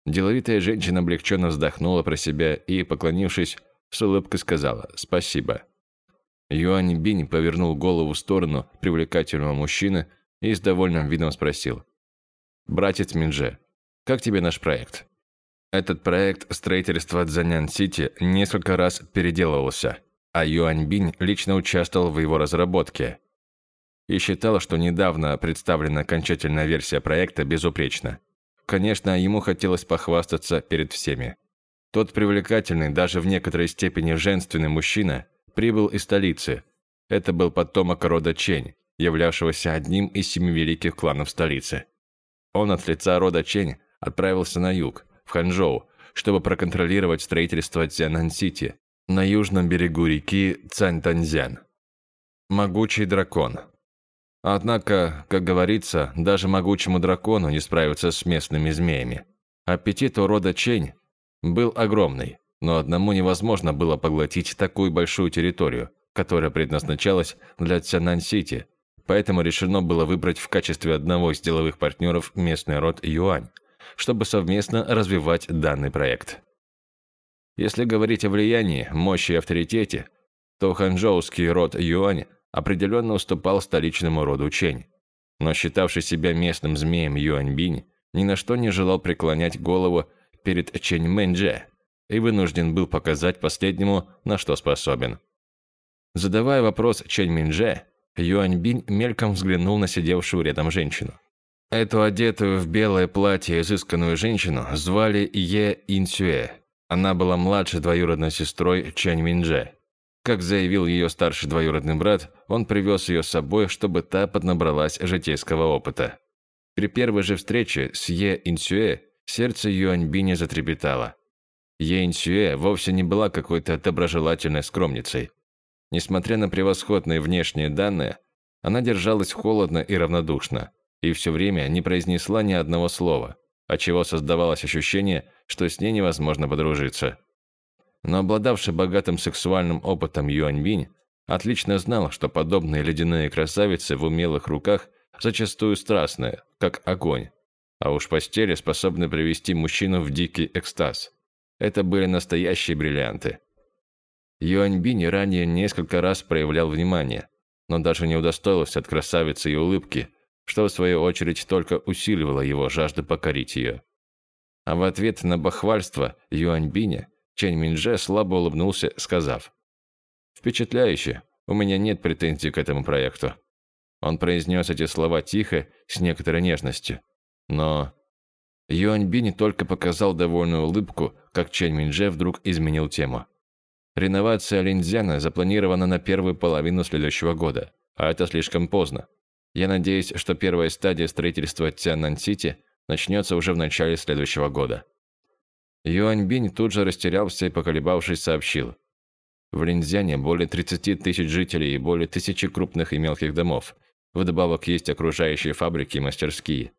Деловитая женщина облегченно вздохнула про себя и, поклонившись, с улыбкой сказала «Спасибо». Юань Бинь повернул голову в сторону привлекательного мужчины и с довольным видом спросил. «Братец Минже, как тебе наш проект?» Этот проект строительства Цзанян-Сити несколько раз переделывался, а Юань Бинь лично участвовал в его разработке, и считал, что недавно представленная окончательная версия проекта безупречна. Конечно, ему хотелось похвастаться перед всеми. Тот привлекательный, даже в некоторой степени женственный мужчина прибыл из столицы. Это был потомок рода Чень, являвшегося одним из семи великих кланов столицы. Он от лица рода Чень отправился на юг, в Ханчжоу, чтобы проконтролировать строительство Цзянань-Сити на южном берегу реки Цаньтанзян. Могучий дракон, Однако, как говорится, даже могучему дракону не справиться с местными змеями. Аппетит у рода Чень был огромный, но одному невозможно было поглотить такую большую территорию, которая предназначалась для Цянань-Сити, поэтому решено было выбрать в качестве одного из деловых партнеров местный род Юань, чтобы совместно развивать данный проект. Если говорить о влиянии, мощи и авторитете, то ханчжоуский род Юань определенно уступал столичному роду Чень. Но считавший себя местным змеем Юаньбинь ни на что не желал преклонять голову перед Чень Мэнже и вынужден был показать последнему, на что способен. Задавая вопрос Чень Минже, Юаньбинь мельком взглянул на сидевшую рядом женщину. Эту одетую в белое платье изысканную женщину звали Е Инсюэ. Она была младшей двоюродной сестрой Чэнь Минже. Как заявил ее старший двоюродный брат, он привез ее с собой, чтобы та поднабралась житейского опыта. При первой же встрече с Е Инсюэ сердце Юаньбиня затрепетало. Е Инсюэ вовсе не была какой-то доброжелательной скромницей. Несмотря на превосходные внешние данные, она держалась холодно и равнодушно, и все время не произнесла ни одного слова, отчего создавалось ощущение, что с ней невозможно подружиться. Но обладавший богатым сексуальным опытом Юаньбинь отлично знал, что подобные ледяные красавицы в умелых руках зачастую страстные, как огонь. А уж постели способны привести мужчину в дикий экстаз. Это были настоящие бриллианты. Юаньбинь ранее несколько раз проявлял внимание, но даже не удостоился от красавицы и улыбки, что в свою очередь только усиливало его жажду покорить ее. А в ответ на бахвальство Юаньбиня Чэнь Минже слабо улыбнулся, сказав. «Впечатляюще. У меня нет претензий к этому проекту». Он произнес эти слова тихо, с некоторой нежностью. Но Юань Би не только показал довольную улыбку, как Чэнь Минже вдруг изменил тему. Реновация Линзяна запланирована на первую половину следующего года, а это слишком поздно. Я надеюсь, что первая стадия строительства Цяннань-Сити начнется уже в начале следующего года. Юаньбинь тут же растерялся и, поколебавшись, сообщил. В Линзяне более 30 тысяч жителей и более тысячи крупных и мелких домов. Вдобавок есть окружающие фабрики и мастерские.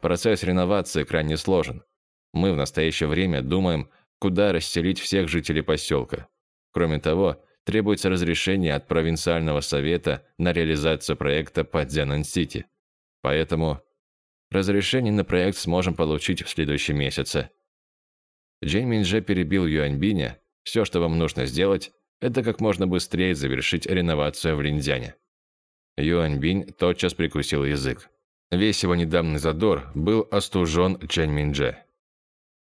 Процесс реновации крайне сложен. Мы в настоящее время думаем, куда расселить всех жителей поселка. Кроме того, требуется разрешение от провинциального совета на реализацию проекта по Дзянан-Сити. Поэтому Разрешение на проект сможем получить в следующем месяце. Джейн Минже перебил Юаньбиня. Все, что вам нужно сделать, это как можно быстрее завершить реновацию в Линзяне. Юаньбинь тотчас прикусил язык. Весь его недавний задор был остужен Чэнь Минже.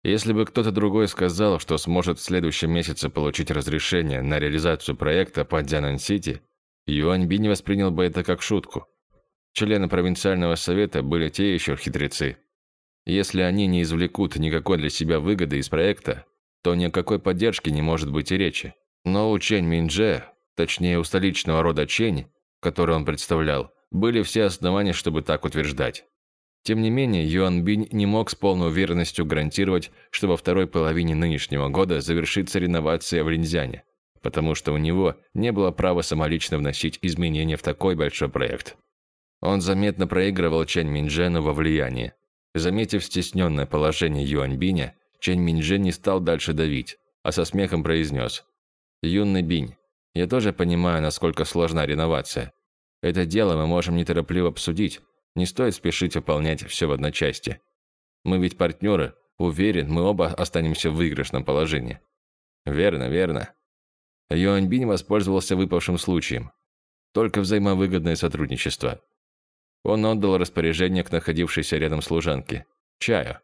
Если бы кто-то другой сказал, что сможет в следующем месяце получить разрешение на реализацию проекта по Дзянан-Сити, Юань Би не воспринял бы это как шутку. Члены провинциального совета были те еще хитрецы. Если они не извлекут никакой для себя выгоды из проекта, то ни о какой поддержке не может быть и речи. Но у Чэнь Миндже, точнее у столичного рода Чэнь, который он представлял, были все основания, чтобы так утверждать. Тем не менее, Юан Бинь не мог с полной уверенностью гарантировать, что во второй половине нынешнего года завершится реновация в Линзяне, потому что у него не было права самолично вносить изменения в такой большой проект. Он заметно проигрывал Чэнь Минджену во влиянии. Заметив стесненное положение Юань Биня, Чэнь Минджен не стал дальше давить, а со смехом произнес. «Юный Бинь, я тоже понимаю, насколько сложна реновация. Это дело мы можем неторопливо обсудить, не стоит спешить выполнять все в одночасье. Мы ведь партнеры, уверен, мы оба останемся в выигрышном положении. Верно, верно. Юаньбинь воспользовался выпавшим случаем. Только взаимовыгодное сотрудничество. Он отдал распоряжение к находившейся рядом служанке. Чаю.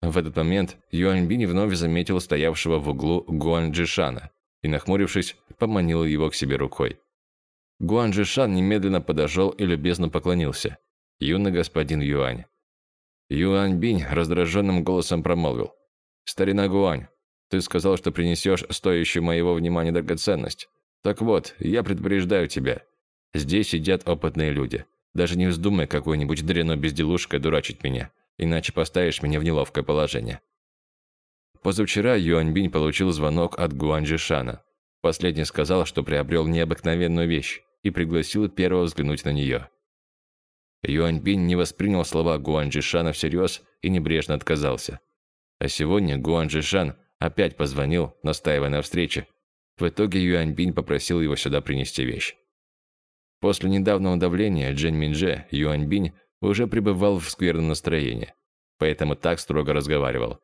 В этот момент Юаньбинь вновь заметил стоявшего в углу Гуан Джишана и, нахмурившись, поманил его к себе рукой. Гуан Джишан немедленно подошел и любезно поклонился – юный господин Юань. Юань Бинь раздраженным голосом промолвил. «Старина Гуань, ты сказал, что принесешь стоящую моего внимания драгоценность. Так вот, я предупреждаю тебя. Здесь сидят опытные люди. Даже не вздумай какой-нибудь дряной безделушкой дурачить меня, иначе поставишь меня в неловкое положение». Позавчера Юань Бинь получил звонок от Гуань Жишана. Последний сказал, что приобрел необыкновенную вещь и пригласил первого взглянуть на нее. Юаньбинь не воспринял слова Гуанджишана всерьез и небрежно отказался. А сегодня Гуанджишан опять позвонил, настаивая на встрече. В итоге Юаньбинь попросил его сюда принести вещь. После недавнего давления Джен Минже Юаньбинь уже пребывал в скверном настроении, поэтому так строго разговаривал.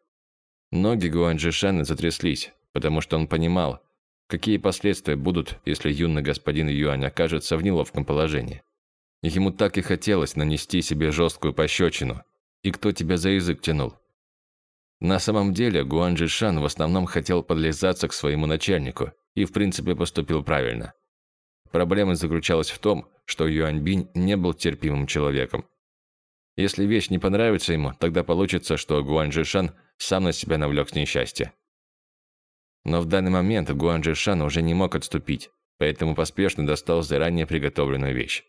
Ноги Гуанджишана затряслись, потому что он понимал, какие последствия будут, если юный господин Юань окажется в неловком положении. Ему так и хотелось нанести себе жесткую пощечину. И кто тебя за язык тянул? На самом деле Гуанджи Шан в основном хотел подлизаться к своему начальнику и в принципе поступил правильно. Проблема заключалась в том, что Юань Бинь не был терпимым человеком. Если вещь не понравится ему, тогда получится, что Гуанджи Шан сам на себя навлек несчастье. Но в данный момент Гуанджи Шан уже не мог отступить, поэтому поспешно достал заранее приготовленную вещь.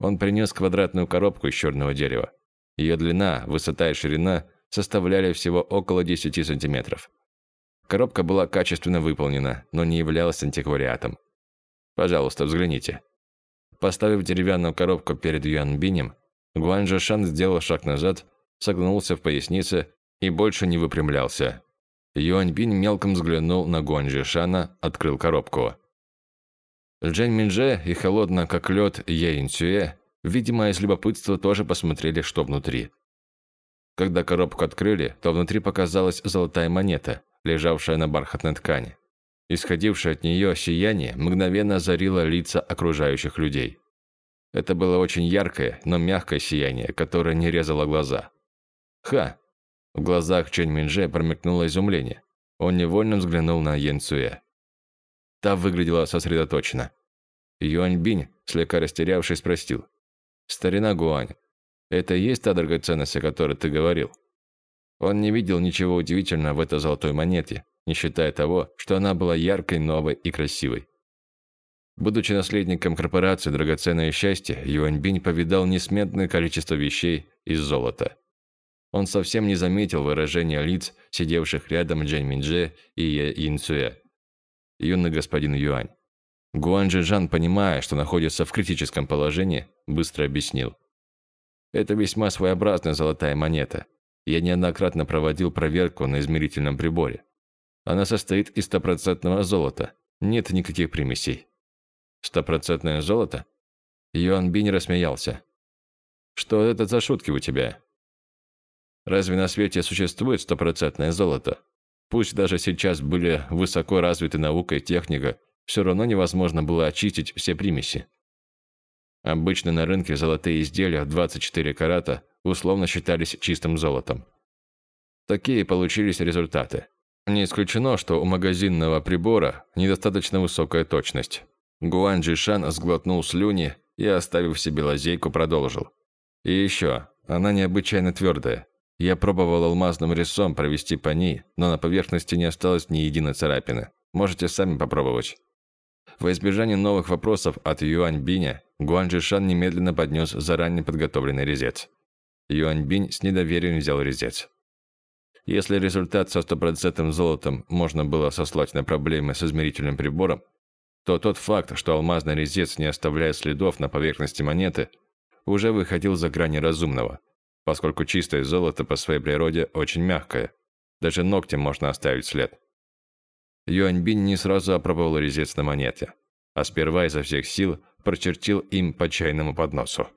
Он принес квадратную коробку из черного дерева. Ее длина, высота и ширина составляли всего около 10 сантиметров. Коробка была качественно выполнена, но не являлась антиквариатом. Пожалуйста, взгляните. Поставив деревянную коробку перед Юан Бинем, Гуан Жашан сделал шаг назад, согнулся в пояснице и больше не выпрямлялся. Юань Бин мелком взглянул на Гуан Жишана, открыл коробку. Джень Минже и холодно, как лед, Ейн Сюэ, видимо, из любопытства тоже посмотрели, что внутри. Когда коробку открыли, то внутри показалась золотая монета, лежавшая на бархатной ткани. Исходившее от нее сияние мгновенно озарило лица окружающих людей. Это было очень яркое, но мягкое сияние, которое не резало глаза. «Ха!» В глазах Чэнь Минже промелькнуло изумление. Он невольно взглянул на Йен Цуэ. Та выглядела сосредоточенно. Юань Бинь, слегка растерявшись, спросил. «Старина Гуань, это и есть та драгоценность, о которой ты говорил?» Он не видел ничего удивительного в этой золотой монете, не считая того, что она была яркой, новой и красивой. Будучи наследником корпорации «Драгоценное счастье», Юань Бинь повидал несметное количество вещей из золота. Он совсем не заметил выражения лиц, сидевших рядом Джэнь Миндже и Е Инцуэ юный господин Юань. Гуан Джижан, понимая, что находится в критическом положении, быстро объяснил. Это весьма своеобразная золотая монета. Я неоднократно проводил проверку на измерительном приборе. Она состоит из стопроцентного золота. Нет никаких примесей. Стопроцентное золото? Юан Бинь рассмеялся. Что это за шутки у тебя? Разве на свете существует стопроцентное золото? Пусть даже сейчас были высоко развиты наука и техника, все равно невозможно было очистить все примеси. Обычно на рынке золотые изделия в 24 карата условно считались чистым золотом. Такие получились результаты. Не исключено, что у магазинного прибора недостаточно высокая точность. Гуан Джишан сглотнул слюни и, оставив себе лазейку, продолжил. И еще, она необычайно твердая. Я пробовал алмазным резцом провести по ней, но на поверхности не осталось ни единой царапины. Можете сами попробовать. Во избежание новых вопросов от Юань Биня, Гуан Джишан немедленно поднес заранее подготовленный резец. Юань Бинь с недоверием взял резец. Если результат со стопроцентным золотом можно было сослать на проблемы с измерительным прибором, то тот факт, что алмазный резец не оставляет следов на поверхности монеты, уже выходил за грани разумного, поскольку чистое золото по своей природе очень мягкое. Даже ногтем можно оставить след. Юаньбинь не сразу опробовал резец на монете, а сперва изо всех сил прочертил им по чайному подносу.